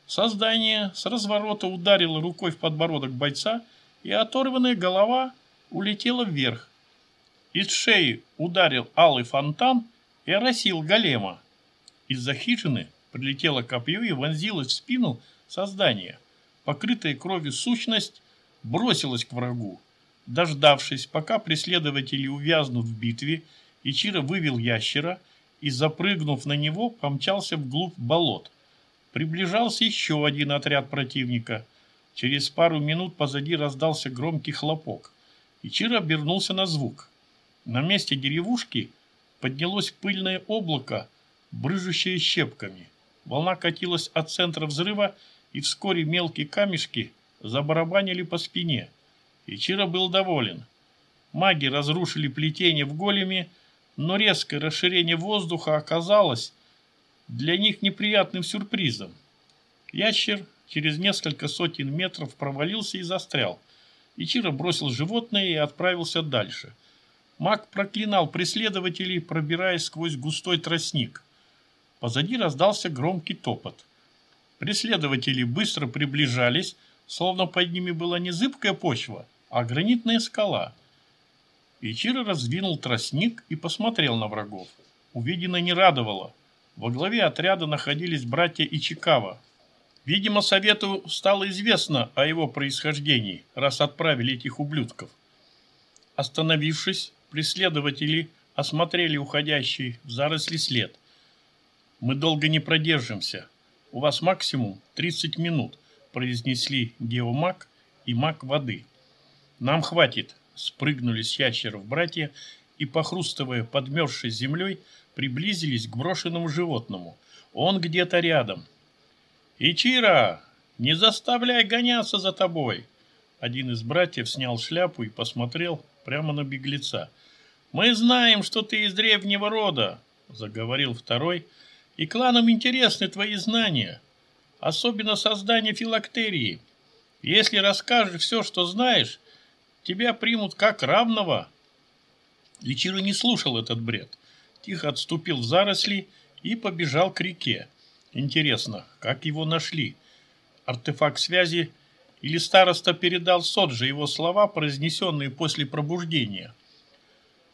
[SPEAKER 1] Создание с разворота ударило рукой в подбородок бойца, и оторванная голова улетела вверх. Из шеи ударил алый фонтан и оросил голема. Из-за хижины прилетело копье и вонзилось в спину создания. Покрытая кровью сущность бросилась к врагу. Дождавшись, пока преследователи увязнут в битве, Ичиро вывел ящера и, запрыгнув на него, помчался вглубь болот. Приближался еще один отряд противника. Через пару минут позади раздался громкий хлопок. Ичиро обернулся на звук. На месте деревушки поднялось пыльное облако, брыжущее щепками. Волна катилась от центра взрыва, и вскоре мелкие камешки забарабанили по спине – Ичиро был доволен. Маги разрушили плетение в големе, но резкое расширение воздуха оказалось для них неприятным сюрпризом. Ящер через несколько сотен метров провалился и застрял. Ичиро бросил животное и отправился дальше. Маг проклинал преследователей, пробираясь сквозь густой тростник. Позади раздался громкий топот. Преследователи быстро приближались, словно под ними была не зыбкая почва, а гранитная скала. Ичиро раздвинул тростник и посмотрел на врагов. Увиденное не радовало. Во главе отряда находились братья Ичикава. Видимо, совету стало известно о его происхождении, раз отправили этих ублюдков. Остановившись, преследователи осмотрели уходящий в заросли след. «Мы долго не продержимся. У вас максимум 30 минут», произнесли геомаг и маг воды. «Нам хватит», спрыгнули с ящеров братья и, похрустывая подмерзшей землей, приблизились к брошенному животному. Он где-то рядом. «Ичира, не заставляй гоняться за тобой!» Один из братьев снял шляпу и посмотрел прямо на беглеца. «Мы знаем, что ты из древнего рода», — заговорил второй, — «и кланам интересны твои знания, особенно создание филактерии. Если расскажешь все, что знаешь, тебя примут как равного». Ичиро не слушал этот бред тихо отступил в заросли и побежал к реке. Интересно, как его нашли? Артефакт связи или староста передал Соджи его слова, произнесенные после пробуждения?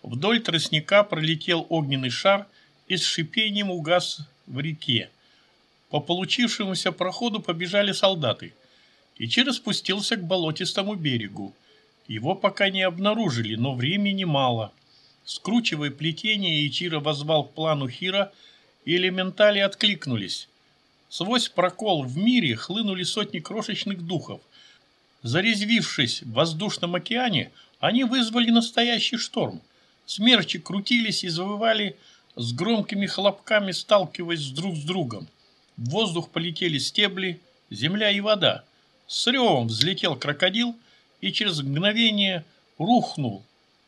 [SPEAKER 1] Вдоль тростника пролетел огненный шар и с шипением угас в реке. По получившемуся проходу побежали солдаты. и через спустился к болотистому берегу. Его пока не обнаружили, но времени мало – Скручивая плетение, Ичиро возвал к плану Хира, и элементали откликнулись. Свось прокол в мире хлынули сотни крошечных духов. Зарезвившись в воздушном океане, они вызвали настоящий шторм. Смерчи крутились и завывали с громкими хлопками, сталкиваясь друг с другом. В воздух полетели стебли, земля и вода. С ревом взлетел крокодил и через мгновение рухнул,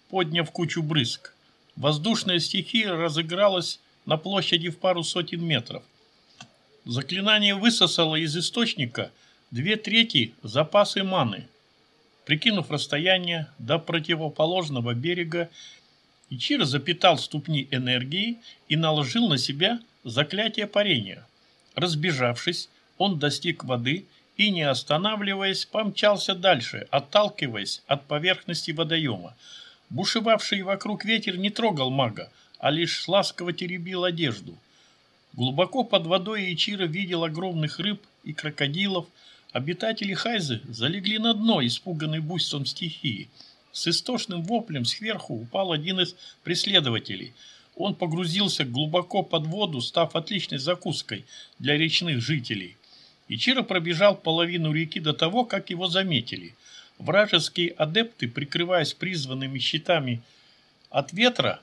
[SPEAKER 1] подняв кучу брызг. Воздушная стихия разыгралась на площади в пару сотен метров. Заклинание высосало из источника две трети запасы маны. Прикинув расстояние до противоположного берега, Ичиро запитал ступни энергией и наложил на себя заклятие парения. Разбежавшись, он достиг воды и, не останавливаясь, помчался дальше, отталкиваясь от поверхности водоема. Бушевавший вокруг ветер не трогал мага, а лишь ласково теребил одежду. Глубоко под водой Ичиро видел огромных рыб и крокодилов. Обитатели Хайзы залегли на дно, испуганные буйством стихии. С истошным воплем сверху упал один из преследователей. Он погрузился глубоко под воду, став отличной закуской для речных жителей. Ичиро пробежал половину реки до того, как его заметили – Вражеские адепты, прикрываясь призванными щитами от ветра,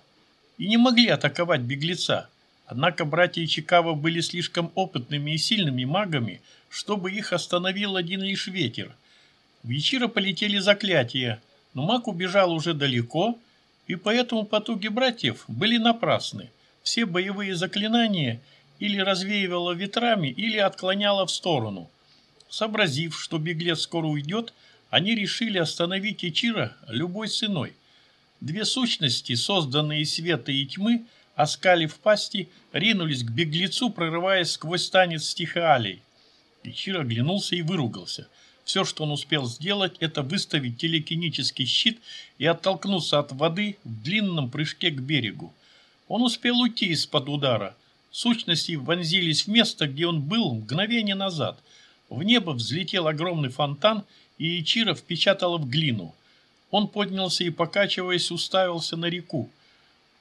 [SPEAKER 1] и не могли атаковать беглеца. Однако братья Чикаго были слишком опытными и сильными магами, чтобы их остановил один лишь ветер. В Ячиро полетели заклятия, но маг убежал уже далеко, и поэтому потуги братьев были напрасны. Все боевые заклинания или развеивало ветрами, или отклоняло в сторону. Сообразив, что беглец скоро уйдет, они решили остановить Ичира любой ценой. Две сущности, созданные света и тьмы, оскалив пасти, ринулись к беглецу, прорываясь сквозь танец стихиалей. Ичиро оглянулся и выругался. Все, что он успел сделать, это выставить телекинический щит и оттолкнуться от воды в длинном прыжке к берегу. Он успел уйти из-под удара. Сущности вонзились в место, где он был мгновение назад. В небо взлетел огромный фонтан – и Ичиро впечатало в глину. Он поднялся и, покачиваясь, уставился на реку.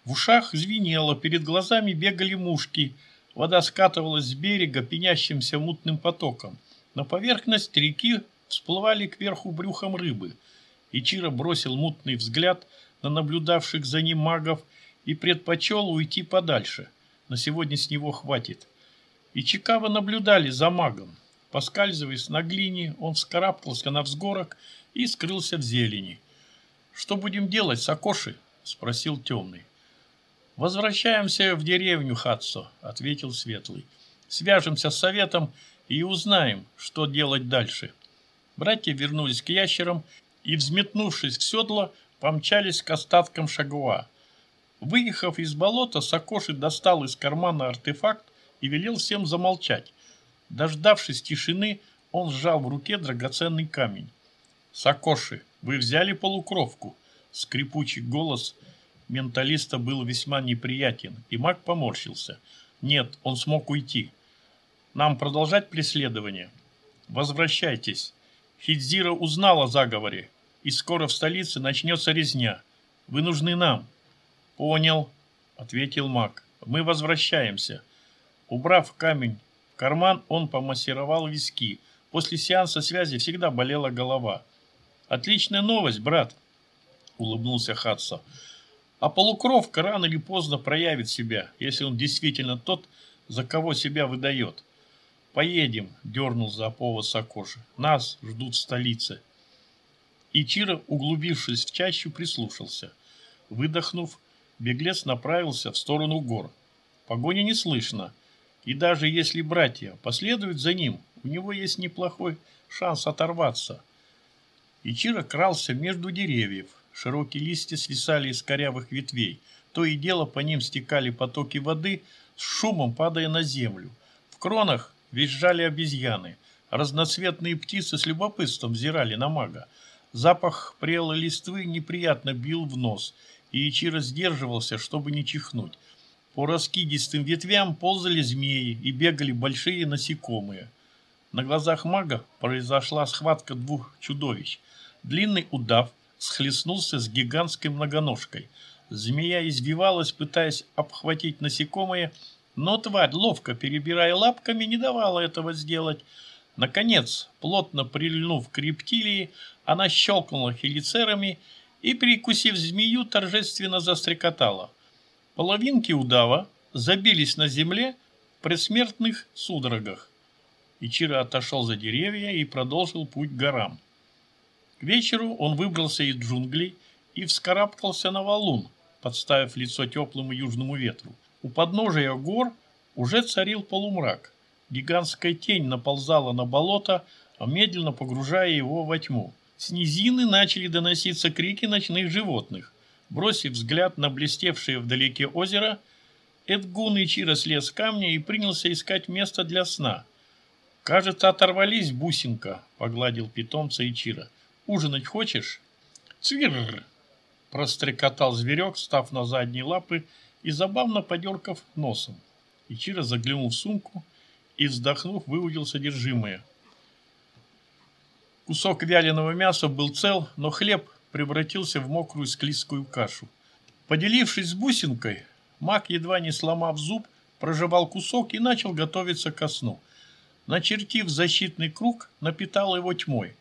[SPEAKER 1] В ушах звенело, перед глазами бегали мушки. Вода скатывалась с берега пенящимся мутным потоком. На поверхность реки всплывали кверху брюхом рыбы. Ичиро бросил мутный взгляд на наблюдавших за ним магов и предпочел уйти подальше. На сегодня с него хватит. И Чикава наблюдали за магом. Поскальзываясь на глине, он вскарабкался на взгорок и скрылся в зелени. «Что будем делать, Сакоши?» – спросил темный. «Возвращаемся в деревню Хатсо», – ответил Светлый. «Свяжемся с советом и узнаем, что делать дальше». Братья вернулись к ящерам и, взметнувшись в седло, помчались к остаткам Шагуа. Выехав из болота, Сакоши достал из кармана артефакт и велел всем замолчать. Дождавшись тишины, он сжал в руке драгоценный камень. «Сакоши, Вы взяли полукровку?» Скрипучий голос менталиста был весьма неприятен, и маг поморщился. «Нет, он смог уйти. Нам продолжать преследование?» «Возвращайтесь. Хидзира узнал о заговоре, и скоро в столице начнется резня. Вы нужны нам». «Понял», — ответил маг. «Мы возвращаемся». Убрав камень в карман, он помассировал виски. После сеанса связи всегда болела голова. «Отличная новость, брат», — улыбнулся Хатсо. «А полукровка рано или поздно проявит себя, если он действительно тот, за кого себя выдает». «Поедем», — дернул за повод Сакоши. «Нас ждут в столице». Ичиро, углубившись в чащу, прислушался. Выдохнув, беглец направился в сторону гор. Погони не слышно, и даже если братья последуют за ним, у него есть неплохой шанс оторваться. Ичиро крался между деревьев. Широкие листья свисали из корявых ветвей. То и дело по ним стекали потоки воды, с шумом падая на землю. В кронах визжали обезьяны. Разноцветные птицы с любопытством взирали на мага. Запах прелой листвы неприятно бил в нос – и Ичиро сдерживался, чтобы не чихнуть. По раскидистым ветвям ползали змеи и бегали большие насекомые. На глазах мага произошла схватка двух чудовищ. Длинный удав схлестнулся с гигантской многоножкой. Змея избивалась, пытаясь обхватить насекомое, но тварь, ловко перебирая лапками, не давала этого сделать. Наконец, плотно прильнув к рептилии, она щелкнула хелицерами и, прикусив змею, торжественно застрекотала. Половинки удава забились на земле в предсмертных судорогах. Ичиро отошел за деревья и продолжил путь к горам. К вечеру он выбрался из джунглей и вскарабкался на валун, подставив лицо теплому южному ветру. У подножия гор уже царил полумрак. Гигантская тень наползала на болото, медленно погружая его во тьму. С низины начали доноситься крики ночных животных. Бросив взгляд на блестевшее вдалеке озеро, Эдгун Ичиро слез с камня и принялся искать место для сна. «Кажется, оторвались, бусинка», — погладил питомца Ичиро. «Ужинать хочешь?» «Цвирр!» — прострекотал зверек, став на задние лапы и забавно подеркав носом. Ичиро заглянул в сумку и, вздохнув, выудил содержимое — Кусок вяленого мяса был цел, но хлеб превратился в мокрую склизкую кашу. Поделившись с бусинкой, маг, едва не сломав зуб, прожевал кусок и начал готовиться ко сну. Начертив защитный круг, напитал его тьмой.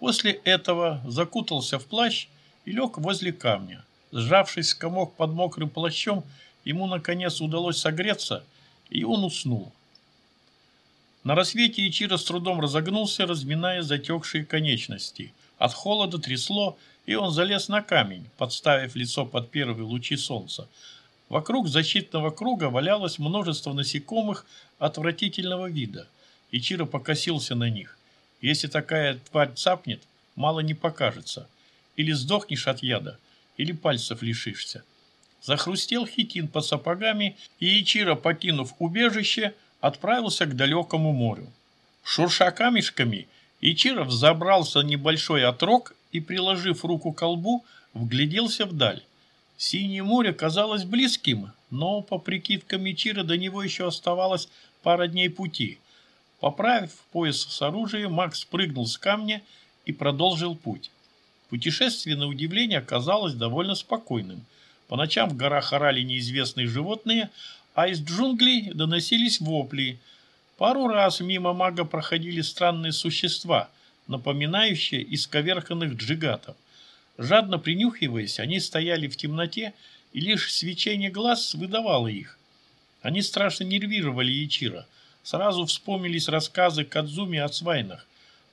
[SPEAKER 1] После этого закутался в плащ и лег возле камня. Сжавшись комок под мокрым плащом, ему наконец удалось согреться, и он уснул. На рассвете Ичиро с трудом разогнулся, разминая затекшие конечности. От холода трясло, и он залез на камень, подставив лицо под первые лучи солнца. Вокруг защитного круга валялось множество насекомых отвратительного вида. Ичиро покосился на них. Если такая тварь цапнет, мало не покажется. Или сдохнешь от яда, или пальцев лишишься. Захрустел хитин под сапогами, и Ичиро, покинув убежище, отправился к далекому морю. Шурша камешками, Ичиров забрался небольшой отрог и, приложив руку к колбу, вгляделся вдаль. Синее море казалось близким, но, по прикидкам Ичира, до него еще оставалось пара дней пути. Поправив пояс с оружием, Макс прыгнул с камня и продолжил путь. Путешествие, на удивление, оказалось довольно спокойным. По ночам в горах орали неизвестные животные, а из джунглей доносились вопли. Пару раз мимо мага проходили странные существа, напоминающие исковерканных джигатов. Жадно принюхиваясь, они стояли в темноте, и лишь свечение глаз выдавало их. Они страшно нервировали Ячира. Сразу вспомнились рассказы Кадзуми о свайнах.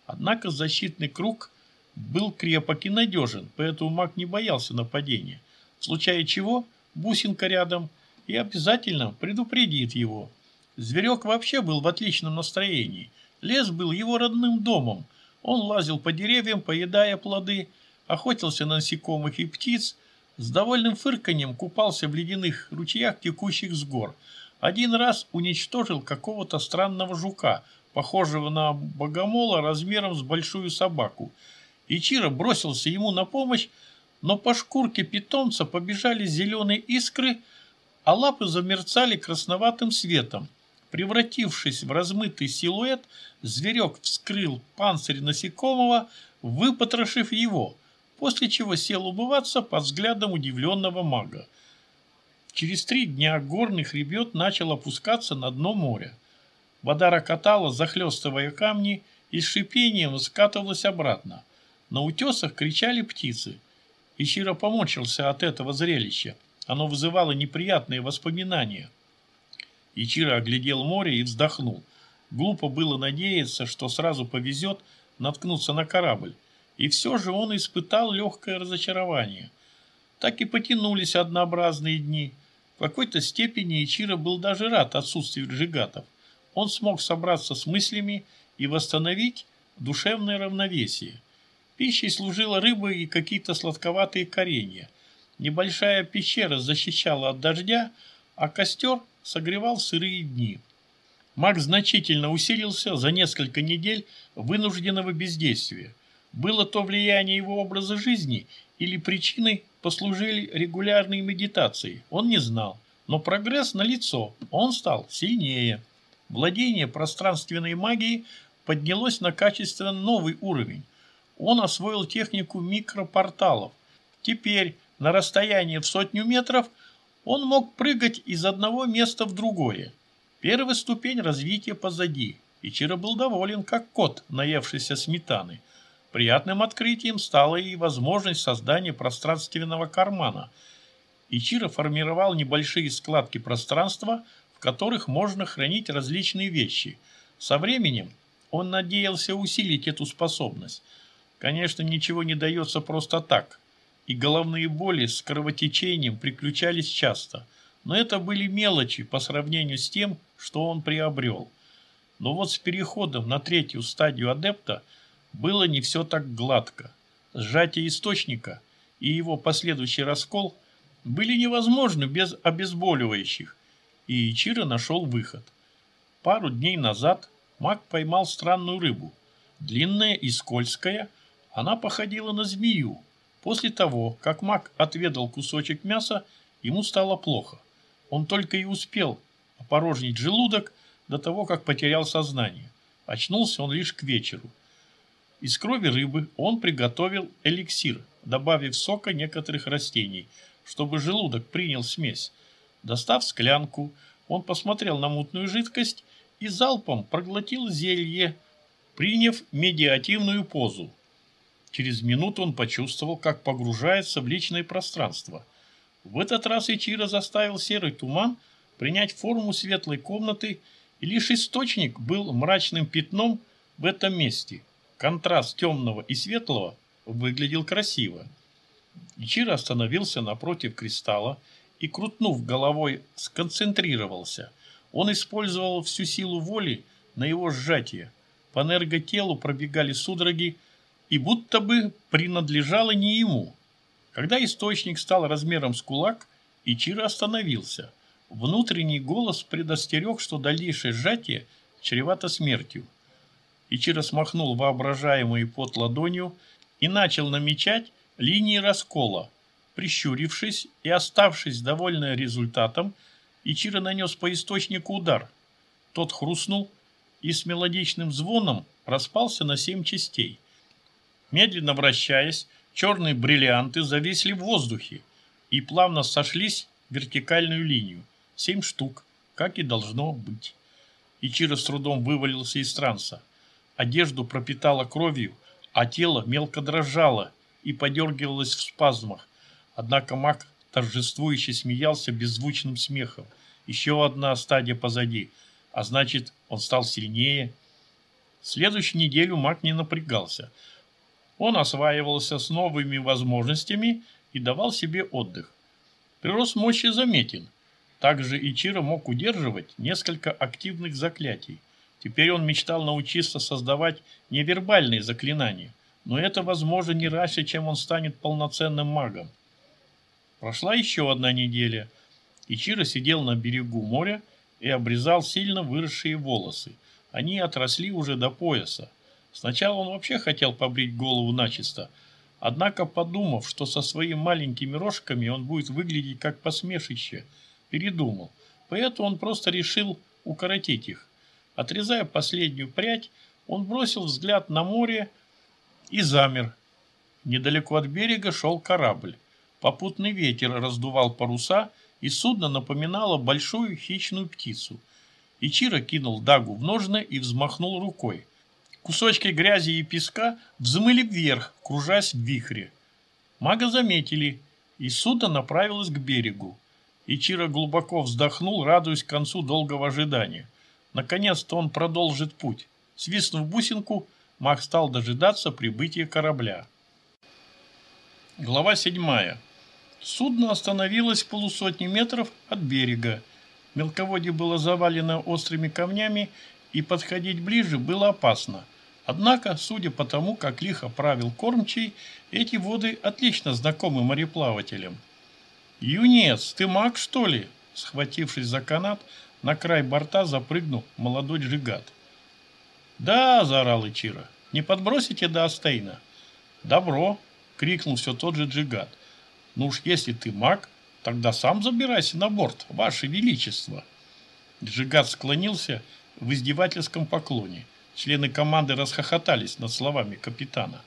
[SPEAKER 1] Однако защитный круг был крепок и надежен, поэтому маг не боялся нападения. В случае чего, бусинка рядом – и обязательно предупредит его. Зверек вообще был в отличном настроении. Лес был его родным домом. Он лазил по деревьям, поедая плоды, охотился на насекомых и птиц, с довольным фырканьем купался в ледяных ручьях, текущих с гор. Один раз уничтожил какого-то странного жука, похожего на богомола размером с большую собаку. Ичиро бросился ему на помощь, но по шкурке питомца побежали зеленые искры, а лапы замерцали красноватым светом. Превратившись в размытый силуэт, зверек вскрыл панцирь насекомого, выпотрошив его, после чего сел убываться под взглядом удивленного мага. Через три дня горный хребет начал опускаться на дно моря. Вода рокотала, захлестывая камни, и с шипением скатывалась обратно. На утесах кричали птицы. Ищиро помочился от этого зрелища. Оно вызывало неприятные воспоминания. Ичиро оглядел море и вздохнул. Глупо было надеяться, что сразу повезет наткнуться на корабль. И все же он испытал легкое разочарование. Так и потянулись однообразные дни. В какой-то степени Ичиро был даже рад отсутствию джигатов. Он смог собраться с мыслями и восстановить душевное равновесие. Пищей служила рыба и какие-то сладковатые коренья. Небольшая пещера защищала от дождя, а костер согревал сырые дни. Маг значительно усилился за несколько недель вынужденного бездействия. Было то влияние его образа жизни или причиной послужили регулярные медитации, он не знал. Но прогресс налицо, он стал сильнее. Владение пространственной магией поднялось на качественно новый уровень. Он освоил технику микропорталов. Теперь на расстоянии в сотню метров он мог прыгать из одного места в другое. Первая ступень развития позади. Ичиро был доволен, как кот, наевшийся сметаны. Приятным открытием стала и возможность создания пространственного кармана. Ичиро формировал небольшие складки пространства, в которых можно хранить различные вещи. Со временем он надеялся усилить эту способность. Конечно, ничего не дается просто так, и головные боли с кровотечением приключались часто, но это были мелочи по сравнению с тем, что он приобрел. Но вот с переходом на третью стадию адепта было не все так гладко. Сжатие источника и его последующий раскол были невозможны без обезболивающих, и Ичиро нашел выход. Пару дней назад маг поймал странную рыбу, длинная и скользкая, она походила на змею. После того, как маг отведал кусочек мяса, ему стало плохо. Он только и успел опорожнить желудок до того, как потерял сознание. Очнулся он лишь к вечеру. Из крови рыбы он приготовил эликсир, добавив сока некоторых растений, чтобы желудок принял смесь. Достав склянку, он посмотрел на мутную жидкость и залпом проглотил зелье, приняв медиативную позу. Через минуту он почувствовал, как погружается в личное пространство. В этот раз Ичиро заставил серый туман принять форму светлой комнаты, и лишь источник был мрачным пятном в этом месте. Контраст темного и светлого выглядел красиво. Ичиро остановился напротив кристалла и, крутнув головой, сконцентрировался. Он использовал всю силу воли на его сжатие. По энерготелу пробегали судороги, и будто бы принадлежало не ему. Когда источник стал размером с кулак, Ичиро остановился. Внутренний голос предостерег, что дальнейшее сжатие чревато смертью. Ичиро смахнул воображаемый пот ладонью и начал намечать линии раскола. Прищурившись и оставшись довольный результатом, Ичиро нанес по источнику удар. Тот хрустнул и с мелодичным звоном распался на семь частей. Медленно вращаясь, черные бриллианты зависли в воздухе и плавно сошлись в вертикальную линию. Семь штук, как и должно быть. Ичиро с трудом вывалился из транса. Одежду пропитало кровью, а тело мелко дрожало и подергивалось в спазмах. Однако маг торжествующе смеялся беззвучным смехом. Еще одна стадия позади, а значит, он стал сильнее. Следующую неделю маг не напрягался – он осваивался с новыми возможностями и давал себе отдых. Прирост мощи заметен. Также Ичиро мог удерживать несколько активных заклятий. Теперь он мечтал научиться создавать невербальные заклинания, но это возможно не раньше, чем он станет полноценным магом. Прошла еще одна неделя. Ичиро сидел на берегу моря и обрезал сильно выросшие волосы. Они отросли уже до пояса. Сначала он вообще хотел побрить голову начисто, однако, подумав, что со своими маленькими рожками он будет выглядеть как посмешище, передумал. Поэтому он просто решил укоротить их. Отрезая последнюю прядь, он бросил взгляд на море и замер. Недалеко от берега шел корабль. Попутный ветер раздувал паруса, и судно напоминало большую хищную птицу. Ичиро кинул дагу в ножны и взмахнул рукой. Кусочки грязи и песка взмыли вверх, кружась в вихре. Мага заметили, и судно направилось к берегу. Ичиро глубоко вздохнул, радуясь концу долгого ожидания. Наконец-то он продолжит путь. Свистнув бусинку, маг стал дожидаться прибытия корабля. Глава седьмая. Судно остановилось в полусотни метров от берега. Мелководье было завалено острыми камнями, и подходить ближе было опасно – Однако, судя по тому, как лихо правил кормчий, эти воды отлично знакомы мореплавателям. «Юнец, ты маг, что ли?» Схватившись за канат, на край борта запрыгнул молодой джигат. «Да!» – заорал Ичиро. «Не подбросите до Астейна?» «Добро!» – крикнул все тот же джигат. «Ну уж если ты маг, тогда сам забирайся на борт, ваше величество!» Джигат склонился в издевательском поклоне – Члены команды расхохотались над словами капитана.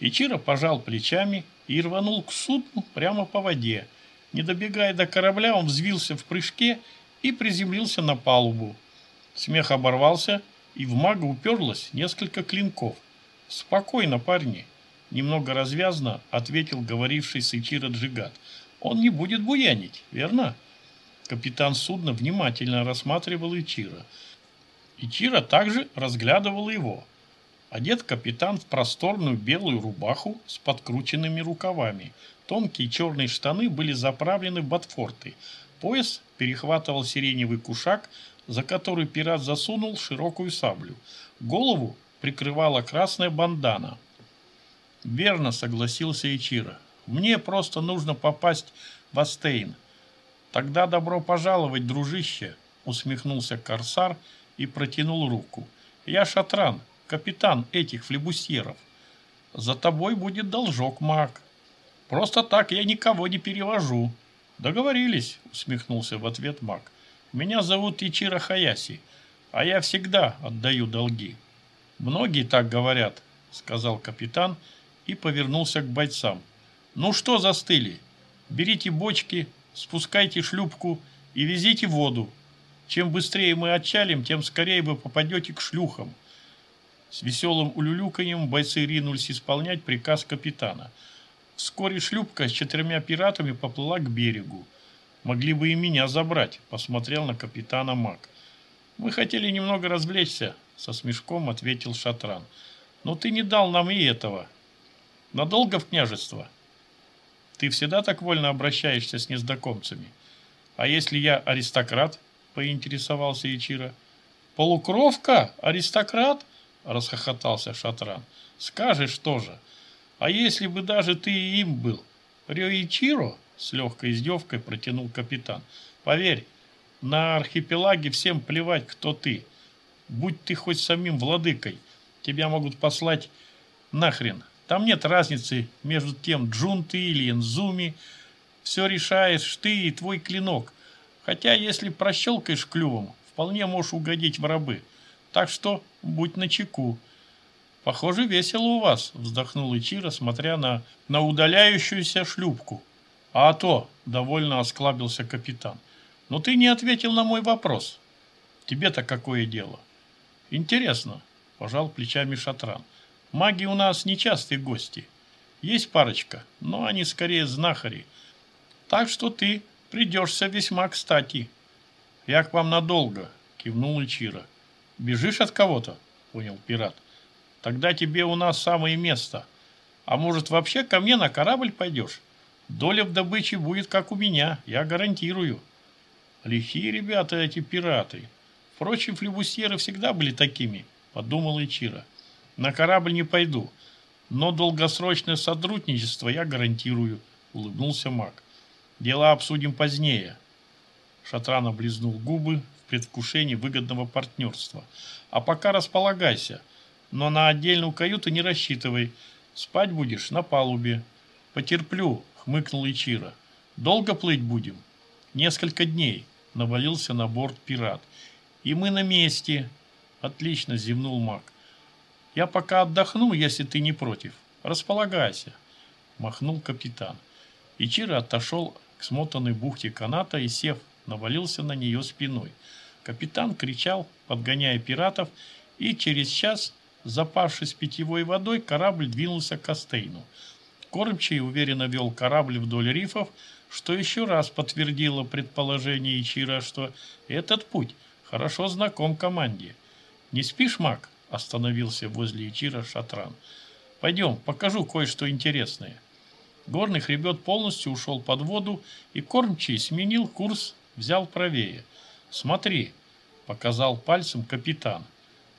[SPEAKER 1] Ичиро пожал плечами и рванул к судну прямо по воде. Не добегая до корабля, он взвился в прыжке и приземлился на палубу. Смех оборвался, и в мага уперлось несколько клинков. «Спокойно, парни!» Немного развязно ответил говоривший с Ичиро Джигат. «Он не будет буянить, верно?» Капитан судна внимательно рассматривал Ичиро. Ичиро также разглядывал его. Одет капитан в просторную белую рубаху с подкрученными рукавами. Тонкие черные штаны были заправлены в ботфорты. Пояс перехватывал сиреневый кушак, за который пират засунул широкую саблю. Голову прикрывала красная бандана. Верно согласился Ичиро. Мне просто нужно попасть в Астейн. Тогда добро пожаловать, дружище, усмехнулся корсар и протянул руку. «Я Шатран, капитан этих флебусьеров. За тобой будет должок, маг. Просто так я никого не перевожу». «Договорились», — усмехнулся в ответ маг. «Меня зовут Ичиро Хаяси, а я всегда отдаю долги». «Многие так говорят», — сказал капитан и повернулся к бойцам. «Ну что застыли? Берите бочки, спускайте шлюпку и везите воду. Чем быстрее мы отчалим, тем скорее вы попадете к шлюхам. С веселым улюлюканьем бойцы ринулись исполнять приказ капитана. Вскоре шлюпка с четырьмя пиратами поплыла к берегу. «Могли бы и меня забрать», — посмотрел на капитана Мак. «Мы хотели немного развлечься», — со смешком ответил Шатран. «Но ты не дал нам и этого. Надолго в княжество?» «Ты всегда так вольно обращаешься с незнакомцами. А если я аристократ?» Поинтересовался Ичиро. «Полукровка? Аристократ?» – расхохотался Шатран. «Скажешь тоже. А если бы даже ты и им был? Рёичиро?» – с легкой издевкой протянул капитан. «Поверь, на архипелаге всем плевать, кто ты. Будь ты хоть самим владыкой, тебя могут послать нахрен. Там нет разницы между тем, джун ты или инзуми. Все решаешь ты и твой клинок. Хотя, если прощелкаешь клювом, вполне можешь угодить в рабы. Так что будь начеку. Похоже, весело у вас, вздохнул Ичиро, смотря на, на удаляющуюся шлюпку. А то, довольно осклабился капитан. Но ты не ответил на мой вопрос. Тебе-то какое дело? Интересно, пожал плечами Шатран. Маги у нас нечастые гости. Есть парочка, но они скорее знахари. Так что ты Придешься весьма кстати. Я к вам надолго, кивнул Ичиро. Бежишь от кого-то? Понял пират. Тогда тебе у нас самое место. А может вообще ко мне на корабль пойдешь? Доля в добыче будет как у меня, я гарантирую. Лихие ребята эти пираты. Впрочем, флебусьеры всегда были такими, подумал Ичиро. На корабль не пойду, но долгосрочное сотрудничество я гарантирую, улыбнулся маг. Дела обсудим позднее. Шатран облизнул губы в предвкушении выгодного партнерства. А пока располагайся. но на отдельную каюту не рассчитывай. Спать будешь на палубе. Потерплю, хмыкнул Ичиро. Долго плыть будем? Несколько дней, навалился на борт пират. И мы на месте. Отлично, зевнул маг. Я пока отдохну, если ты не против. Располагайся, махнул капитан. Ичиро отошел к смотанной бухте каната и, сев, навалился на нее спиной. Капитан кричал, подгоняя пиратов, и через час, запавшись питьевой водой, корабль двинулся к Астейну. Кормчий уверенно вел корабль вдоль рифов, что еще раз подтвердило предположение Ичира, что этот путь хорошо знаком команде. «Не спишь, маг?» – остановился возле Ичира Шатран. «Пойдем, покажу кое-что интересное». Горный хребет полностью ушел под воду, и кормчий сменил курс, взял правее. «Смотри», – показал пальцем капитан.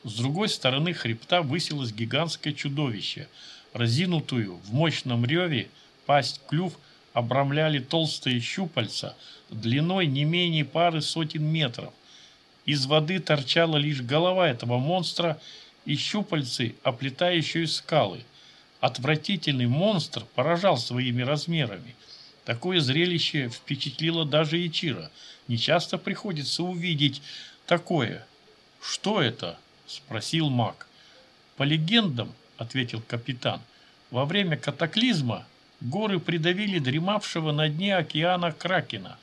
[SPEAKER 1] С другой стороны хребта высилось гигантское чудовище. Разинутую в мощном реве пасть клюв обрамляли толстые щупальца длиной не менее пары сотен метров. Из воды торчала лишь голова этого монстра и щупальцы, оплетающие скалы. Отвратительный монстр поражал своими размерами. Такое зрелище впечатлило даже Ичира. Нечасто приходится увидеть такое. «Что это?» – спросил маг. «По легендам», – ответил капитан, – «во время катаклизма горы придавили дремавшего на дне океана Кракена,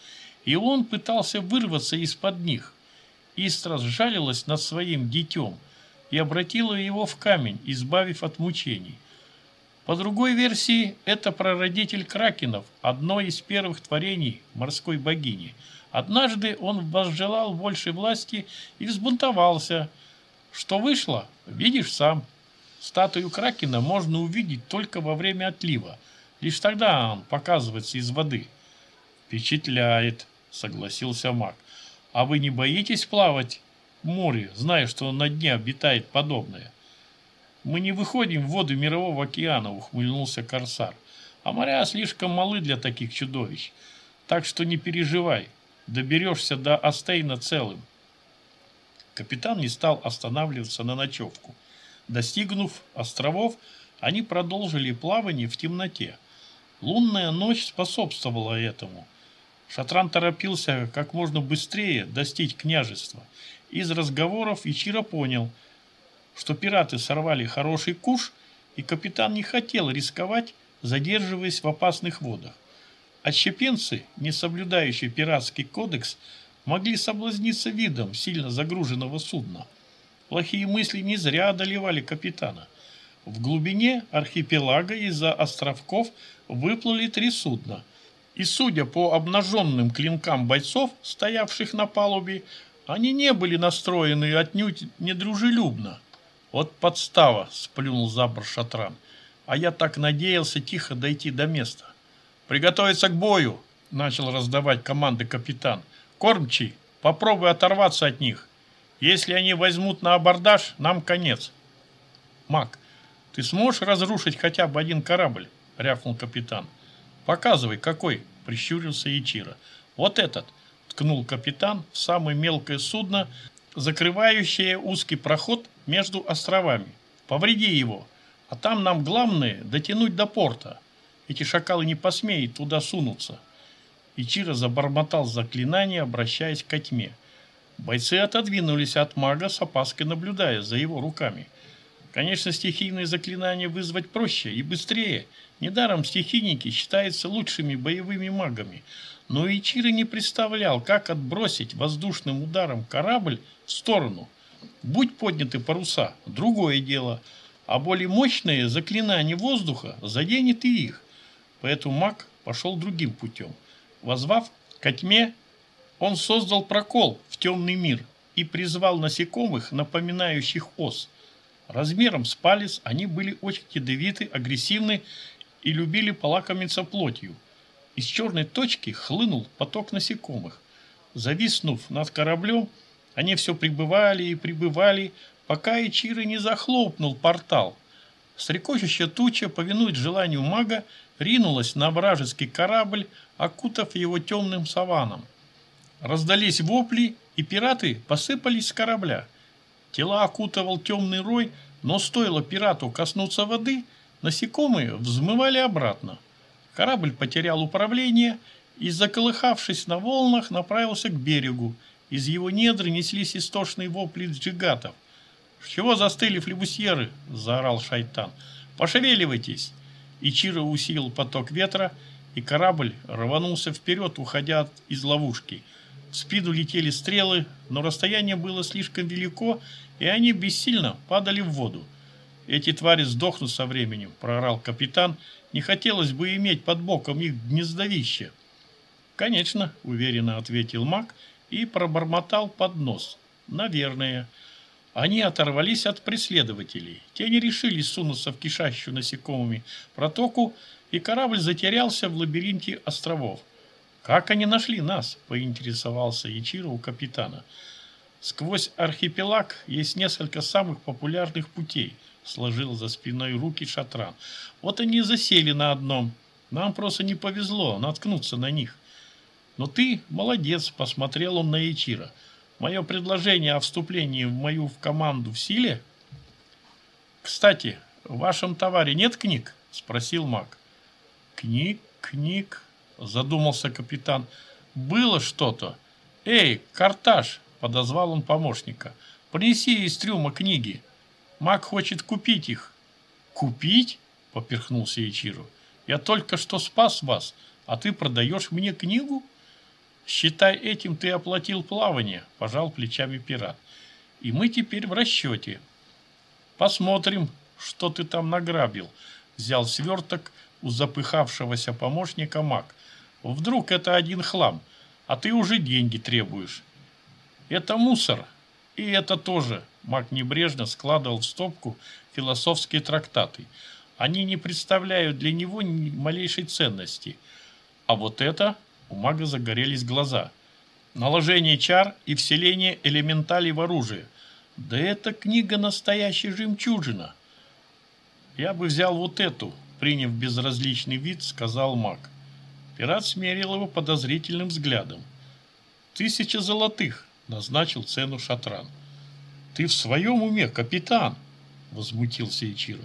[SPEAKER 1] и он пытался вырваться из-под них. Истра сжалилась над своим детем и обратила его в камень, избавив от мучений. По другой версии, это прародитель кракенов, одно из первых творений морской богини. Однажды он возжелал большей власти и взбунтовался. Что вышло, видишь сам. Статую кракена можно увидеть только во время отлива. Лишь тогда он показывается из воды. Впечатляет, согласился маг. А вы не боитесь плавать в море, зная, что на дне обитает подобное? Мы не выходим в воды Мирового океана, ухмыльнулся Корсар. А моря слишком малы для таких чудовищ. Так что не переживай, доберешься до Астейна целым. Капитан не стал останавливаться на ночевку. Достигнув островов, они продолжили плавание в темноте. Лунная ночь способствовала этому. Шатран торопился как можно быстрее достичь княжества. Из разговоров Ичиро понял – что пираты сорвали хороший куш, и капитан не хотел рисковать, задерживаясь в опасных водах. Отщепенцы, не соблюдающие пиратский кодекс, могли соблазниться видом сильно загруженного судна. Плохие мысли не зря одолевали капитана. В глубине архипелага из-за островков выплыли три судна. И судя по обнаженным клинкам бойцов, стоявших на палубе, они не были настроены отнюдь недружелюбно. «Вот подстава!» – сплюнул за борт Шатран. «А я так надеялся тихо дойти до места». «Приготовиться к бою!» – начал раздавать команды капитан. «Кормчий, попробуй оторваться от них. Если они возьмут на абордаж, нам конец». «Мак, ты сможешь разрушить хотя бы один корабль?» – рявкнул капитан. «Показывай, какой!» – прищурился Ичиро. «Вот этот!» – ткнул капитан в самое мелкое судно, закрывающее узкий проход между островами. Повреди его, а там нам главное дотянуть до порта. Эти шакалы не посмеют туда сунуться. Ичиро забормотал заклинание, обращаясь к тьме. Бойцы отодвинулись от мага с опаской, наблюдая за его руками. Конечно, стихийные заклинания вызвать проще и быстрее. Недаром стихийники считаются лучшими боевыми магами. Но Ичиро не представлял, как отбросить воздушным ударом корабль в сторону – Будь подняты паруса, другое дело, а более мощные заклинания воздуха заденет и их. Поэтому маг пошел другим путем. Возвав ко тьме, он создал прокол в темный мир и призвал насекомых, напоминающих ос. Размером с палец они были очень ядовиты, агрессивны и любили полакомиться плотью. Из черной точки хлынул поток насекомых. Зависнув над кораблем, они все прибывали и прибывали, пока Ичиро не захлопнул портал. Стрекочущая туча, повинуясь желанию мага, ринулась на вражеский корабль, окутав его темным саваном. Раздались вопли, и пираты посыпались с корабля. Тела окутывал темный рой, Но стоило пирату коснуться воды, насекомые взмывали обратно. Корабль потерял управление и, заколыхавшись на волнах, направился к берегу. Из его недр неслись истошные вопли джигатов. «Чего застыли флебусьеры?» – заорал шайтан. «Пошевеливайтесь!» Ичиро усилил поток ветра, и корабль рванулся вперед, уходя из ловушки. В спину летели стрелы, но расстояние было слишком велико, и они бессильно падали в воду. «Эти твари сдохнут со временем», – прорал капитан. «Не хотелось бы иметь под боком их гнездовище». «Конечно», – уверенно ответил маг и пробормотал под нос. «Наверное». Они оторвались от преследователей. Те не решились сунуться в кишащую насекомыми протоку, и корабль затерялся в лабиринте островов. «Как они нашли нас?» – поинтересовался Ичиро у капитана. «Сквозь архипелаг есть несколько самых популярных путей», – сложил за спиной руки Шатран. «Вот они и засели на одном. Нам просто не повезло наткнуться на них». «Но ты молодец», – посмотрел он на Ичиро. Мое предложение о вступлении в мою в команду в силе? Кстати, в вашем товаре нет книг? Спросил маг. Книг, книг, задумался капитан. Было что-то. Эй, Карташ, подозвал он помощника. Принеси из трюма книги. Маг хочет купить их. Купить? Поперхнулся Ичиро. Я только что спас вас, а ты продаешь мне книгу? «Считай, этим ты оплатил плавание», – пожал плечами пират. «И мы теперь в расчете. Посмотрим, что ты там награбил», – взял сверток у запыхавшегося помощника маг. «Вдруг это один хлам, а ты уже деньги требуешь». «Это мусор, и это тоже», – маг небрежно складывал в стопку философские трактаты. «Они не представляют для него ни малейшей ценности. А вот это у мага загорелись глаза. Наложение чар и вселение элементалей в оружие. Да это книга настоящая жемчужина. Я бы взял вот эту, приняв безразличный вид, сказал маг. Пират смерил его подозрительным взглядом. «Тысяча золотых», — назначил цену Шатран. «Ты в своем уме, капитан?» — возмутился Ичиро.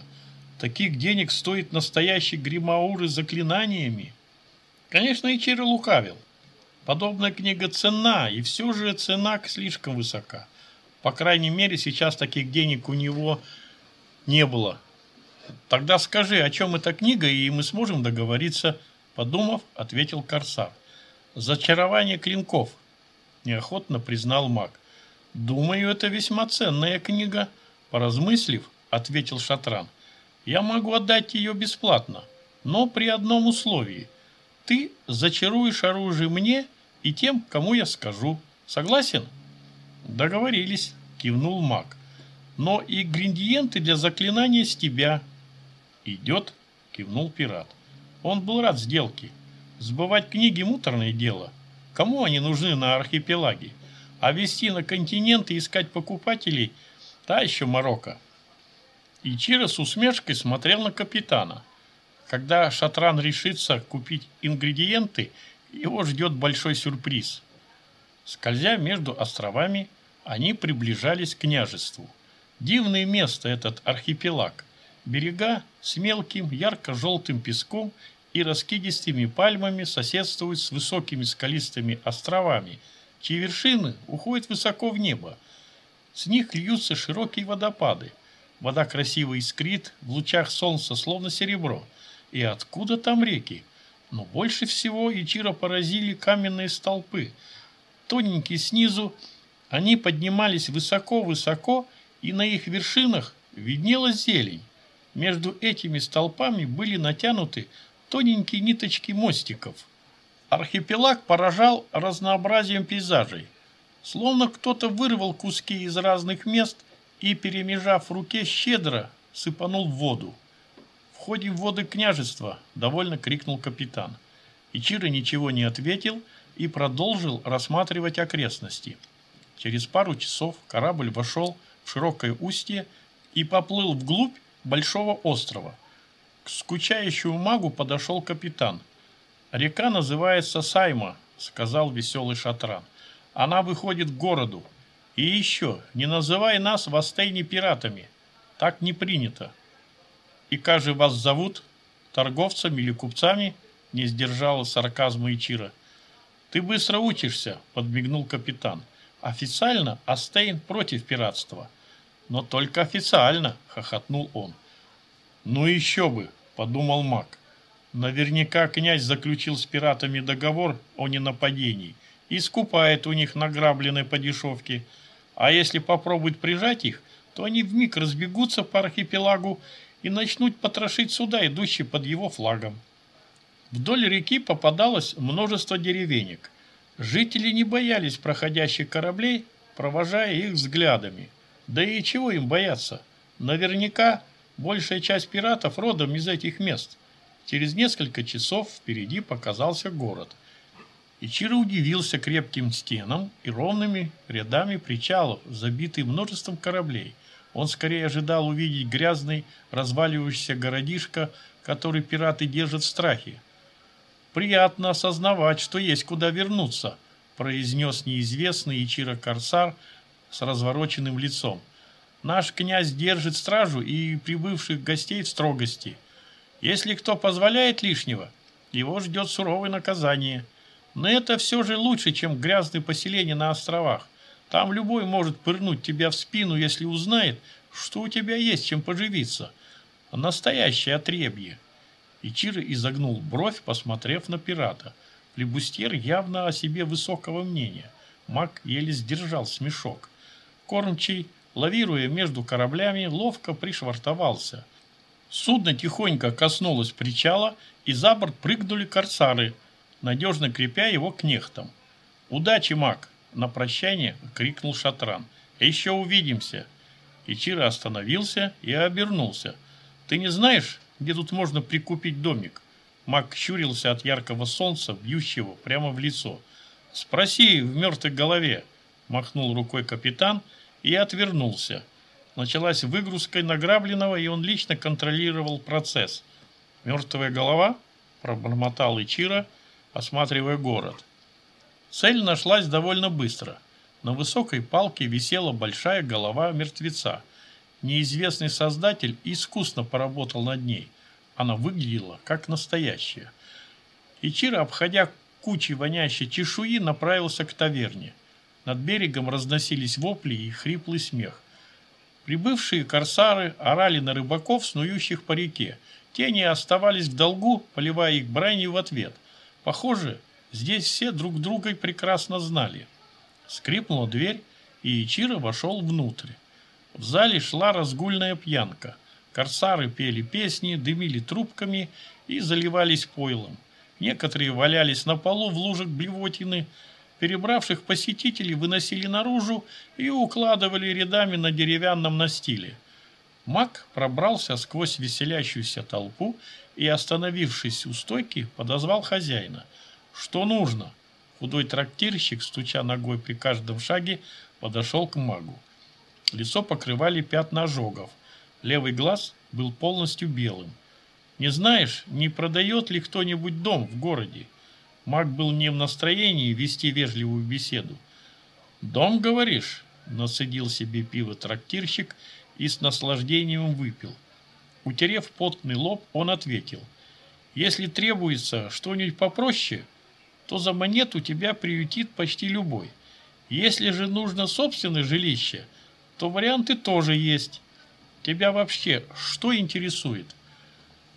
[SPEAKER 1] «Таких денег стоит настоящий гримауры с заклинаниями». Конечно, Ичиро лукавил. Подобная книга цена, и все же цена слишком высока. По крайней мере, сейчас таких денег у него не было. Тогда скажи, о чем эта книга, и мы сможем договориться, подумав, ответил Корсар. Зачарование клинков, неохотно признал маг. Думаю, это весьма ценная книга, поразмыслив, ответил Шатран. Я могу отдать ее бесплатно, но при одном условии – ты зачаруешь оружие мне и тем, кому я скажу. Согласен? Договорились, кивнул маг. Но и ингредиенты для заклинания с тебя. Идет, кивнул пират. Он был рад сделке. Сбывать книги муторное дело. Кому они нужны на архипелаге? А везти на континент и искать покупателей – та еще морока. Ичиро с усмешкой смотрел на капитана – когда Шатран решится купить ингредиенты, его ждет большой сюрприз. Скользя между островами, они приближались к княжеству. Дивное место этот архипелаг. Берега с мелким ярко-желтым песком и раскидистыми пальмами соседствуют с высокими скалистыми островами, чьи вершины уходят высоко в небо. С них льются широкие водопады. Вода красиво искрит в лучах солнца, словно серебро – и откуда там реки? Но больше всего Ичиро поразили каменные столпы. Тоненькие снизу, они поднимались высоко-высоко, и на их вершинах виднелась зелень. Между этими столпами были натянуты тоненькие ниточки мостиков. Архипелаг поражал разнообразием пейзажей. Словно кто-то вырвал куски из разных мест и, перемежав в руке, щедро сыпанул в воду. «Входим в воды княжества!» – довольно крикнул капитан. Ичиро ничего не ответил и продолжил рассматривать окрестности. Через пару часов корабль вошел в широкое устье и поплыл вглубь большого острова. К скучающему магу подошел капитан. «Река называется Сайма», – сказал веселый шатран. «Она выходит к городу. И еще, не называй нас в пиратами. Так не принято. И как же вас зовут? Торговцами или купцами? Не сдержала сарказма Ичира. Ты быстро учишься, подмигнул капитан. Официально Астейн против пиратства. Но только официально, хохотнул он. Ну еще бы, подумал маг. Наверняка князь заключил с пиратами договор о ненападении и скупает у них награбленные по дешевке. А если попробует прижать их, то они вмиг разбегутся по архипелагу и начнут потрошить суда, идущие под его флагом. Вдоль реки попадалось множество деревенек. Жители не боялись проходящих кораблей, провожая их взглядами. Да и чего им бояться? Наверняка большая часть пиратов родом из этих мест. Через несколько часов впереди показался город. Ичиро удивился крепким стенам и ровными рядами причалов, забитых множеством кораблей. Он скорее ожидал увидеть грязный, разваливающийся городишко, который пираты держат в страхе. «Приятно осознавать, что есть куда вернуться», произнес неизвестный Ичиро Корсар с развороченным лицом. «Наш князь держит стражу и прибывших гостей в строгости. Если кто позволяет лишнего, его ждет суровое наказание. Но это все же лучше, чем грязные поселения на островах. Там любой может пырнуть тебя в спину, если узнает, что у тебя есть чем поживиться. Настоящее отребье. Ичиро изогнул бровь, посмотрев на пирата. Флебустьер явно о себе высокого мнения. Маг еле сдержал смешок. Кормчий, лавируя между кораблями, ловко пришвартовался. Судно тихонько коснулось причала, и за борт прыгнули корсары, надежно крепя его к нехтам. «Удачи, маг!» На прощание крикнул Шатран. «Еще увидимся!» Ичиро остановился и обернулся. «Ты не знаешь, где тут можно прикупить домик?» Маг щурился от яркого солнца, бьющего прямо в лицо. «Спроси в мертвой голове!» Махнул рукой капитан и отвернулся. Началась выгрузка награбленного, и он лично контролировал процесс. «Мертвая голова?» – пробормотал Ичиро, осматривая город. Цель нашлась довольно быстро. На высокой палке висела большая голова мертвеца. Неизвестный создатель искусно поработал над ней. Она выглядела как настоящая. Ичиро, обходя кучи вонящей чешуи, направился к таверне. Над берегом разносились вопли и хриплый смех. Прибывшие корсары орали на рыбаков, снующих по реке. Те не оставались в долгу, поливая их бранью в ответ. Похоже, Здесь все друг друга прекрасно знали. Скрипнула дверь, и Ичиро вошел внутрь. В зале шла разгульная пьянка. Корсары пели песни, дымили трубками и заливались пойлом. Некоторые валялись на полу в лужах блевотины. Перебравших посетителей выносили наружу и укладывали рядами на деревянном настиле. Мак пробрался сквозь веселящуюся толпу и, остановившись у стойки, подозвал хозяина – что нужно? Худой трактирщик, стуча ногой при каждом шаге, подошел к магу. Лицо покрывали пятна ожогов. Левый глаз был полностью белым. Не знаешь, не продает ли кто-нибудь дом в городе? Маг был не в настроении вести вежливую беседу. «Дом, говоришь?» – насадил себе пиво трактирщик и с наслаждением выпил. Утерев потный лоб, он ответил. «Если требуется что-нибудь попроще, то за монету тебя приютит почти любой. Если же нужно собственное жилище, то варианты тоже есть. Тебя вообще что интересует?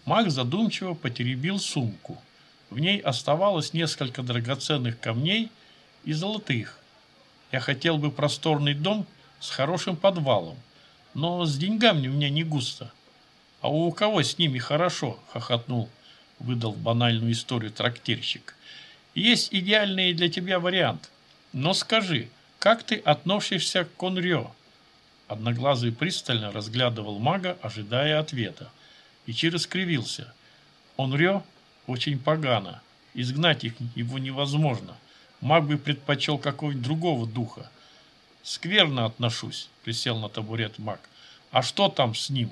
[SPEAKER 1] Маг задумчиво потеребил сумку. В ней оставалось несколько драгоценных камней и золотых. Я хотел бы просторный дом с хорошим подвалом, но с деньгами у меня не густо. А у кого с ними хорошо, хохотнул, выдал банальную историю трактирщик. Есть идеальный для тебя вариант. Но скажи, как ты относишься к Конрё?» Одноглазый пристально разглядывал мага, ожидая ответа. Ичиро скривился. «Онрё очень погано. Изгнать их его невозможно. Маг бы предпочел какого-нибудь другого духа. Скверно отношусь, присел на табурет маг. А что там с ним?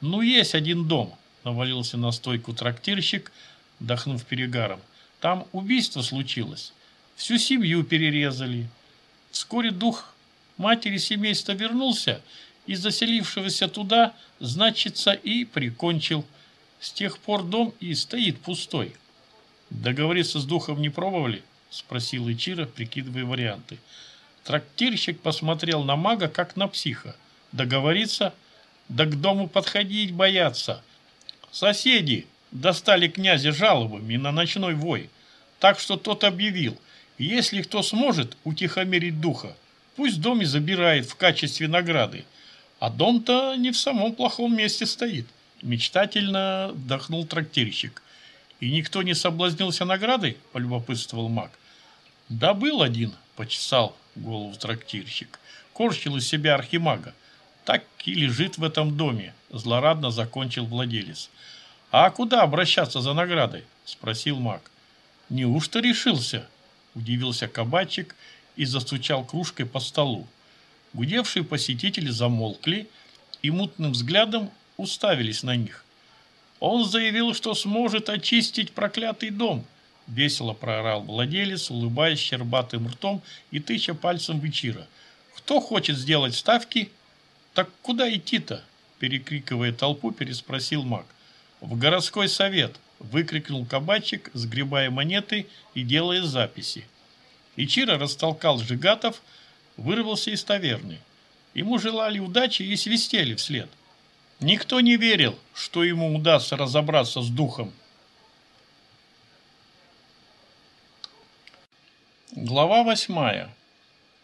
[SPEAKER 1] Ну, есть один дом, навалился на стойку трактирщик, дохнув перегаром. Там убийство случилось. Всю семью перерезали. Вскоре дух матери семейства вернулся и заселившегося туда, значится, и прикончил. С тех пор дом и стоит пустой. Договориться с духом не пробовали? Спросил Ичиро, прикидывая варианты. Трактирщик посмотрел на мага, как на психа. Договориться? Да к дому подходить боятся. Соседи достали князя жалобами на ночной вой. Так что тот объявил, если кто сможет утихомирить духа, пусть дом и забирает в качестве награды. А дом-то не в самом плохом месте стоит. Мечтательно вдохнул трактирщик. И никто не соблазнился наградой, полюбопытствовал маг. Да был один, почесал голову трактирщик. Корчил из себя архимага. Так и лежит в этом доме, злорадно закончил владелец. А куда обращаться за наградой? Спросил маг. Неужто решился? Удивился кабачик и застучал кружкой по столу. Гудевшие посетители замолкли и мутным взглядом уставились на них. Он заявил, что сможет очистить проклятый дом. Весело проорал владелец, улыбаясь щербатым ртом и тыча пальцем в Ичира. «Кто хочет сделать ставки?» «Так куда идти-то?» Перекрикивая толпу, переспросил маг. «В городской совет!» Выкрикнул кабачик, сгребая монеты и делая записи. Ичиро растолкал жигатов, вырвался из таверны. Ему желали удачи и свистели вслед. Никто не верил, что ему удастся разобраться с духом. Глава восьмая.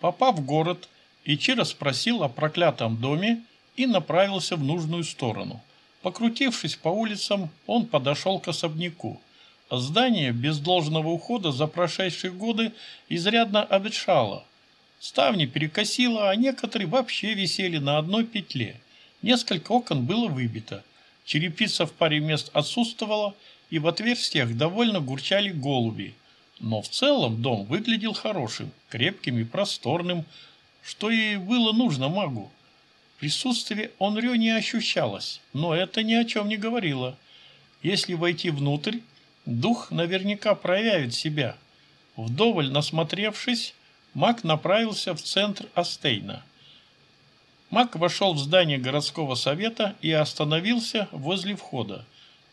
[SPEAKER 1] Попав в город, Ичиро спросил о проклятом доме и направился в нужную сторону. Покрутившись по улицам, он подошел к особняку. Здание без должного ухода за прошедшие годы изрядно обветшало. Ставни перекосило, а некоторые вообще висели на одной петле – Несколько окон было выбито. Черепица в паре мест отсутствовала, и в отверстиях довольно гурчали голуби. Но в целом дом выглядел хорошим, крепким и просторным, что и было нужно магу. Присутствие Онрё не ощущалось, но это ни о чем не говорило. Если войти внутрь, дух наверняка проявит себя. Вдоволь насмотревшись, маг направился в центр Астейна – Мак вошел в здание городского совета и остановился возле входа.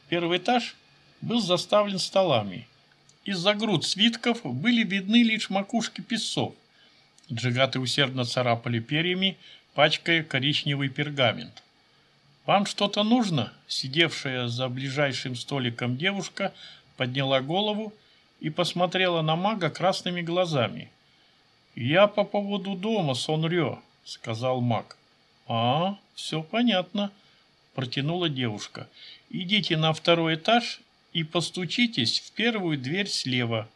[SPEAKER 1] Первый этаж был заставлен столами. Из-за груд свитков были видны лишь макушки песцов. Джигаты усердно царапали перьями, пачкая коричневый пергамент. «Вам что-то нужно?» Сидевшая за ближайшим столиком девушка подняла голову и посмотрела на мага красными глазами. «Я по поводу дома, Сонрё», — сказал маг. «А, все понятно», – протянула девушка. «Идите на второй этаж и постучитесь в первую дверь слева».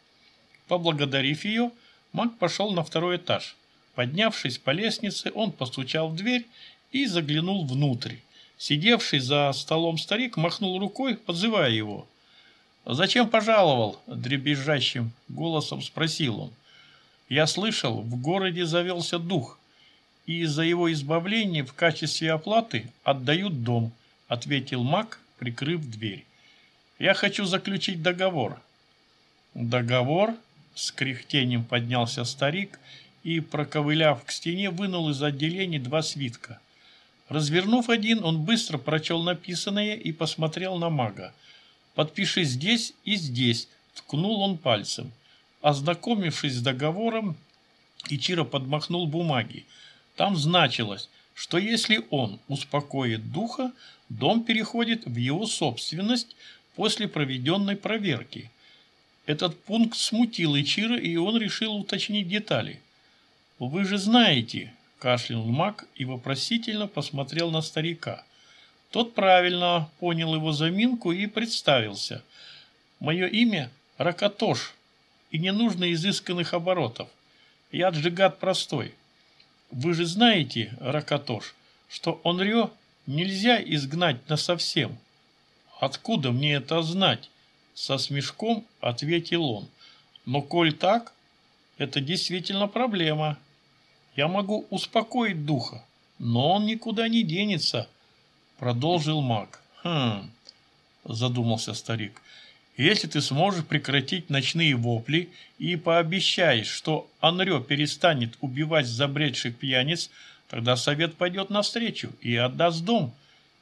[SPEAKER 1] Поблагодарив ее, маг пошел на второй этаж. Поднявшись по лестнице, он постучал в дверь и заглянул внутрь. Сидевший за столом старик махнул рукой, подзывая его. «Зачем пожаловал?» – дребезжащим голосом спросил он. «Я слышал, в городе завелся дух и за его избавление в качестве оплаты отдают дом», – ответил маг, прикрыв дверь. «Я хочу заключить договор». «Договор?» – с кряхтением поднялся старик и, проковыляв к стене, вынул из отделения два свитка. Развернув один, он быстро прочел написанное и посмотрел на мага. «Подпиши здесь и здесь», – ткнул он пальцем. Ознакомившись с договором, Ичиро подмахнул бумаги. Там значилось, что если он успокоит духа, дом переходит в его собственность после проведенной проверки. Этот пункт смутил Ичира, и он решил уточнить детали. «Вы же знаете», – кашлянул маг и вопросительно посмотрел на старика. Тот правильно понял его заминку и представился. «Мое имя – Ракатош, и не нужно изысканных оборотов. Я джигат простой». Вы же знаете, Ракатош, что Онрё нельзя изгнать насовсем. Откуда мне это знать? Со смешком ответил он. Но коль так, это действительно проблема. Я могу успокоить духа, но он никуда не денется, продолжил маг. Хм, задумался старик. Если ты сможешь прекратить ночные вопли и пообещаешь, что Анрё перестанет убивать забредших пьяниц, Тогда совет пойдет навстречу и отдаст дом.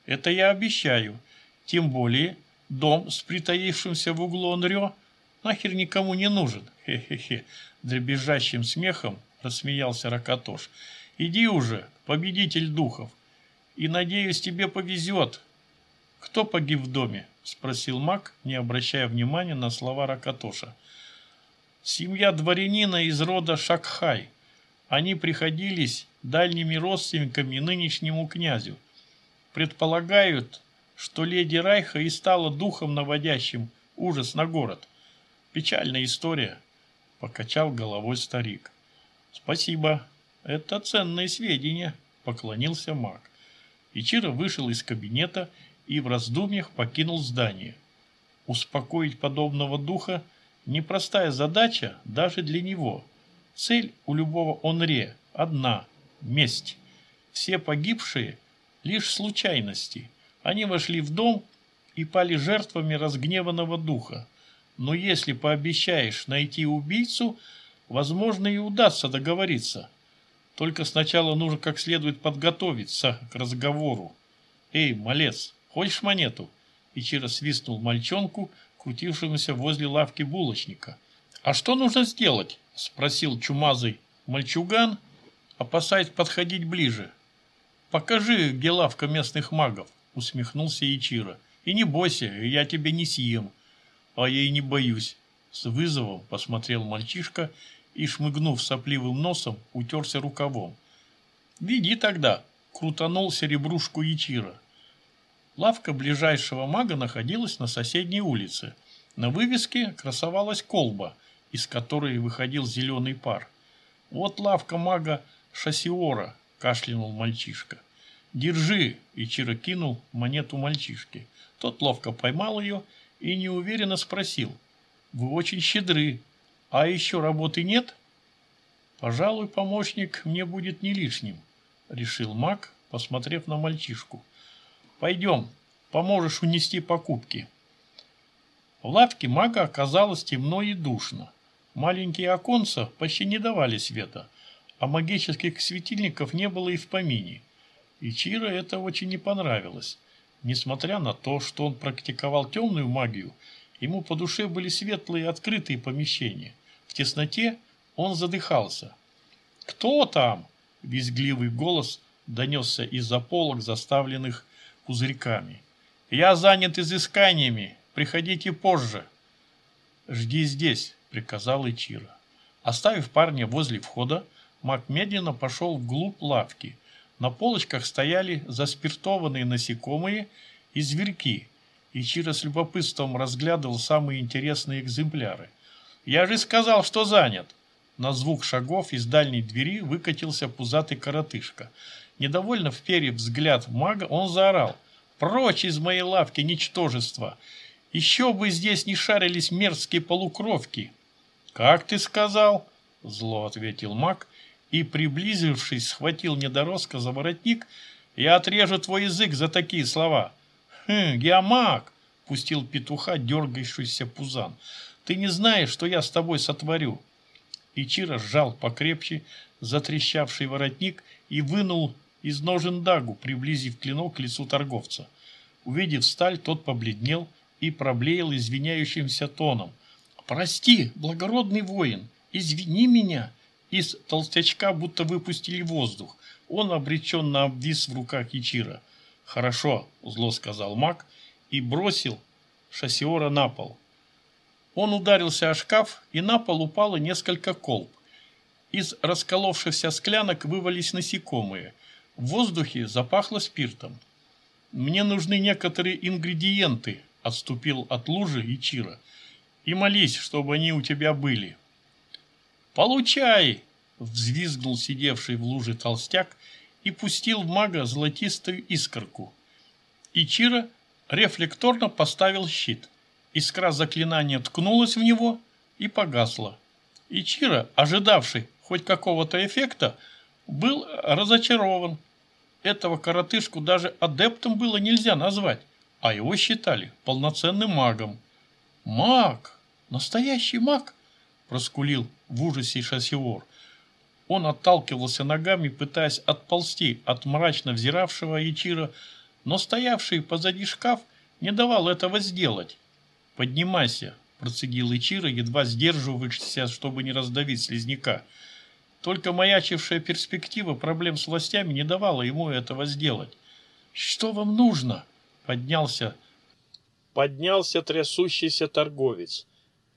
[SPEAKER 1] Это я обещаю. Тем более дом с притаившимся в углу Нрё нахер никому не нужен. Хе-хе-хе. Дребезжащим смехом рассмеялся Ракатош. Иди уже, победитель духов. И, надеюсь, тебе повезет. Кто погиб в доме? Спросил маг, не обращая внимания на слова Ракатоша. Семья дворянина из рода Шакхай. Они приходились дальними родственниками нынешнему князю. Предполагают, что леди Райха и стала духом, наводящим ужас на город. Печальная история, покачал головой старик. Спасибо, это ценные сведения, поклонился маг. Ичиро вышел из кабинета и в раздумьях покинул здание. Успокоить подобного духа – непростая задача даже для него. Цель у любого онре одна – месть. Все погибшие – лишь случайности. Они вошли в дом и пали жертвами разгневанного духа. Но если пообещаешь найти убийцу, возможно и удастся договориться. Только сначала нужно как следует подготовиться к разговору. «Эй, малец, хочешь монету?» Ичиро свистнул мальчонку, крутившемуся возле лавки булочника. «А что нужно сделать?» – спросил чумазый мальчуган, опасаясь подходить ближе. «Покажи, где лавка местных магов», – усмехнулся Ичиро. «И не бойся, я тебя не съем». «А я и не боюсь», – с вызовом посмотрел мальчишка и, шмыгнув сопливым носом, утерся рукавом. «Веди тогда!» – крутанул серебрушку Ячира. Лавка ближайшего мага находилась на соседней улице. На вывеске красовалась колба, из которой выходил зеленый пар. «Вот лавка мага Шасиора», – кашлянул мальчишка. «Держи!» – Ичиро кинул монету мальчишке. Тот ловко поймал ее и неуверенно спросил. «Вы очень щедры. А еще работы нет? Пожалуй, помощник мне будет не лишним, решил маг, посмотрев на мальчишку. Пойдем, поможешь унести покупки. В лавке мага оказалось темно и душно. Маленькие оконца почти не давали света, а магических светильников не было и в помине. И Чира это очень не понравилось. Несмотря на то, что он практиковал темную магию, ему по душе были светлые открытые помещения. В тесноте он задыхался. «Кто там?» – визгливый голос донесся из-за полок, заставленных пузырьками. «Я занят изысканиями. Приходите позже». «Жди здесь», – приказал Ичиро. Оставив парня возле входа, Мак медленно пошел вглубь лавки. На полочках стояли заспиртованные насекомые и зверьки. Ичиро с любопытством разглядывал самые интересные экземпляры – «Я же сказал, что занят!» На звук шагов из дальней двери выкатился пузатый коротышка. Недовольно вперев взгляд мага, он заорал. «Прочь из моей лавки, ничтожество! Еще бы здесь не шарились мерзкие полукровки!» «Как ты сказал?» – зло ответил маг и, приблизившись, схватил недоростка за воротник. «Я отрежу твой язык за такие слова!» «Хм, я маг!» – пустил петуха дергающийся пузан. Ты не знаешь, что я с тобой сотворю. Ичиро сжал покрепче затрещавший воротник и вынул из ножен дагу, приблизив клинок к лицу торговца. Увидев сталь, тот побледнел и проблеял извиняющимся тоном. «Прости, благородный воин, извини меня!» Из толстячка будто выпустили воздух. Он обреченно обвис в руках Ичира. «Хорошо», — зло сказал маг и бросил шассиора на пол. Он ударился о шкаф, и на пол упало несколько колб. Из расколовшихся склянок вывались насекомые. В воздухе запахло спиртом. «Мне нужны некоторые ингредиенты», – отступил от лужи и Чира. «И молись, чтобы они у тебя были». «Получай!» – взвизгнул сидевший в луже толстяк и пустил в мага золотистую искорку. Ичира рефлекторно поставил щит. Искра заклинания ткнулась в него и погасла. И Чира, ожидавший хоть какого-то эффекта, был разочарован. Этого коротышку даже адептом было нельзя назвать, а его считали полноценным магом. «Маг! Настоящий маг!» – проскулил в ужасе Шасиор. Он отталкивался ногами, пытаясь отползти от мрачно взиравшего Ичира, но стоявший позади шкаф не давал этого сделать. «Поднимайся», – процедил Ичира, едва сдерживаешься, чтобы не раздавить слизняка. Только маячившая перспектива проблем с властями не давала ему этого сделать. «Что вам нужно?» – поднялся. Поднялся трясущийся торговец.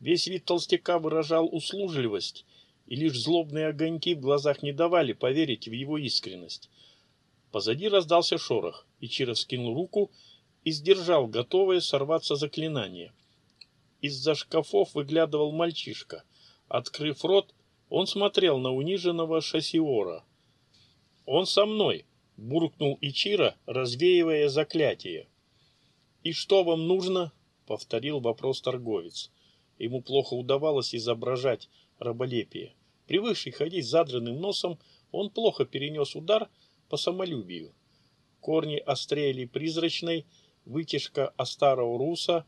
[SPEAKER 1] Весь вид толстяка выражал услужливость, и лишь злобные огоньки в глазах не давали поверить в его искренность. Позади раздался шорох, и Чиров скинул руку и сдержал готовое сорваться заклинание. Из-за шкафов выглядывал мальчишка. Открыв рот, он смотрел на униженного шассиора. «Он со мной!» — буркнул Ичира, развеивая заклятие. «И что вам нужно?» — повторил вопрос торговец. Ему плохо удавалось изображать раболепие. Привыкший ходить задранным носом, он плохо перенес удар по самолюбию. Корни острели призрачной, вытяжка Астарого руса,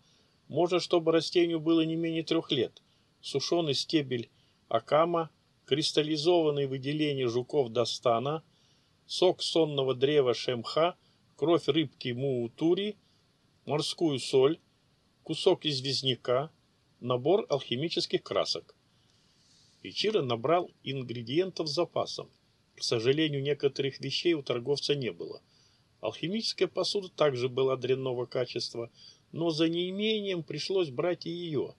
[SPEAKER 1] может, чтобы растению было не менее трех лет, сушеный стебель акама, кристаллизованные выделения жуков Дастана, сок сонного древа Шемха, кровь рыбки Муутури, морскую соль, кусок известняка, набор алхимических красок. Ичиро набрал ингредиентов с запасом. К сожалению, некоторых вещей у торговца не было. Алхимическая посуда также была дрянного качества, но за неимением пришлось брать и ее.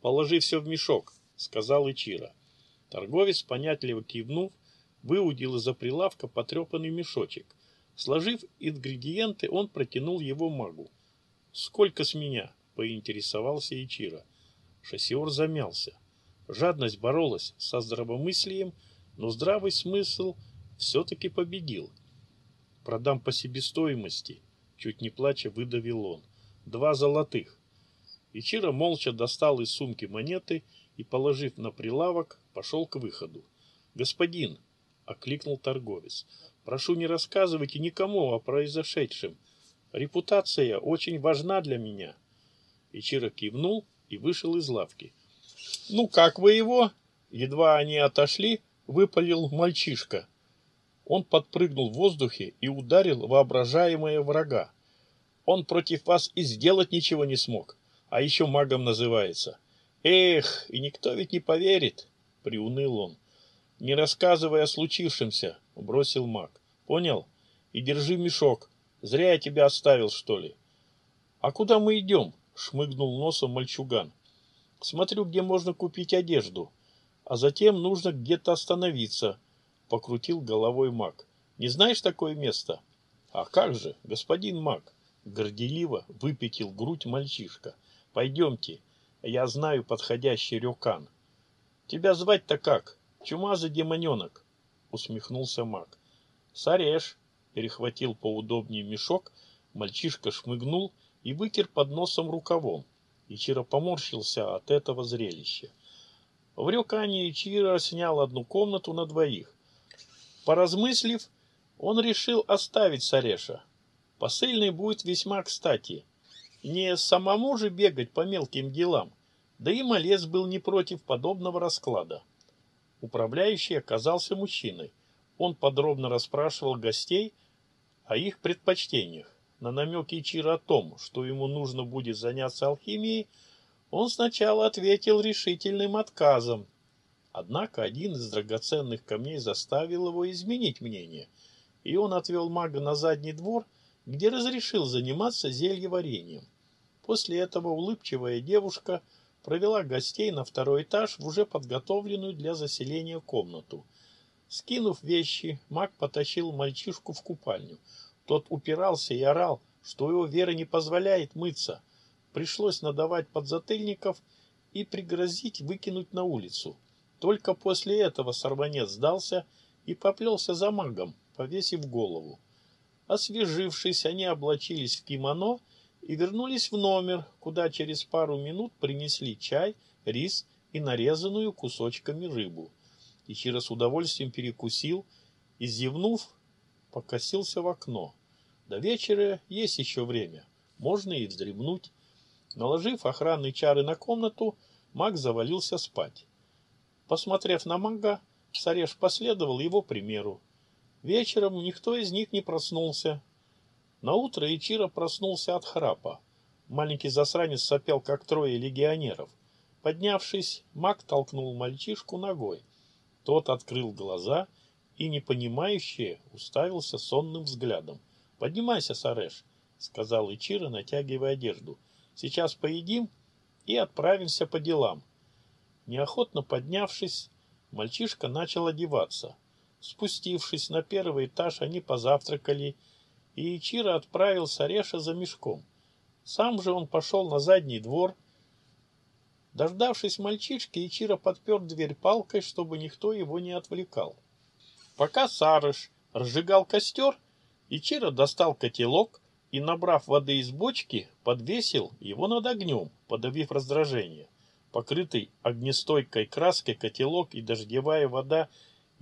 [SPEAKER 1] «Положи все в мешок», — сказал Ичиро. Торговец, понятливо кивнув, выудил из-за прилавка потрепанный мешочек. Сложив ингредиенты, он протянул его магу. «Сколько с меня?» — поинтересовался Ичиро. Шоссиор замялся. Жадность боролась со здравомыслием, но здравый смысл все-таки победил. «Продам по себестоимости», — чуть не плача выдавил он. «Два золотых». Ичиро молча достал из сумки монеты и, положив на прилавок, пошел к выходу. «Господин!» — окликнул торговец. «Прошу, не рассказывайте никому о произошедшем. Репутация очень важна для меня». Ичиро кивнул и вышел из лавки. «Ну, как вы его?» Едва они отошли, выпалил мальчишка. Он подпрыгнул в воздухе и ударил воображаемое врага. Он против вас и сделать ничего не смог, а еще магом называется. Эх, и никто ведь не поверит приуныл он. Не рассказывай о случившемся, бросил маг. Понял? И держи мешок. Зря я тебя оставил, что ли. А куда мы идем? Шмыгнул носом мальчуган. Смотрю, где можно купить одежду. А затем нужно где-то остановиться. Покрутил головой маг. Не знаешь такое место? А как же, господин маг? Горделиво выпятил грудь мальчишка. Пойдемте, я знаю подходящий рюкан. Тебя звать-то как? Чумазый демоненок, усмехнулся маг. Сареш, перехватил поудобнее мешок, мальчишка шмыгнул и вытер под носом рукавом. Ичиро поморщился от этого зрелища. В Рюкане Ичиро снял одну комнату на двоих. Поразмыслив, он решил оставить Сареша. Посыльный будет весьма кстати. Не самому же бегать по мелким делам, да и Малец был не против подобного расклада. Управляющий оказался мужчиной. Он подробно расспрашивал гостей о их предпочтениях. На намеки Ичира о том, что ему нужно будет заняться алхимией, он сначала ответил решительным отказом. Однако один из драгоценных камней заставил его изменить мнение, и он отвел мага на задний двор, где разрешил заниматься зельеварением. После этого улыбчивая девушка – провела гостей на второй этаж в уже подготовленную для заселения комнату. Скинув вещи, маг потащил мальчишку в купальню. Тот упирался и орал, что его вера не позволяет мыться. Пришлось надавать подзатыльников и пригрозить выкинуть на улицу. Только после этого сорванец сдался и поплелся за магом, повесив голову. Освежившись, они облачились в кимоно и вернулись в номер, куда через пару минут принесли чай, рис и нарезанную кусочками рыбу. Ичиро с удовольствием перекусил и, зевнув, покосился в окно. До вечера есть еще время, можно и вздремнуть. Наложив охранные чары на комнату, маг завалился спать. Посмотрев на мага, Сареш последовал его примеру. Вечером никто из них не проснулся. На утро Ичиро проснулся от храпа. Маленький засранец сопел, как трое легионеров. Поднявшись, маг толкнул мальчишку ногой. Тот открыл глаза и, непонимающе, уставился сонным взглядом. «Поднимайся, Сареш», — сказал Ичиро, натягивая одежду. «Сейчас поедим и отправимся по делам». Неохотно поднявшись, мальчишка начал одеваться. Спустившись на первый этаж, они позавтракали, и Ичиро отправил Сареша за мешком. Сам же он пошел на задний двор. Дождавшись мальчишки, Ичиро подпер дверь палкой, чтобы никто его не отвлекал. Пока Сарыш разжигал костер, Ичиро достал котелок и, набрав воды из бочки, подвесил его над огнем, подавив раздражение. Покрытый огнестойкой краской котелок и дождевая вода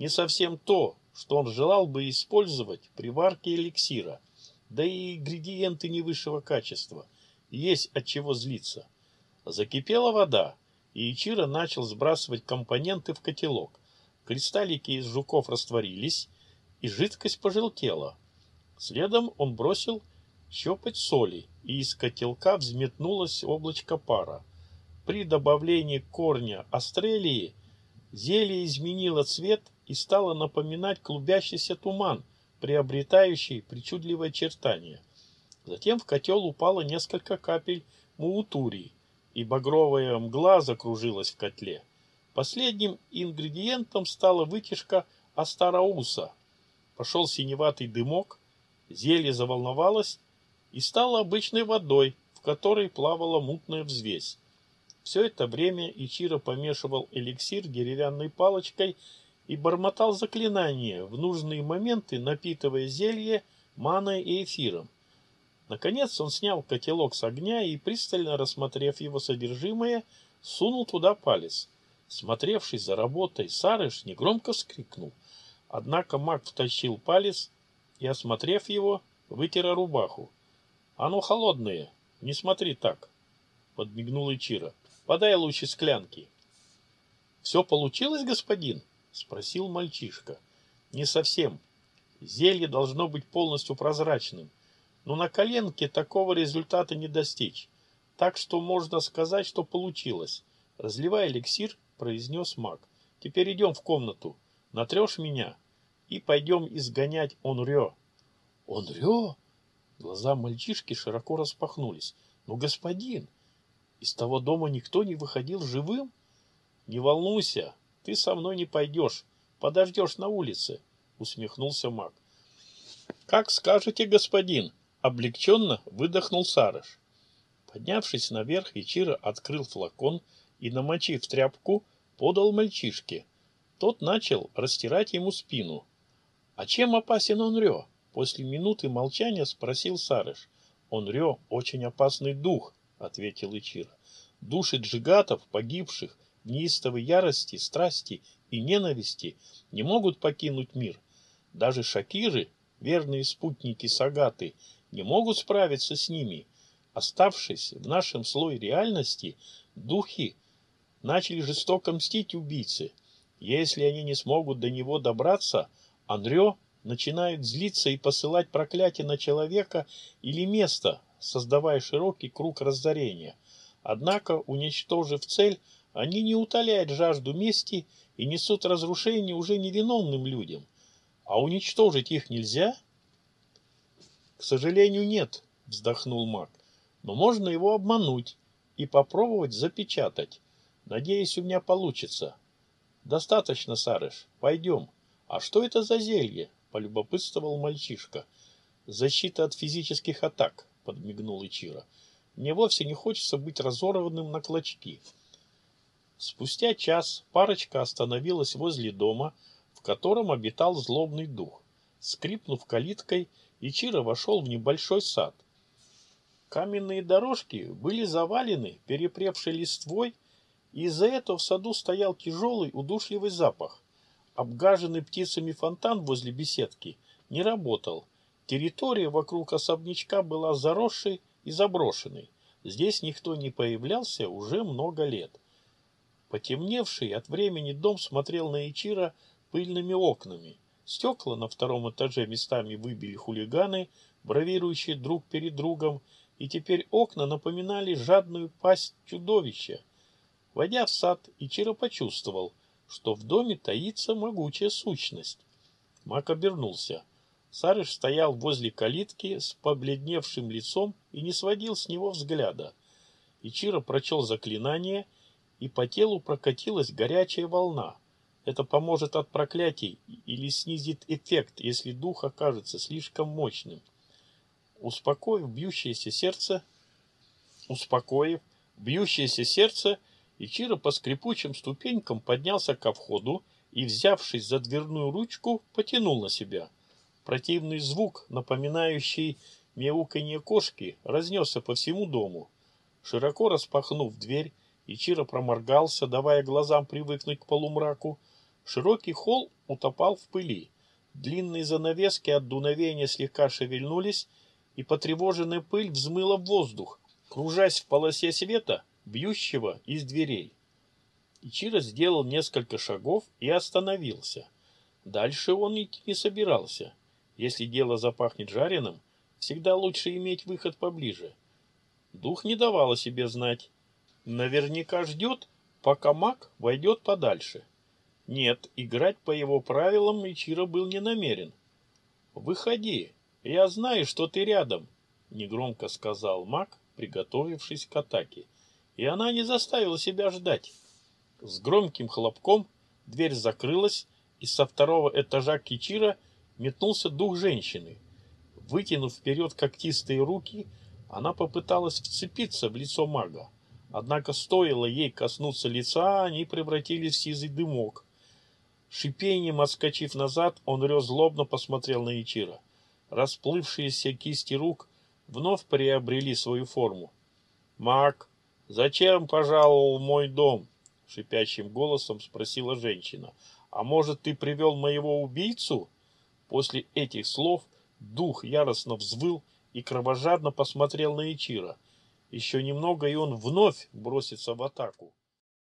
[SPEAKER 1] не совсем то, что он желал бы использовать при варке эликсира, да и ингредиенты не высшего качества. Есть от чего злиться. Закипела вода, и Ичиро начал сбрасывать компоненты в котелок. Кристаллики из жуков растворились, и жидкость пожелтела. Следом он бросил щепоть соли, и из котелка взметнулось облачко пара. При добавлении корня астрелии зелье изменило цвет и стало напоминать клубящийся туман, приобретающий причудливое очертание. Затем в котел упало несколько капель муутурии, и багровая мгла закружилась в котле. Последним ингредиентом стала вытяжка астарауса. Пошел синеватый дымок, зелье заволновалось и стало обычной водой, в которой плавала мутная взвесь. Все это время Ичиро помешивал эликсир деревянной палочкой и бормотал заклинания, в нужные моменты напитывая зелье маной и эфиром. Наконец он снял котелок с огня и, пристально рассмотрев его содержимое, сунул туда палец. Смотревший за работой, Сарыш негромко вскрикнул. Однако маг втащил палец и, осмотрев его, вытер рубаху. — Оно холодное, не смотри так, — подмигнул Ичиро. — Подай лучше склянки. — Все получилось, господин? — спросил мальчишка. — Не совсем. Зелье должно быть полностью прозрачным, но на коленке такого результата не достичь. Так что можно сказать, что получилось. Разливая эликсир, произнес маг. Теперь идем в комнату. Натрешь меня и пойдем изгонять Онрё. Онрё? Глаза мальчишки широко распахнулись. Но, господин, из того дома никто не выходил живым? Не волнуйся, ты со мной не пойдешь. Подождешь на улице, усмехнулся маг. Как скажете, господин, облегченно выдохнул Сарыш. Поднявшись наверх, Ичиро открыл флакон и, намочив тряпку, подал мальчишке. Тот начал растирать ему спину. «А чем опасен он Рё?» После минуты молчания спросил Сарыш. «Он Рё очень опасный дух», — ответил Ичиро. «Души джигатов, погибших неистовой ярости, страсти и ненависти, не могут покинуть мир. Даже шакиры, верные спутники Сагаты, не могут справиться с ними. Оставшись в нашем слое реальности, духи начали жестоко мстить убийце. Если они не смогут до него добраться, Андрё начинает злиться и посылать проклятие на человека или место, создавая широкий круг разорения. Однако, уничтожив цель, они не утоляют жажду мести и несут разрушение уже невиновным людям. А уничтожить их нельзя? К сожалению, нет, вздохнул маг. Но можно его обмануть и попробовать запечатать. Надеюсь, у меня получится. Достаточно, Сарыш, пойдем. А что это за зелье? Полюбопытствовал мальчишка. Защита от физических атак, подмигнул Ичиро. Мне вовсе не хочется быть разорванным на клочки. Спустя час парочка остановилась возле дома, в котором обитал злобный дух. Скрипнув калиткой, Ичиро вошел в небольшой сад. Каменные дорожки были завалены перепревшей листвой и из-за этого в саду стоял тяжелый удушливый запах. Обгаженный птицами фонтан возле беседки не работал. Территория вокруг особнячка была заросшей и заброшенной. Здесь никто не появлялся уже много лет. Потемневший от времени дом смотрел на Ичира пыльными окнами. Стекла на втором этаже местами выбили хулиганы, бравирующие друг перед другом, и теперь окна напоминали жадную пасть чудовища. Войдя в сад, Ичиро почувствовал, что в доме таится могучая сущность. Мак обернулся. Сарыш стоял возле калитки с побледневшим лицом и не сводил с него взгляда. Ичиро прочел заклинание, и по телу прокатилась горячая волна. Это поможет от проклятий или снизит эффект, если дух окажется слишком мощным. Успокоив бьющееся сердце, успокоив бьющееся сердце, Ичиро по скрипучим ступенькам поднялся ко входу и, взявшись за дверную ручку, потянул на себя. Противный звук, напоминающий мяуканье кошки, разнесся по всему дому. Широко распахнув дверь, Ичиро проморгался, давая глазам привыкнуть к полумраку. Широкий холл утопал в пыли. Длинные занавески от дуновения слегка шевельнулись, и потревоженная пыль взмыла в воздух, кружась в полосе света, бьющего из дверей. Ичиро сделал несколько шагов и остановился. Дальше он идти не собирался. Если дело запахнет жареным, всегда лучше иметь выход поближе. Дух не давал о себе знать. Наверняка ждет, пока маг войдет подальше. Нет, играть по его правилам Ичиро был не намерен. «Выходи, я знаю, что ты рядом», — негромко сказал маг, приготовившись к атаке. И она не заставила себя ждать. С громким хлопком дверь закрылась, и со второго этажа Кичира метнулся дух женщины. Вытянув вперед когтистые руки, она попыталась вцепиться в лицо мага. Однако стоило ей коснуться лица, они превратились в сизый дымок. Шипением отскочив назад, он рез злобно посмотрел на Ичира. Расплывшиеся кисти рук вновь приобрели свою форму. «Маг, зачем пожаловал в мой дом?» — шипящим голосом спросила женщина. «А может, ты привел моего убийцу?» После этих слов дух яростно взвыл и кровожадно посмотрел на Ичира. Еще немного, и он вновь бросится в атаку.